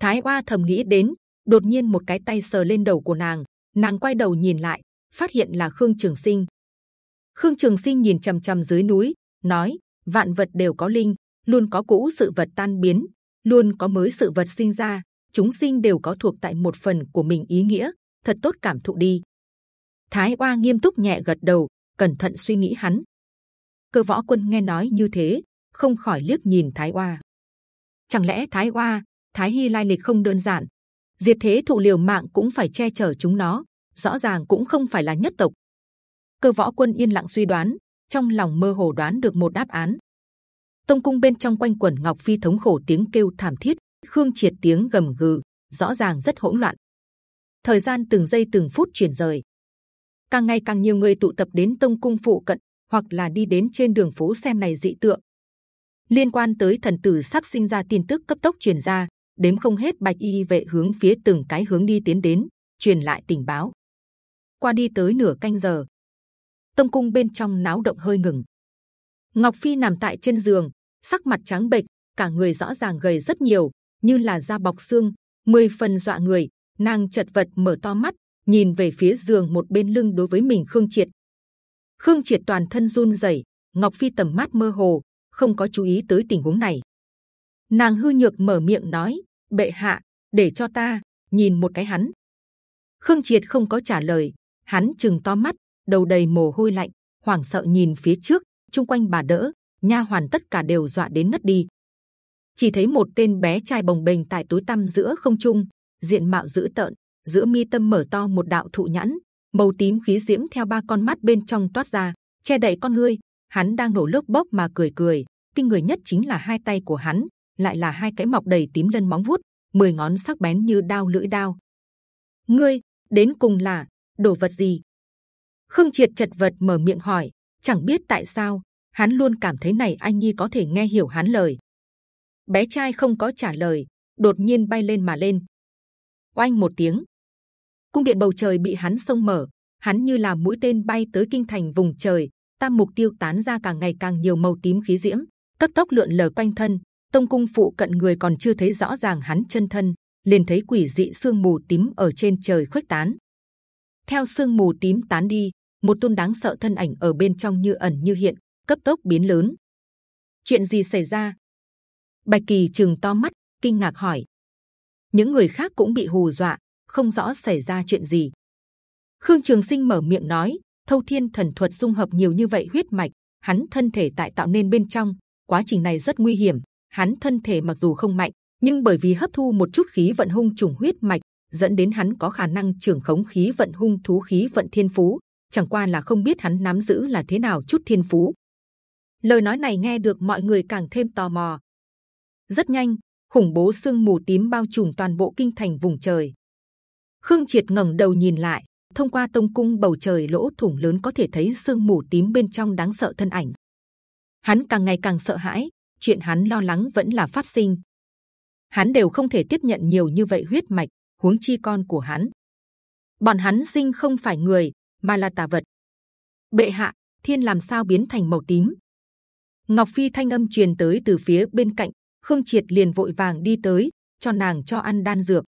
[SPEAKER 1] Thái Oa thầm nghĩ đến, đột nhiên một cái tay sờ lên đầu của nàng, nàng quay đầu nhìn lại, phát hiện là Khương Trường Sinh. Khương Trường Sinh nhìn trầm trầm dưới núi, nói: vạn vật đều có linh, luôn có cũ sự vật tan biến, luôn có mới sự vật sinh ra. Chúng sinh đều có thuộc tại một phần của mình ý nghĩa, thật tốt cảm thụ đi. Thái Oa nghiêm túc nhẹ gật đầu, cẩn thận suy nghĩ hắn, cơ võ quân nghe nói như thế không khỏi liếc nhìn thái oa. Chẳng lẽ thái oa thái Hi lai lịch không đơn giản? Diệt thế thụ liều mạng cũng phải che chở chúng nó rõ ràng cũng không phải là nhất tộc. Cơ võ quân yên lặng suy đoán trong lòng mơ hồ đoán được một đáp án. Tông cung bên trong quanh quẩn ngọc phi thống khổ tiếng kêu thảm thiết khương triệt tiếng gầm gừ rõ ràng rất hỗn loạn thời gian từng giây từng phút chuyển rời càng ngày càng nhiều người tụ tập đến tông cung phụ cận hoặc là đi đến trên đường phố xem này dị tượng liên quan tới thần tử sắp sinh ra tin tức cấp tốc truyền ra đếm không hết bạch y vệ hướng phía từng cái hướng đi tiến đến, truyền lại tình báo. Qua đi tới nửa canh giờ, tông cung bên trong náo động hơi ngừng. Ngọc Phi nằm tại trên giường, sắc mặt trắng bệch, cả người rõ ràng gầy rất nhiều, như là da bọc xương, mười phần dọa người. Nàng chật vật mở to mắt, nhìn về phía giường một bên lưng đối với mình Khương Triệt. Khương Triệt toàn thân run rẩy, Ngọc Phi tầm mắt mơ hồ, không có chú ý tới tình huống này. Nàng hư nhược mở miệng nói: bệ hạ, để cho ta nhìn một cái hắn. Khương Triệt không có trả lời, hắn chừng to mắt, đầu đầy mồ hôi lạnh, hoảng sợ nhìn phía trước, chung quanh bà đỡ, nha hoàn tất cả đều dọa đến ngất đi. Chỉ thấy một tên bé trai bồng bềnh tại tối tăm giữa không trung, diện mạo dữ tợn, giữa mi tâm mở to một đạo thụ nhãn, màu tím khí diễm theo ba con mắt bên trong toát ra, che đậy con ngươi. Hắn đang nổ lốc bốc mà cười cười. Kinh người nhất chính là hai tay của hắn, lại là hai cái mọc đầy tím lân móng vuốt, mười ngón sắc bén như đao lưỡi đao. Ngươi đến cùng là đồ vật gì? Khương Triệt chật vật mở miệng hỏi, chẳng biết tại sao hắn luôn cảm thấy này anh nhi có thể nghe hiểu hắn lời. Bé trai không có trả lời, đột nhiên bay lên mà lên. Oanh một tiếng, cung điện bầu trời bị hắn xông mở, hắn như là mũi tên bay tới kinh thành vùng trời, tam mục tiêu tán ra càng ngày càng nhiều màu tím khí diễm, cấp tốc lượn lờ quanh thân. Tông cung phụ cận người còn chưa thấy rõ ràng hắn chân thân, liền thấy quỷ dị sương mù tím ở trên trời khuếch tán. Theo sương mù tím tán đi, một tôn đáng sợ thân ảnh ở bên trong như ẩn như hiện, cấp tốc biến lớn. Chuyện gì xảy ra? Bạch kỳ chừng to mắt, kinh ngạc hỏi. Những người khác cũng bị hù dọa, không rõ xảy ra chuyện gì. Khương Trường Sinh mở miệng nói, Thâu Thiên Thần thuật dung hợp nhiều như vậy huyết mạch, hắn thân thể tại tạo nên bên trong, quá trình này rất nguy hiểm. Hắn thân thể mặc dù không mạnh, nhưng bởi vì hấp thu một chút khí vận hung trùng huyết mạch, dẫn đến hắn có khả năng trưởng khống khí vận hung thú khí vận thiên phú. Chẳng qua là không biết hắn nắm giữ là thế nào chút thiên phú. Lời nói này nghe được mọi người càng thêm tò mò. Rất nhanh, khủng bố sương mù tím bao trùm toàn bộ kinh thành vùng trời. Khương Triệt ngẩng đầu nhìn lại, thông qua tông cung bầu trời lỗ thủng lớn có thể thấy sương mù tím bên trong đáng sợ thân ảnh. Hắn càng ngày càng sợ hãi, chuyện hắn lo lắng vẫn là phát sinh. Hắn đều không thể tiếp nhận nhiều như vậy huyết mạch, huống chi con của hắn. Bọn hắn sinh không phải người, mà là tà vật. Bệ hạ, thiên làm sao biến thành màu tím? Ngọc Phi thanh âm truyền tới từ phía bên cạnh, Khương Triệt liền vội vàng đi tới, cho nàng cho ăn đan dược.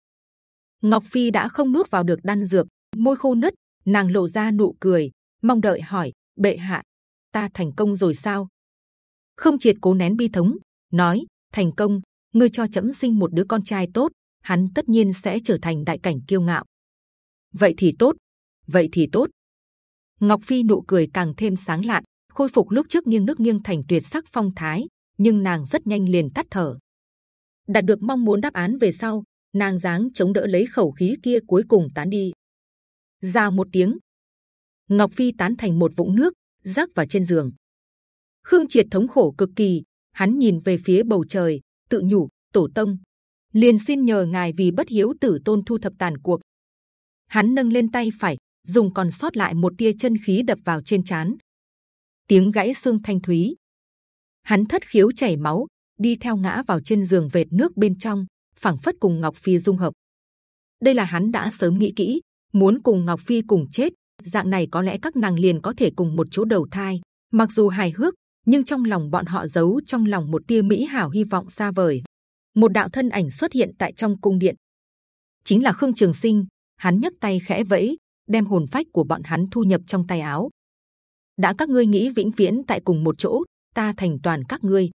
[SPEAKER 1] Ngọc Phi đã không nuốt vào được đan dược, môi khô nứt, nàng lộ ra nụ cười, mong đợi hỏi: bệ hạ, ta thành công rồi sao? Khương triệt cố nén bi thống, nói: thành công, ngươi cho chấm sinh một đứa con trai tốt, hắn tất nhiên sẽ trở thành đại cảnh kiêu ngạo. Vậy thì tốt, vậy thì tốt. Ngọc Phi nụ cười càng thêm sáng lạn, khôi phục lúc trước nghiêng nước nghiêng thành tuyệt sắc phong thái, nhưng nàng rất nhanh liền tắt thở. đạt được mong muốn đáp án về sau, nàng dáng chống đỡ lấy khẩu khí kia cuối cùng tán đi. Ra một tiếng, Ngọc Phi tán thành một vũng nước, rắc vào trên giường. Khương Triệt thống khổ cực kỳ, hắn nhìn về phía bầu trời, tự nhủ: Tổ tông, liền xin nhờ ngài vì bất hiếu tử tôn thu thập tàn cuộc. Hắn nâng lên tay phải, dùng còn sót lại một tia chân khí đập vào trên chán. Tiếng gãy xương thanh thúy. Hắn thất khiếu chảy máu, đi theo ngã vào trên giường vệt nước bên trong, phảng phất cùng Ngọc Phi dung hợp. Đây là hắn đã sớm nghĩ kỹ, muốn cùng Ngọc Phi cùng chết. Dạng này có lẽ các nàng liền có thể cùng một chỗ đầu thai. Mặc dù hài hước, nhưng trong lòng bọn họ giấu trong lòng một tia mỹ hảo hy vọng xa vời. Một đạo thân ảnh xuất hiện tại trong cung điện, chính là Khương Trường Sinh. Hắn nhấc tay khẽ vẫy, đem hồn phách của bọn hắn thu nhập trong tay áo. đã các ngươi nghĩ vĩnh viễn tại cùng một chỗ, ta thành toàn các ngươi.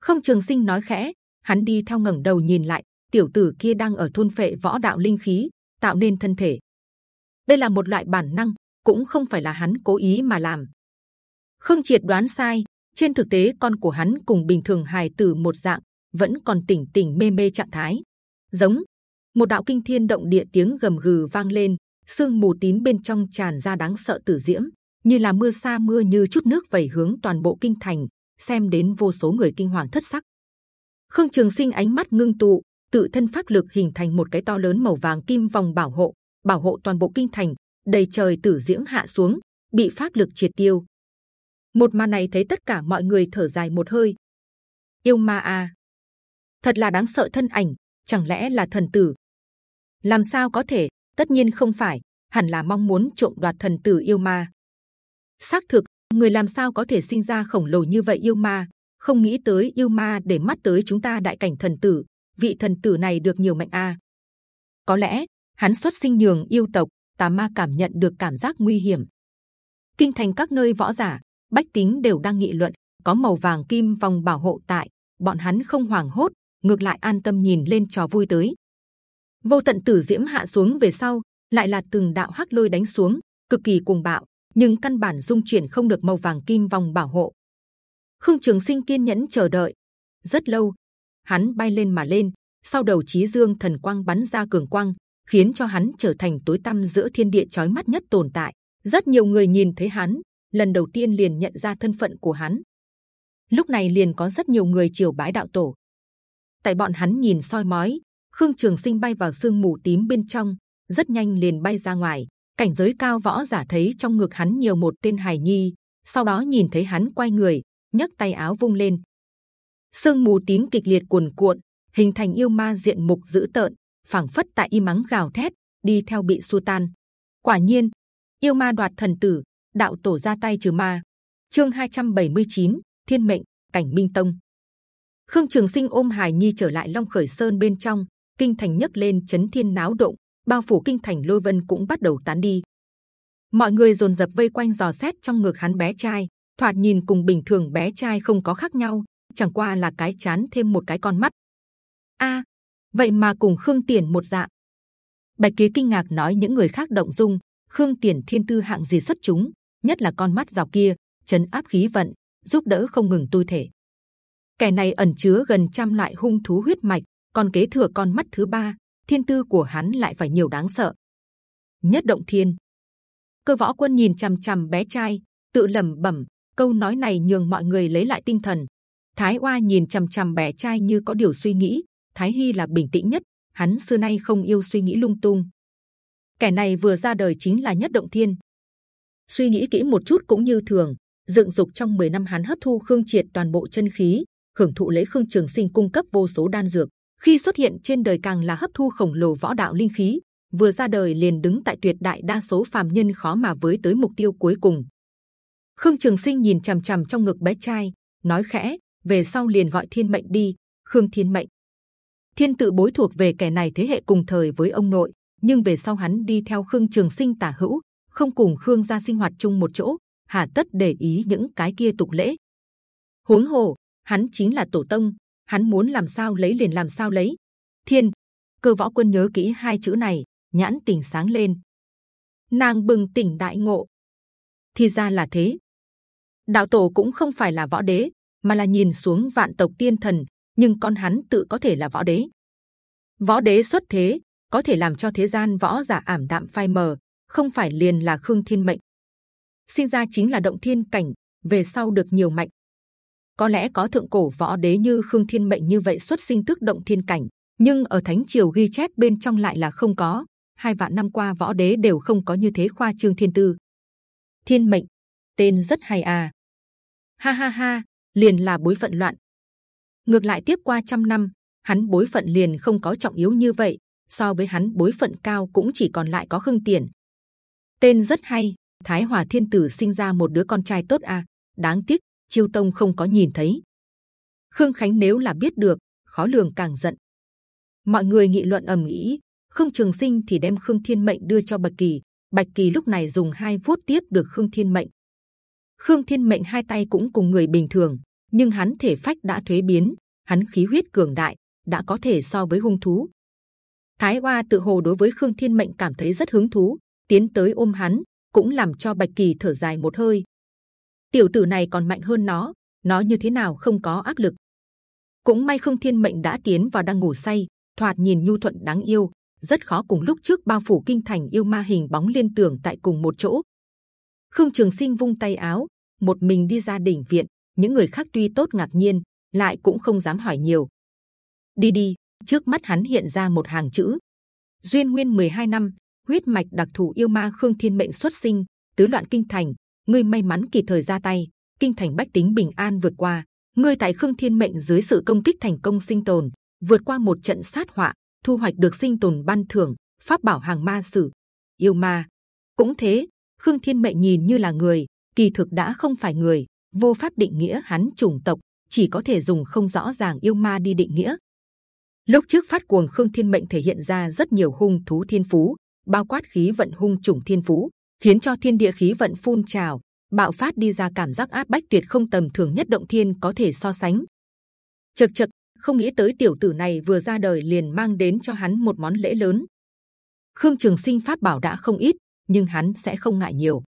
[SPEAKER 1] Không Trường Sinh nói khẽ, hắn đi theo ngẩng đầu nhìn lại, tiểu tử kia đang ở thôn phệ võ đạo linh khí, tạo nên thân thể. Đây là một loại bản năng, cũng không phải là hắn cố ý mà làm. Khương Triệt đoán sai, trên thực tế con của hắn cùng bình thường hài tử một dạng, vẫn còn tỉnh tỉnh mê mê trạng thái. Giống một đạo kinh thiên động địa tiếng gầm gừ vang lên, sương mù tím bên trong tràn ra đáng sợ tử diễm, như là mưa sa mưa như chút nước vẩy hướng toàn bộ kinh thành, xem đến vô số người kinh hoàng thất sắc. Khương Trường Sinh ánh mắt ngưng tụ, tự thân pháp lực hình thành một cái to lớn màu vàng kim vòng bảo hộ, bảo hộ toàn bộ kinh thành. đầy trời tử diễm hạ xuống, bị pháp lực triệt tiêu. Một màn này thấy tất cả mọi người thở dài một hơi. Yêu ma à thật là đáng sợ thân ảnh, chẳng lẽ là thần tử? Làm sao có thể? Tất nhiên không phải, hẳn là mong muốn trộm đoạt thần tử yêu ma. Xác thực, người làm sao có thể sinh ra khổng lồ như vậy yêu ma? Không nghĩ tới yêu ma để mắt tới chúng ta đại cảnh thần tử, vị thần tử này được nhiều mạnh a. Có lẽ hắn xuất sinh nhường yêu tộc, tà ma cảm nhận được cảm giác nguy hiểm. Kinh thành các nơi võ giả, bách tính đều đang nghị luận, có màu vàng kim vòng bảo hộ tại, bọn hắn không hoảng hốt, ngược lại an tâm nhìn lên trò vui tới. Vô tận tử diễm hạ xuống về sau, lại là từng đạo hắc lôi đánh xuống, cực kỳ cuồng bạo, nhưng căn bản dung chuyển không được màu vàng kim vòng bảo hộ. Khương Trường Sinh kiên nhẫn chờ đợi rất lâu, hắn bay lên mà lên, sau đầu trí dương thần quang bắn ra cường quang, khiến cho hắn trở thành tối tăm giữa thiên địa chói mắt nhất tồn tại. Rất nhiều người nhìn thấy hắn, lần đầu tiên liền nhận ra thân phận của hắn. Lúc này liền có rất nhiều người triều bái đạo tổ. Tại bọn hắn nhìn soi mói, Khương Trường Sinh bay vào sương mù tím bên trong, rất nhanh liền bay ra ngoài. Cảnh giới cao võ giả thấy trong ngực hắn nhiều một tên hài nhi, sau đó nhìn thấy hắn quay người, nhấc tay áo vung lên. Sương mù tím kịch liệt cuồn cuộn, hình thành yêu ma diện mục dữ tợn, phảng phất tại im mắng gào thét, đi theo bị xua tan. Quả nhiên, yêu ma đoạt thần tử, đạo tổ ra tay trừ ma. Chương 279, Thiên mệnh, cảnh Minh Tông. Khương Trường Sinh ôm Hải Nhi trở lại Long Khởi Sơn bên trong, kinh thành nhấc lên chấn thiên náo động, bao phủ kinh thành lôi vân cũng bắt đầu tán đi. Mọi người dồn dập vây quanh dò xét trong ngực hắn bé trai, thoạt nhìn cùng bình thường bé trai không có khác nhau, chẳng qua là cái chán thêm một cái con mắt. A, vậy mà cùng Khương Tiền một dạng. Bạch Ký kinh ngạc nói những người khác động dung, Khương Tiền thiên tư hạng gì xuất chúng, nhất là con mắt rào kia, chấn áp khí vận, giúp đỡ không ngừng tu thể. Kẻ này ẩn chứa gần trăm loại hung thú huyết mạch, còn kế thừa con mắt thứ ba, thiên tư của hắn lại phải nhiều đáng sợ. Nhất động thiên, cơ võ quân nhìn c h ầ m c h ầ m bé trai, tự lẩm bẩm, câu nói này nhường mọi người lấy lại tinh thần. Thái Oa nhìn c h ầ m c h ầ m bé trai như có điều suy nghĩ, Thái Hy là bình tĩnh nhất, hắn xưa nay không yêu suy nghĩ lung tung. Kẻ này vừa ra đời chính là nhất động thiên. Suy nghĩ kỹ một chút cũng như thường, dựng dục trong 10 năm hắn hấp thu khương triệt toàn bộ chân khí, hưởng thụ lấy khương trường sinh cung cấp vô số đan dược khi xuất hiện trên đời càng là hấp thu khổng lồ võ đạo linh khí, vừa ra đời liền đứng tại tuyệt đại đa số phàm nhân khó mà với tới mục tiêu cuối cùng. Khương trường sinh nhìn c h ầ m c h ầ m trong ngực bé trai, nói khẽ, về sau liền gọi thiên mệnh đi, khương thiên mệnh. Thiên tự bối thuộc về kẻ này thế hệ cùng thời với ông nội, nhưng về sau hắn đi theo khương trường sinh tả hữu, không cùng khương gia sinh hoạt chung một chỗ, hà tất để ý những cái kia tục lễ. Huống hồ, hắn chính là tổ tông hắn muốn làm sao lấy liền làm sao lấy. Thiên, cơ võ quân nhớ kỹ hai chữ này, nhãn tỉnh sáng lên. Nàng bừng tỉnh đại ngộ. Thì ra là thế. Đạo tổ cũng không phải là võ đế, mà là nhìn xuống vạn tộc tiên thần, nhưng con hắn tự có thể là võ đế. Võ đế xuất thế, có thể làm cho thế gian võ giả ảm đạm phai mờ, không phải liền là khương thiên mệnh. Sinh ra chính là động thiên cảnh, về sau được nhiều mạnh có lẽ có thượng cổ võ đế như khương thiên mệnh như vậy xuất sinh tức động thiên cảnh, nhưng ở thánh triều ghi chép bên trong lại là không có. Hai vạn năm qua võ đế đều không có như thế khoa trương thiên tư. Thiên mệnh, tên rất hay à. Ha ha ha, liền là bối phận loạn. Ngược lại tiếp qua trăm năm, hắn bối phận liền không có trọng yếu như vậy, so với hắn bối phận cao cũng chỉ còn lại có khương tiền. Tên rất hay, thái hòa thiên tử sinh ra một đứa con trai tốt à đáng tiếc chiêu tông không có nhìn thấy. Khương khánh nếu là biết được, khó lường càng giận. Mọi người nghị luận ầm ĩ, khương trường sinh thì đem khương thiên mệnh đưa cho bạch kỳ. Bạch kỳ lúc này dùng hai vuốt tiếp được khương thiên mệnh. Khương thiên mệnh hai tay cũng cùng người bình thường, nhưng hắn thể phách đã thuế biến, hắn khí huyết cường đại, đã có thể so với hung thú. Thái hoa tự hồ đối với khương thiên mệnh cảm thấy rất hứng thú, tiến tới ôm hắn, cũng làm cho bạch kỳ thở dài một hơi tiểu tử này còn mạnh hơn nó. Nó như thế nào không có áp lực. Cũng may không thiên mệnh đã tiến vào đang ngủ say. Thoạt nhìn nhu thuận, đáng yêu. Rất khó cùng lúc trước bao phủ kinh thành yêu ma hình bóng liên tưởng tại cùng một chỗ. Khương trường sinh vung tay áo. Một mình đi ra đỉnh viện. Những người khác tuy tốt ngạc nhiên, lại cũng không dám hỏi nhiều. Đi đi, trước mắt hắn hiện ra một hàng chữ. Duyên nguyên 12 năm, huyết mạch đặc thù yêu ma khương thiên mệnh xuất sinh, tứ loạn kinh thành ngươi may mắn kịp thời ra tay, kinh thành bách tính bình an vượt qua. Ngươi tại khương thiên mệnh dưới sự công kích thành công sinh tồn, vượt qua một trận sát họa, thu hoạch được sinh tồn ban thưởng, pháp bảo hàng ma sử, yêu ma. Cũng thế, Khương Thiên Mệnh nhìn như là người, kỳ thực đã không phải người, vô pháp định nghĩa hắn chủng tộc, chỉ có thể dùng không rõ ràng yêu ma đi định nghĩa. Lúc trước phát cuồng Khương Thiên Mệnh thể hiện ra rất nhiều hung thú thiên phú, bao quát khí vận hung chủng thiên phú, khiến cho thiên địa khí vận phun trào, bạo phát đi ra cảm giác áp bách tuyệt không tầm thường nhất động thiên có thể so sánh. Chật chật, không nghĩ tới tiểu tử này vừa ra đời liền mang đến cho hắn một món lễ lớn. Khương Trường Sinh pháp bảo đã không ít, nhưng hắn sẽ không ngại nhiều.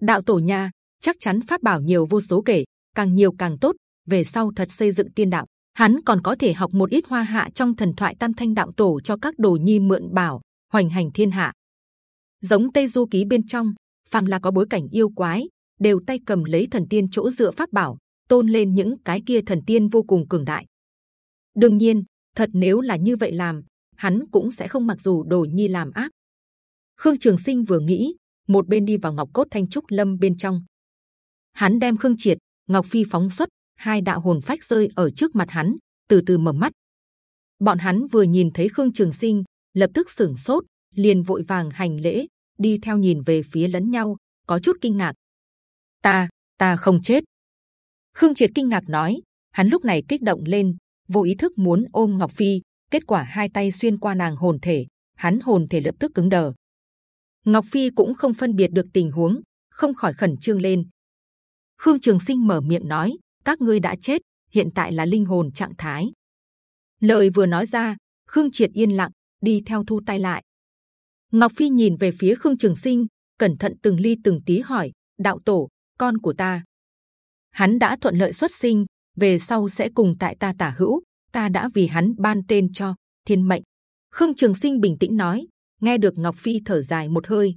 [SPEAKER 1] Đạo tổ nha, chắc chắn pháp bảo nhiều vô số kể, càng nhiều càng tốt. Về sau thật xây dựng tiên đạo, hắn còn có thể học một ít hoa hạ trong thần thoại tam thanh đạo tổ cho các đồ nhi mượn bảo, hoành hành thiên hạ. Giống Tây Du ký bên trong, phàm là có bối cảnh yêu quái, đều tay cầm lấy thần tiên chỗ dựa pháp bảo, tôn lên những cái kia thần tiên vô cùng cường đại. đương nhiên, thật nếu là như vậy làm, hắn cũng sẽ không mặc dù đồ nhi làm ác. Khương Trường Sinh vừa nghĩ, một bên đi vào Ngọc Cốt Thanh Trúc Lâm bên trong, hắn đem Khương Triệt, Ngọc Phi phóng xuất, hai đạo hồn phách rơi ở trước mặt hắn, từ từ mở mắt. Bọn hắn vừa nhìn thấy Khương Trường Sinh, lập tức sửng sốt, liền vội vàng hành lễ, đi theo nhìn về phía lẫn nhau, có chút kinh ngạc. Ta, ta không chết. Khương Triệt kinh ngạc nói, hắn lúc này kích động lên, vô ý thức muốn ôm Ngọc Phi, kết quả hai tay xuyên qua nàng hồn thể, hắn hồn thể lập tức cứng đờ. Ngọc Phi cũng không phân biệt được tình huống, không khỏi khẩn trương lên. Khương Trường Sinh mở miệng nói, các ngươi đã chết, hiện tại là linh hồn trạng thái. Lời vừa nói ra, Khương Triệt yên lặng, đi theo thu tay lại. Ngọc Phi nhìn về phía Khương Trường Sinh, cẩn thận từng ly từng tí hỏi: Đạo tổ, con của ta, hắn đã thuận lợi xuất sinh, về sau sẽ cùng tại ta tả hữu, ta đã vì hắn ban tên cho Thiên Mệnh. Khương Trường Sinh bình tĩnh nói, nghe được Ngọc Phi thở dài một hơi.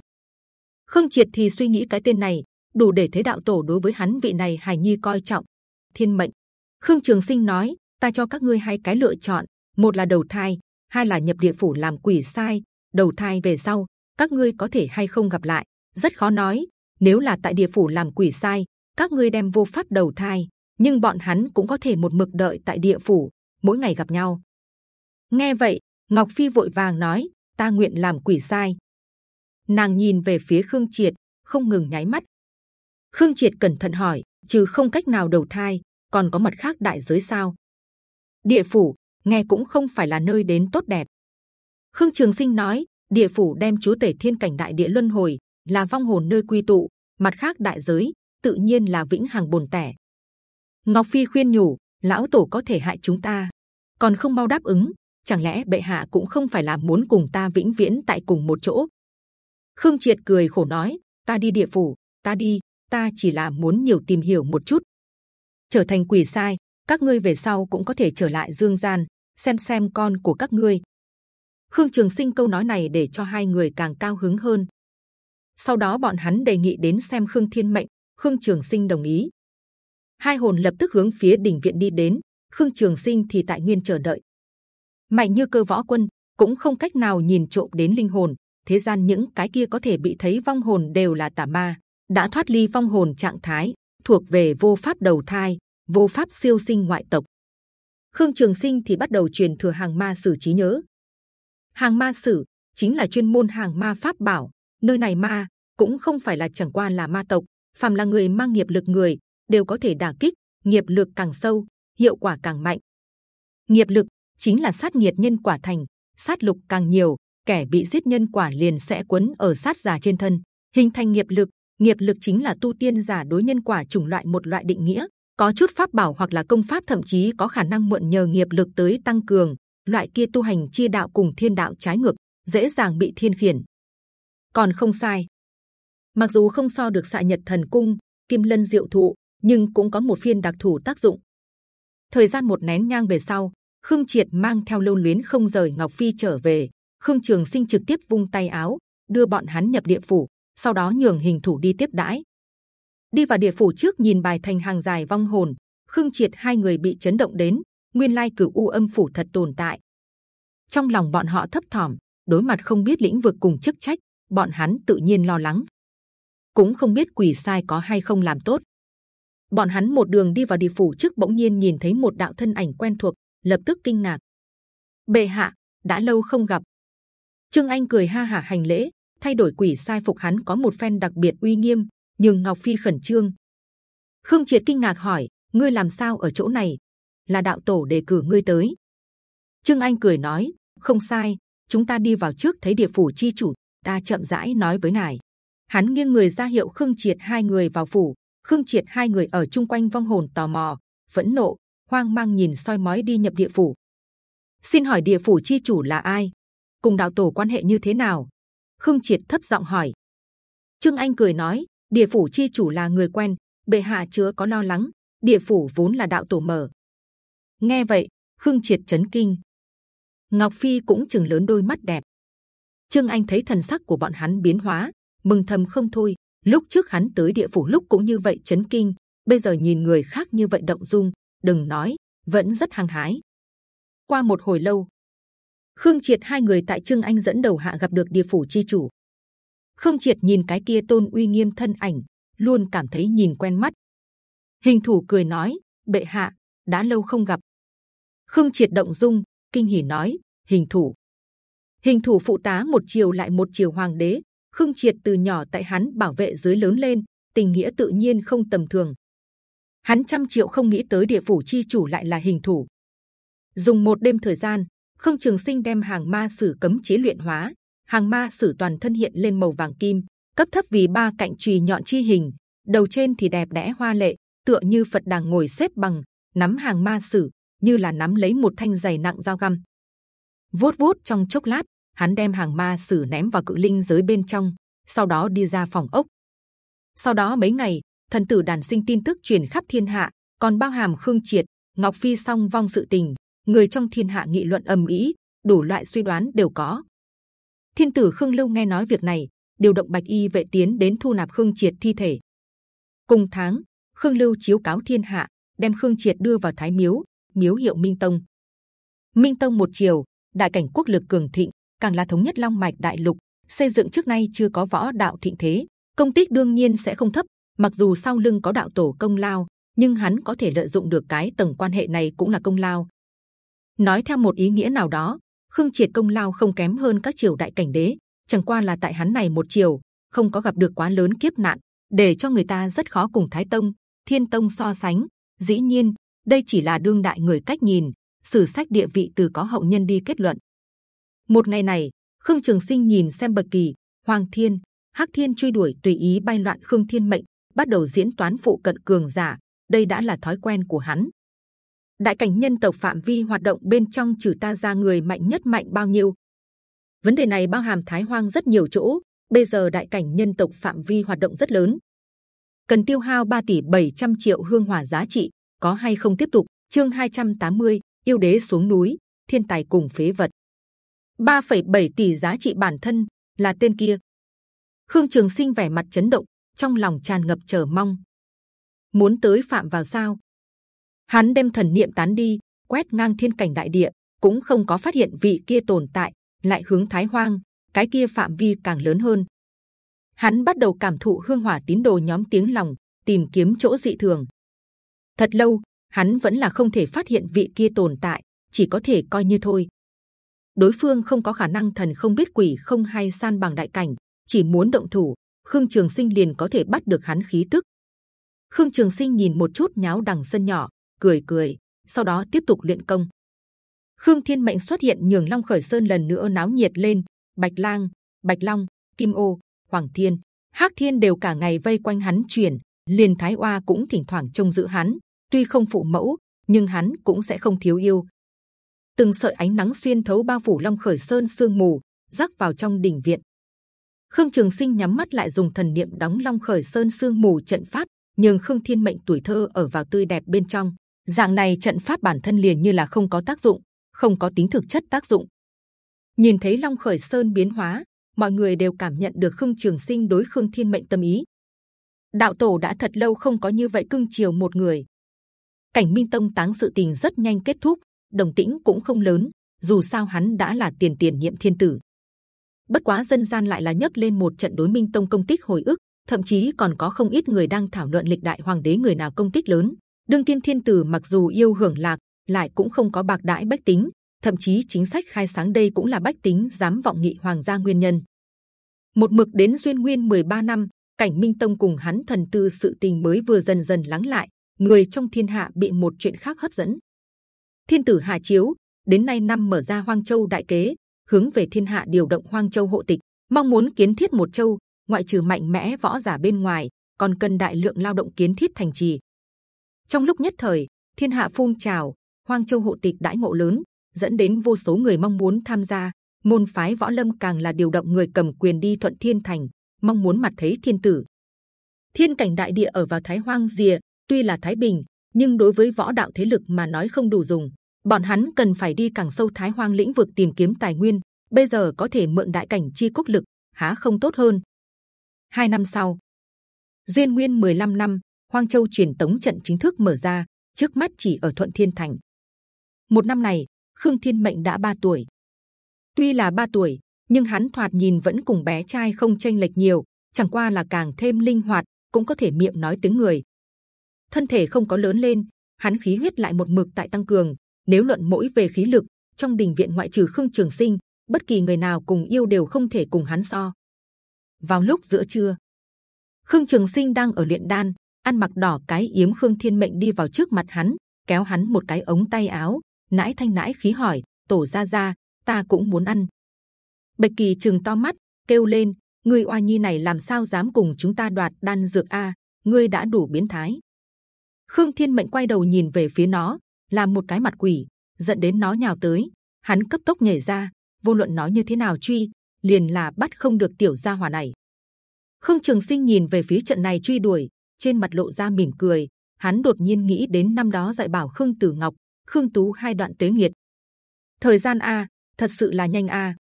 [SPEAKER 1] Khương Triệt thì suy nghĩ cái tên này đủ để thấy đạo tổ đối với hắn vị này hài nhi coi trọng. Thiên Mệnh. Khương Trường Sinh nói, ta cho các ngươi hai cái lựa chọn, một là đầu thai, hai là nhập địa phủ làm quỷ sai. Đầu thai về sau, các ngươi có thể hay không gặp lại, rất khó nói. Nếu là tại địa phủ làm quỷ sai, các ngươi đem vô pháp đầu thai, nhưng bọn hắn cũng có thể một mực đợi tại địa phủ, mỗi ngày gặp nhau. Nghe vậy, Ngọc Phi vội vàng nói: Ta nguyện làm quỷ sai. Nàng nhìn về phía Khương Triệt, không ngừng nháy mắt. Khương Triệt cẩn thận hỏi: trừ không cách nào đầu thai, còn có mặt khác đại giới sao? Địa phủ nghe cũng không phải là nơi đến tốt đẹp. Khương Trường Sinh nói: địa phủ đem chúa tể thiên cảnh đại địa luân hồi là vong hồn nơi quy tụ, mặt khác đại giới tự nhiên là vĩnh hằng bồn tẻ. Ngọc Phi khuyên nhủ, lão tổ có thể hại chúng ta, còn không mau đáp ứng. Chẳng lẽ bệ hạ cũng không phải là muốn cùng ta vĩnh viễn tại cùng một chỗ? Khương Triệt cười khổ nói, ta đi địa phủ, ta đi, ta chỉ là muốn nhiều tìm hiểu một chút. Trở thành quỷ sai, các ngươi về sau cũng có thể trở lại dương gian, xem xem con của các ngươi. Khương Trường Sinh câu nói này để cho hai người càng cao hứng hơn. Sau đó bọn hắn đề nghị đến xem Khương Thiên Mệnh, Khương Trường Sinh đồng ý. Hai hồn lập tức hướng phía đỉnh viện đi đến. Khương Trường Sinh thì tại nguyên chờ đợi. Mạnh như cơ võ quân cũng không cách nào nhìn trộm đến linh hồn. Thế gian những cái kia có thể bị thấy vong hồn đều là tà ma, đã thoát ly vong hồn trạng thái, thuộc về vô pháp đầu thai, vô pháp siêu sinh ngoại tộc. Khương Trường Sinh thì bắt đầu truyền thừa hàng ma sử trí nhớ. Hàng ma sử chính là chuyên môn hàng ma pháp bảo. Nơi này ma cũng không phải là chẳng qua là ma tộc, phàm là người mang nghiệp lực người đều có thể đả kích. Nghiệp lực càng sâu, hiệu quả càng mạnh. Nghiệp lực chính là sát nghiệt nhân quả thành, sát lục càng nhiều, kẻ bị giết nhân quả liền sẽ quấn ở sát giả trên thân, hình thành nghiệp lực. Nghiệp lực chính là tu tiên giả đối nhân quả chủng loại một loại định nghĩa. Có chút pháp bảo hoặc là công pháp thậm chí có khả năng mượn nhờ nghiệp lực tới tăng cường. Loại kia tu hành chia đạo cùng thiên đạo trái ngược, dễ dàng bị thiên khiển. Còn không sai. Mặc dù không so được xạ nhật thần cung, kim lân diệu thụ, nhưng cũng có một phiên đặc thù tác dụng. Thời gian một nén nhang về sau, Khương Triệt mang theo lưu luyến không rời Ngọc Phi trở về. Khương Trường Sinh trực tiếp vung tay áo, đưa bọn hắn nhập địa phủ, sau đó nhường hình thủ đi tiếp đãi. Đi vào địa phủ trước nhìn bài thành hàng dài vong hồn, Khương Triệt hai người bị chấn động đến. Nguyên lai cửu u âm phủ thật tồn tại. Trong lòng bọn họ thấp thỏm, đối mặt không biết lĩnh vực cùng chức trách, bọn hắn tự nhiên lo lắng. Cũng không biết quỷ sai có hay không làm tốt. Bọn hắn một đường đi vào địa phủ trước bỗng nhiên nhìn thấy một đạo thân ảnh quen thuộc, lập tức kinh ngạc. bệ hạ đã lâu không gặp trương anh cười ha hả hành lễ thay đổi quỷ sai phục hắn có một phen đặc biệt uy nghiêm nhưng ngọc phi khẩn trương khương triệt kinh ngạc hỏi ngươi làm sao ở chỗ này là đạo tổ đề cử ngươi tới. Trương anh cười nói, không sai, chúng ta đi vào trước thấy địa phủ chi chủ, ta chậm rãi nói với ngài. Hắn nghiêng người ra hiệu khương triệt hai người vào phủ. Khương triệt hai người ở chung quanh vong hồn tò mò, phẫn nộ, hoang mang nhìn soi mói đi nhập địa phủ. Xin hỏi địa phủ chi chủ là ai? Cùng đạo tổ quan hệ như thế nào? Khương triệt thấp giọng hỏi. Trương anh cười nói, địa phủ chi chủ là người quen, bệ hạ chứa có lo lắng, địa phủ vốn là đạo tổ mở nghe vậy, khương triệt chấn kinh. Ngọc phi cũng chừng lớn đôi mắt đẹp. Trương anh thấy thần sắc của bọn hắn biến hóa, mừng thầm không thôi. Lúc trước hắn tới địa phủ lúc cũng như vậy chấn kinh, bây giờ nhìn người khác như vậy động dung, đừng nói, vẫn rất hăng hái. Qua một hồi lâu, khương triệt hai người tại trương anh dẫn đầu hạ gặp được địa phủ chi chủ. Khương triệt nhìn cái kia tôn uy nghiêm thân ảnh, luôn cảm thấy nhìn quen mắt. Hình thủ cười nói, bệ hạ, đã lâu không gặp khương triệt động dung, kinh hỉ nói, hình thủ. Hình thủ phụ tá một chiều lại một chiều hoàng đế. Khương triệt từ nhỏ tại hắn bảo vệ dưới lớn lên, tình nghĩa tự nhiên không tầm thường. Hắn trăm triệu không nghĩ tới địa phủ chi chủ lại là hình thủ. Dùng một đêm thời gian, khương trường sinh đem hàng ma sử cấm chế luyện hóa. Hàng ma sử toàn thân hiện lên màu vàng kim, cấp thấp vì ba cạnh chùy nhọn chi hình, đầu trên thì đẹp đẽ hoa lệ, tựa như phật đàng ngồi xếp bằng, nắm hàng ma sử như là nắm lấy một thanh dày nặng dao găm. Vuốt vuốt trong chốc lát, hắn đem hàng ma sử ném vào cự linh giới bên trong, sau đó đi ra phòng ốc. Sau đó mấy ngày, thần tử đàn sinh tin tức truyền khắp thiên hạ, còn bao hàm khương triệt, ngọc phi song vong sự tình, người trong thiên hạ nghị luận ầm ĩ, đủ loại suy đoán đều có. Thiên tử khương lưu nghe nói việc này, điều động bạch y vệ tiến đến thu nạp khương triệt thi thể. Cùng tháng, khương lưu chiếu cáo thiên hạ, đem khương triệt đưa vào thái miếu miếu hiệu minh tông. Minh tông một chiều, đại cảnh quốc lực cường thịnh, càng là thống nhất long mạch đại lục, xây dựng trước nay chưa có võ đạo thịnh thế, công tích đương nhiên sẽ không thấp, mặc dù sau lưng có đạo tổ công lao, nhưng hắn có thể lợi dụng được cái tầng quan hệ này cũng là công lao. Nói theo một ý nghĩa nào đó, khương triệt công lao không kém hơn các triều đại cảnh đế, chẳng qua là tại hắn này một triều không có gặp được quá lớn kiếp nạn, để cho người ta rất khó cùng thái tông, thiên tông so sánh. Dĩ nhiên đây chỉ là đương đại người cách nhìn, sử sách địa vị từ có hậu nhân đi kết luận. Một ngày này, khương trường sinh nhìn xem bậc kỳ, hoàng thiên, hắc thiên truy đuổi tùy ý bay loạn khương thiên mệnh, bắt đầu diễn toán phụ cận cường giả. Đây đã là thói quen của hắn. Đại cảnh nhân tộc phạm vi hoạt động bên trong trừ ta ra người mạnh nhất mạnh bao nhiêu? Vấn đề này bao hàm thái hoang rất nhiều chỗ. Bây giờ đại cảnh nhân tộc phạm vi hoạt động rất lớn. Cần tiêu hao 3 tỷ 700 triệu hương hỏa giá trị có hay không tiếp tục? Chương 280, yêu đế xuống núi thiên tài cùng phế vật. 3,7 tỷ giá trị bản thân là tên kia. Khương trường sinh vẻ mặt chấn động trong lòng tràn ngập chờ mong. Muốn tới phạm vào sao? Hắn đem thần niệm tán đi quét ngang thiên cảnh đại địa cũng không có phát hiện vị kia tồn tại lại hướng thái hoang cái kia phạm vi càng lớn hơn. Hắn bắt đầu cảm thụ hương hỏa tín đồ nhóm tiếng lòng tìm kiếm chỗ dị thường thật lâu, hắn vẫn là không thể phát hiện vị kia tồn tại, chỉ có thể coi như thôi. Đối phương không có khả năng thần không biết quỷ không hay san bằng đại cảnh, chỉ muốn động thủ, khương trường sinh liền có thể bắt được hắn khí tức. Khương trường sinh nhìn một chút nháo đằng sân nhỏ, cười cười, sau đó tiếp tục luyện công. Khương thiên mệnh xuất hiện nhường long khởi sơn lần nữa náo nhiệt lên. Bạch lang, bạch long, kim ô, hoàng thiên, hắc thiên đều cả ngày vây quanh hắn chuyển liền thái oa cũng thỉnh thoảng trông giữ hắn, tuy không phụ mẫu, nhưng hắn cũng sẽ không thiếu yêu. Từng sợi ánh nắng xuyên thấu bao phủ long khởi sơn sương mù, rắc vào trong đỉnh viện. Khương trường sinh nhắm mắt lại dùng thần niệm đóng long khởi sơn sương mù trận pháp nhưng khương thiên mệnh tuổi thơ ở vào tươi đẹp bên trong. Dạng này trận pháp bản thân liền như là không có tác dụng, không có tính thực chất tác dụng. Nhìn thấy long khởi sơn biến hóa, mọi người đều cảm nhận được khương trường sinh đối khương thiên mệnh tâm ý đạo tổ đã thật lâu không có như vậy cưng chiều một người. Cảnh minh tông táng sự tình rất nhanh kết thúc đồng tĩnh cũng không lớn dù sao hắn đã là tiền tiền nhiệm thiên tử. Bất quá dân gian lại là nhấc lên một trận đối minh tông công tích hồi ức thậm chí còn có không ít người đang thảo luận lịch đại hoàng đế người nào công tích lớn. Đương thiên thiên tử mặc dù yêu hưởng lạc lại cũng không có bạc đãi bách tính thậm chí chính sách khai sáng đây cũng là bách tính dám vọng nghị hoàng gia nguyên nhân. Một mực đến duyên nguyên 13 năm, cảnh Minh Tông cùng hắn thần tư sự tình mới vừa dần dần lắng lại, người trong thiên hạ bị một chuyện khác hấp dẫn. Thiên tử Hà Chiếu đến nay năm mở ra Hoang Châu đại kế, hướng về thiên hạ điều động Hoang Châu hộ tịch, mong muốn kiến thiết một châu, ngoại trừ mạnh mẽ võ giả bên ngoài, còn cần đại lượng lao động kiến thiết thành trì. Trong lúc nhất thời, thiên hạ phun trào, Hoang Châu hộ tịch đãi ngộ lớn, dẫn đến vô số người mong muốn tham gia. Môn phái võ lâm càng là điều động người cầm quyền đi thuận thiên thành, mong muốn mặt thấy thiên tử. Thiên cảnh đại địa ở vào Thái Hoang rìa, tuy là Thái Bình, nhưng đối với võ đạo thế lực mà nói không đủ dùng. Bọn hắn cần phải đi càng sâu Thái Hoang lĩnh vực tìm kiếm tài nguyên. Bây giờ có thể mượn đại cảnh chi quốc lực, há không tốt hơn? Hai năm sau, duyên nguyên 15 năm, Hoang Châu truyền tống trận chính thức mở ra. Trước mắt chỉ ở Thuận Thiên Thành. Một năm này, Khương Thiên Mệnh đã 3 tuổi. Tuy là 3 tuổi, nhưng hắn thoạt nhìn vẫn cùng bé trai không chênh lệch nhiều, chẳng qua là càng thêm linh hoạt, cũng có thể miệng nói tiếng người. Thân thể không có lớn lên, hắn khí huyết lại một mực tại tăng cường. Nếu luận mỗi về khí lực, trong đình viện ngoại trừ Khương Trường Sinh, bất kỳ người nào cùng yêu đều không thể cùng hắn so. Vào lúc giữa trưa, Khương Trường Sinh đang ở luyện đan, ăn mặc đỏ cái yếm Khương Thiên Mệnh đi vào trước mặt hắn, kéo hắn một cái ống tay áo, nãi thanh nãi khí hỏi: Tổ gia gia, ta cũng muốn ăn. Bạch Kỳ chừng to mắt, kêu lên: Ngươi oa nhi này làm sao dám cùng chúng ta đoạt đan dược a? Ngươi đã đủ biến thái. Khương Thiên Mệnh quay đầu nhìn về phía nó, làm một cái mặt quỷ, giận đến nó nhào tới. Hắn cấp tốc nhảy ra, vô luận nói như thế nào truy, liền là bắt không được tiểu gia hỏa này. Khương Trường Sinh nhìn về phía trận này truy đuổi, trên mặt lộ ra mỉm cười. Hắn đột nhiên nghĩ đến năm đó dạy bảo Khương Tử Ngọc, Khương Tú hai đoạn tế nghiệt. Thời gian a, thật sự là nhanh a.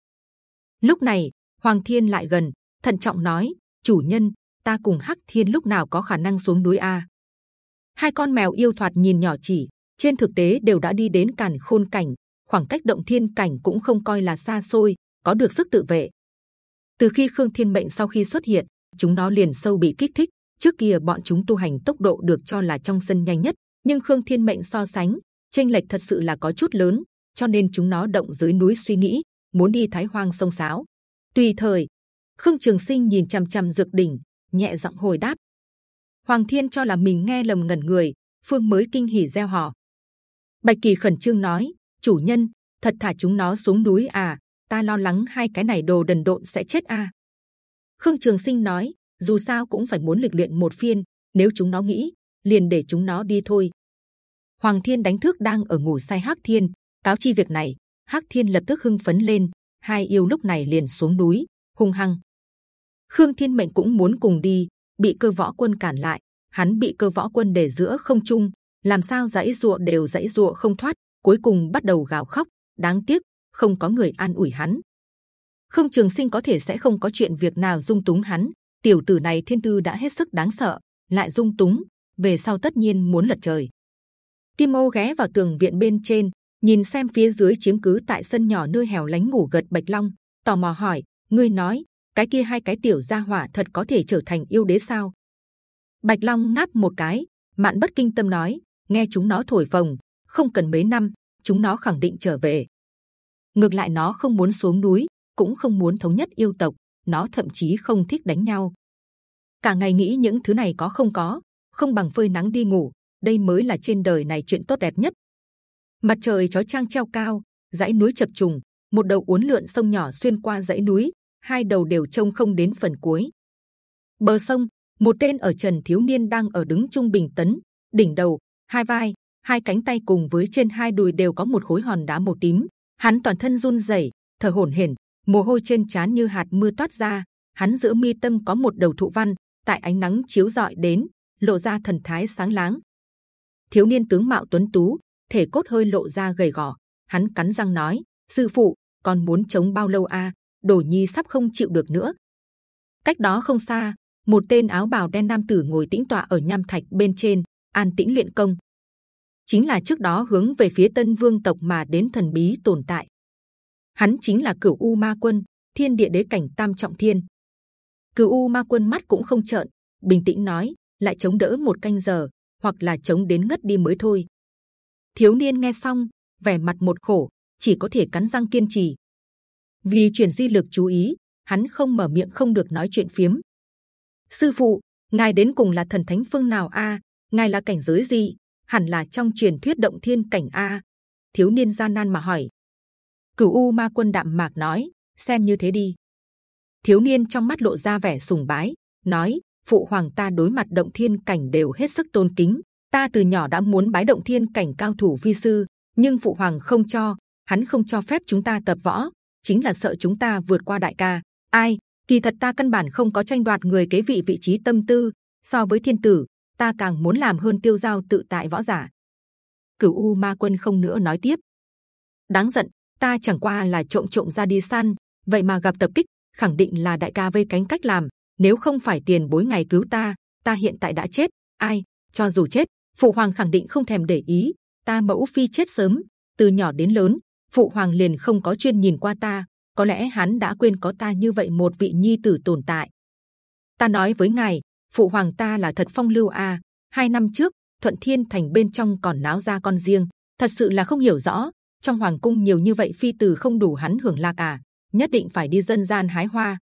[SPEAKER 1] Lúc này, Hoàng Thiên lại gần, thận trọng nói: chủ nhân, ta cùng Hắc Thiên lúc nào có khả năng xuống núi a? Hai con mèo yêu thoạt nhìn nhỏ chỉ, trên thực tế đều đã đi đến càn khôn cảnh, khoảng cách động thiên cảnh cũng không coi là xa xôi, có được sức tự vệ. Từ khi Khương Thiên Mệnh sau khi xuất hiện, chúng nó liền sâu bị kích thích. Trước kia bọn chúng tu hành tốc độ được cho là trong sân nhanh nhất, nhưng Khương Thiên Mệnh so sánh, chênh lệch thật sự là có chút lớn, cho nên chúng nó động dưới núi suy nghĩ, muốn đi Thái Hoang sông sáo. Tùy thời, Khương Trường Sinh nhìn c h ầ m c h ầ m dược đỉnh, nhẹ giọng hồi đáp. Hoàng Thiên cho là mình nghe lầm ngẩn người, Phương mới kinh hỉ reo hò. Bạch Kỳ khẩn trương nói: chủ nhân, thật thả chúng nó xuống núi à? Ta lo lắng hai cái này đồ đần độn sẽ chết à? Khương Trường Sinh nói: dù sao cũng phải muốn lịch luyện một phiên, nếu chúng nó nghĩ, liền để chúng nó đi thôi. Hoàng Thiên đánh thức đang ở ngủ say Hắc Thiên, cáo chi việc này, Hắc Thiên lập tức hưng phấn lên. Hai yêu lúc này liền xuống núi, hung hăng. Khương Thiên Mệnh cũng muốn cùng đi, bị cơ võ quân cản lại. Hắn bị cơ võ quân để giữa không trung, làm sao dãy rụa đều dãy rụa không thoát, cuối cùng bắt đầu gào khóc. Đáng tiếc, không có người an ủi hắn. Khương Trường Sinh có thể sẽ không có chuyện việc nào dung túng hắn. Tiểu tử này thiên tư đã hết sức đáng sợ, lại dung túng, về sau tất nhiên muốn lật trời. Kim âu ghé vào tường viện bên trên, nhìn xem phía dưới chiếm cứ tại sân nhỏ nơi hẻo lánh ngủ gật Bạch Long, tò mò hỏi: ngươi nói cái kia hai cái tiểu gia hỏa thật có thể trở thành yêu đế sao? Bạch Long ngáp một cái, mạn bất kinh tâm nói: nghe chúng nó thổi phồng, không cần mấy năm, chúng nó khẳng định trở về. Ngược lại nó không muốn xuống núi, cũng không muốn thống nhất yêu tộc, nó thậm chí không thích đánh nhau. Cả ngày nghĩ những thứ này có không có, không bằng phơi nắng đi ngủ, đây mới là trên đời này chuyện tốt đẹp nhất. Mặt trời chói chang treo cao, dãy núi chập trùng, một đầu uốn lượn sông nhỏ xuyên qua dãy núi, hai đầu đều trông không đến phần cuối. Bờ sông, một tên ở trần thiếu niên đang ở đứng trung bình tấn, đỉnh đầu, hai vai, hai cánh tay cùng với trên hai đùi đều có một khối hòn đá màu tím. Hắn toàn thân run rẩy, thở hổn hển, mồ hôi trên trán như hạt mưa toát ra. Hắn giữa mi tâm có một đầu thụ văn, tại ánh nắng chiếu rọi đến, lộ ra thần thái sáng láng, thiếu niên tướng mạo tuấn tú, thể cốt hơi lộ ra gầy gò. Hắn cắn răng nói: sư phụ, còn muốn chống bao lâu a? À? Đồ nhi sắp không chịu được nữa. Cách đó không xa, một tên áo bào đen nam tử ngồi tĩnh tọa ở nham thạch bên trên, an tĩnh luyện công. Chính là trước đó hướng về phía Tân Vương tộc mà đến thần bí tồn tại. Hắn chính là Cửu U Ma Quân, Thiên Địa Đế cảnh Tam Trọng Thiên. Cửu U Ma Quân mắt cũng không trợn, bình tĩnh nói, lại chống đỡ một canh giờ, hoặc là chống đến ngất đi mới thôi. Thiếu niên nghe xong, vẻ mặt một khổ, chỉ có thể cắn răng kiên trì. Vì chuyển di lực chú ý, hắn không mở miệng không được nói chuyện phiếm. Sư phụ, ngài đến cùng là thần thánh phương nào a? ngài là cảnh giới gì? Hẳn là trong truyền thuyết động thiên cảnh a. Thiếu niên gian nan mà hỏi. Cửu U Ma Quân đạm mạc nói, xem như thế đi. Thiếu niên trong mắt lộ ra vẻ sùng bái, nói: Phụ hoàng ta đối mặt động thiên cảnh đều hết sức tôn kính. Ta từ nhỏ đã muốn bái động thiên cảnh cao thủ vi sư, nhưng phụ hoàng không cho, hắn không cho phép chúng ta tập võ, chính là sợ chúng ta vượt qua đại ca. Ai? Kỳ thật ta căn bản không có tranh đoạt người kế vị vị trí tâm tư. So với thiên tử, ta càng muốn làm hơn tiêu giao tự tại võ giả. Cửu U Ma Quân không nữa nói tiếp. Đáng giận, ta chẳng qua là trộm trộm ra đi săn, vậy mà gặp tập kích, khẳng định là đại ca vây cánh cách làm. Nếu không phải tiền bối ngày cứu ta, ta hiện tại đã chết. Ai? Cho dù chết, phụ hoàng khẳng định không thèm để ý. Ta mẫu phi chết sớm, từ nhỏ đến lớn, phụ hoàng liền không có chuyên nhìn qua ta. Có lẽ hắn đã quên có ta như vậy một vị nhi tử tồn tại. Ta nói với ngài, phụ hoàng ta là thật phong lưu a. À. Hai năm trước, thuận thiên thành bên trong còn náo ra con riêng, thật sự là không hiểu rõ. Trong hoàng cung nhiều như vậy phi tử không đủ hắn hưởng lạc à? Nhất định phải đi dân gian hái hoa.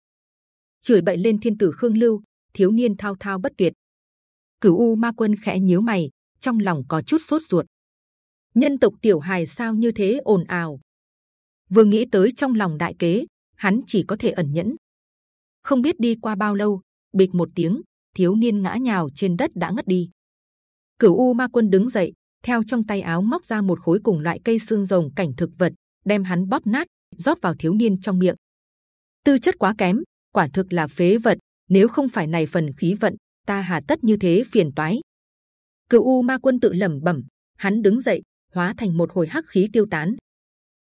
[SPEAKER 1] chửi bậy lên thiên tử khương lưu, thiếu niên thao thao bất tuyệt. Cửu u ma quân khẽ nhíu mày, trong lòng có chút sốt ruột. Nhân tộc tiểu hài sao như thế ồn ào? Vừa nghĩ tới trong lòng đại kế, hắn chỉ có thể ẩn nhẫn. Không biết đi qua bao lâu, bịch một tiếng, thiếu niên ngã nhào trên đất đã ngất đi. Cửu U Ma Quân đứng dậy, theo trong tay áo móc ra một khối cùng loại cây xương rồng cảnh thực vật, đem hắn bóp nát, rót vào thiếu niên trong miệng. Tư chất quá kém, quả thực là phế vật. Nếu không phải này phần khí vận, ta hà tất như thế phiền toái. Cửu U Ma Quân tự lẩm bẩm, hắn đứng dậy, hóa thành một hồi hắc khí tiêu tán.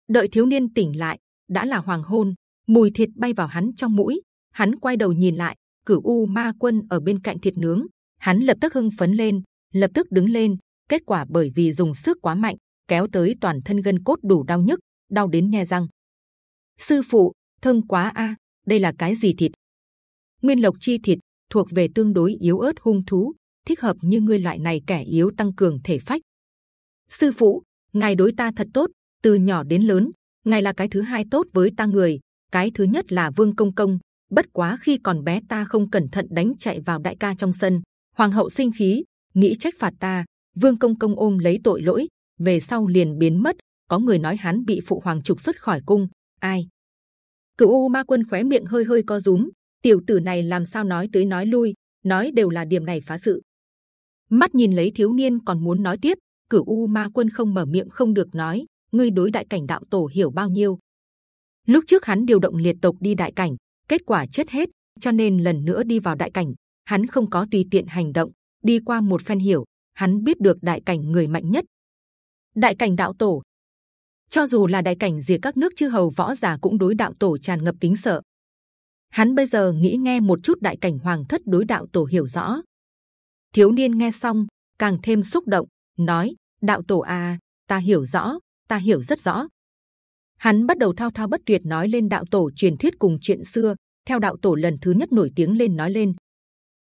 [SPEAKER 1] Đợi thiếu niên tỉnh lại, đã là hoàng hôn, mùi thịt bay vào hắn trong mũi. Hắn quay đầu nhìn lại, Cửu U Ma Quân ở bên cạnh thịt nướng, hắn lập tức hưng phấn lên, lập tức đứng lên. Kết quả bởi vì dùng sức quá mạnh, kéo tới toàn thân gân cốt đủ đau nhức, đau đến nhe răng. Sư phụ, thơm quá a, đây là cái gì thịt? Nguyên lộc chi thịt thuộc về tương đối yếu ớt hung thú, thích hợp như ngươi loại này kẻ yếu tăng cường thể phách. Sư phụ, ngài đối ta thật tốt, từ nhỏ đến lớn, ngài là cái thứ hai tốt với ta người, cái thứ nhất là Vương Công Công. Bất quá khi còn bé ta không cẩn thận đánh chạy vào đại ca trong sân, hoàng hậu sinh khí, nghĩ trách phạt ta. Vương Công Công ôm lấy tội lỗi, về sau liền biến mất. Có người nói hắn bị phụ hoàng trục xuất khỏi cung, ai? Cửu U Ma Quân khóe miệng hơi hơi co rúm, tiểu tử này làm sao nói tới nói lui, nói đều là điểm này phá sự. Mắt nhìn lấy thiếu niên còn muốn nói tiếp, Cửu U Ma Quân không mở miệng không được nói, ngươi đối đại cảnh đạo tổ hiểu bao nhiêu? Lúc trước hắn điều động liệt tộc đi đại cảnh, kết quả chết hết, cho nên lần nữa đi vào đại cảnh, hắn không có tùy tiện hành động, đi qua một phen hiểu, hắn biết được đại cảnh người mạnh nhất. Đại cảnh đạo tổ, cho dù là đại cảnh diệt các nước chư hầu võ giả cũng đối đạo tổ tràn ngập kính sợ. Hắn bây giờ nghĩ nghe một chút đại cảnh hoàng thất đối đạo tổ hiểu rõ. Thiếu niên nghe xong càng thêm xúc động, nói: đạo tổ à, ta hiểu rõ, ta hiểu rất rõ. Hắn bắt đầu thao thao bất tuyệt nói lên đạo tổ truyền thuyết cùng chuyện xưa. Theo đạo tổ lần thứ nhất nổi tiếng lên nói lên.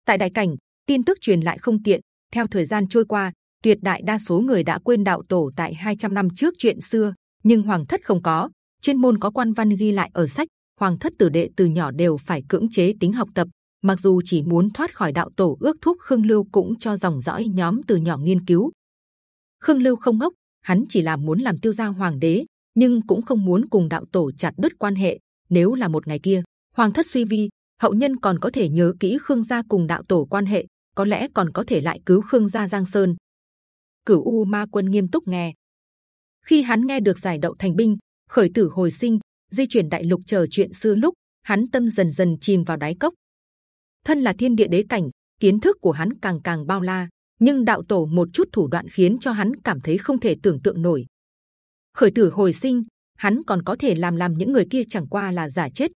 [SPEAKER 1] Tại đại cảnh, tin tức truyền lại không tiện. Theo thời gian trôi qua, tuyệt đại đa số người đã quên đạo tổ tại 200 năm trước chuyện xưa, nhưng hoàng thất không có. chuyên môn có quan văn ghi lại ở sách. Hoàng thất tử đệ từ nhỏ đều phải cưỡng chế tính học tập. Mặc dù chỉ muốn thoát khỏi đạo tổ ước thúc khương lưu cũng cho dòng dõi nhóm từ nhỏ nghiên cứu. Khương lưu không ngốc, hắn chỉ là muốn làm tiêu gia hoàng đế, nhưng cũng không muốn cùng đạo tổ chặt đứt quan hệ. Nếu là một ngày kia, hoàng thất suy vi, hậu nhân còn có thể nhớ kỹ khương gia cùng đạo tổ quan hệ, có lẽ còn có thể lại cứu khương gia giang sơn. Cửu U Ma Quân nghiêm túc nghe. Khi hắn nghe được giải đậu thành binh, khởi tử hồi sinh, di chuyển đại lục chờ chuyện xưa lúc, hắn tâm dần dần chìm vào đáy cốc. Thân là thiên địa đế cảnh, kiến thức của hắn càng càng bao la, nhưng đạo tổ một chút thủ đoạn khiến cho hắn cảm thấy không thể tưởng tượng nổi. Khởi tử hồi sinh, hắn còn có thể làm làm những người kia chẳng qua là giả chết.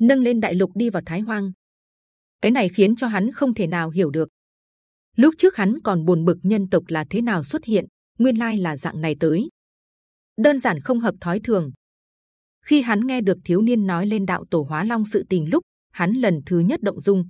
[SPEAKER 1] Nâng lên đại lục đi vào Thái Hoang, cái này khiến cho hắn không thể nào hiểu được. Lúc trước hắn còn buồn bực nhân tộc là thế nào xuất hiện, nguyên lai là dạng này tới. Đơn giản không hợp thói thường. Khi hắn nghe được thiếu niên nói lên đạo tổ hóa long sự tình lúc, hắn lần thứ nhất động dung.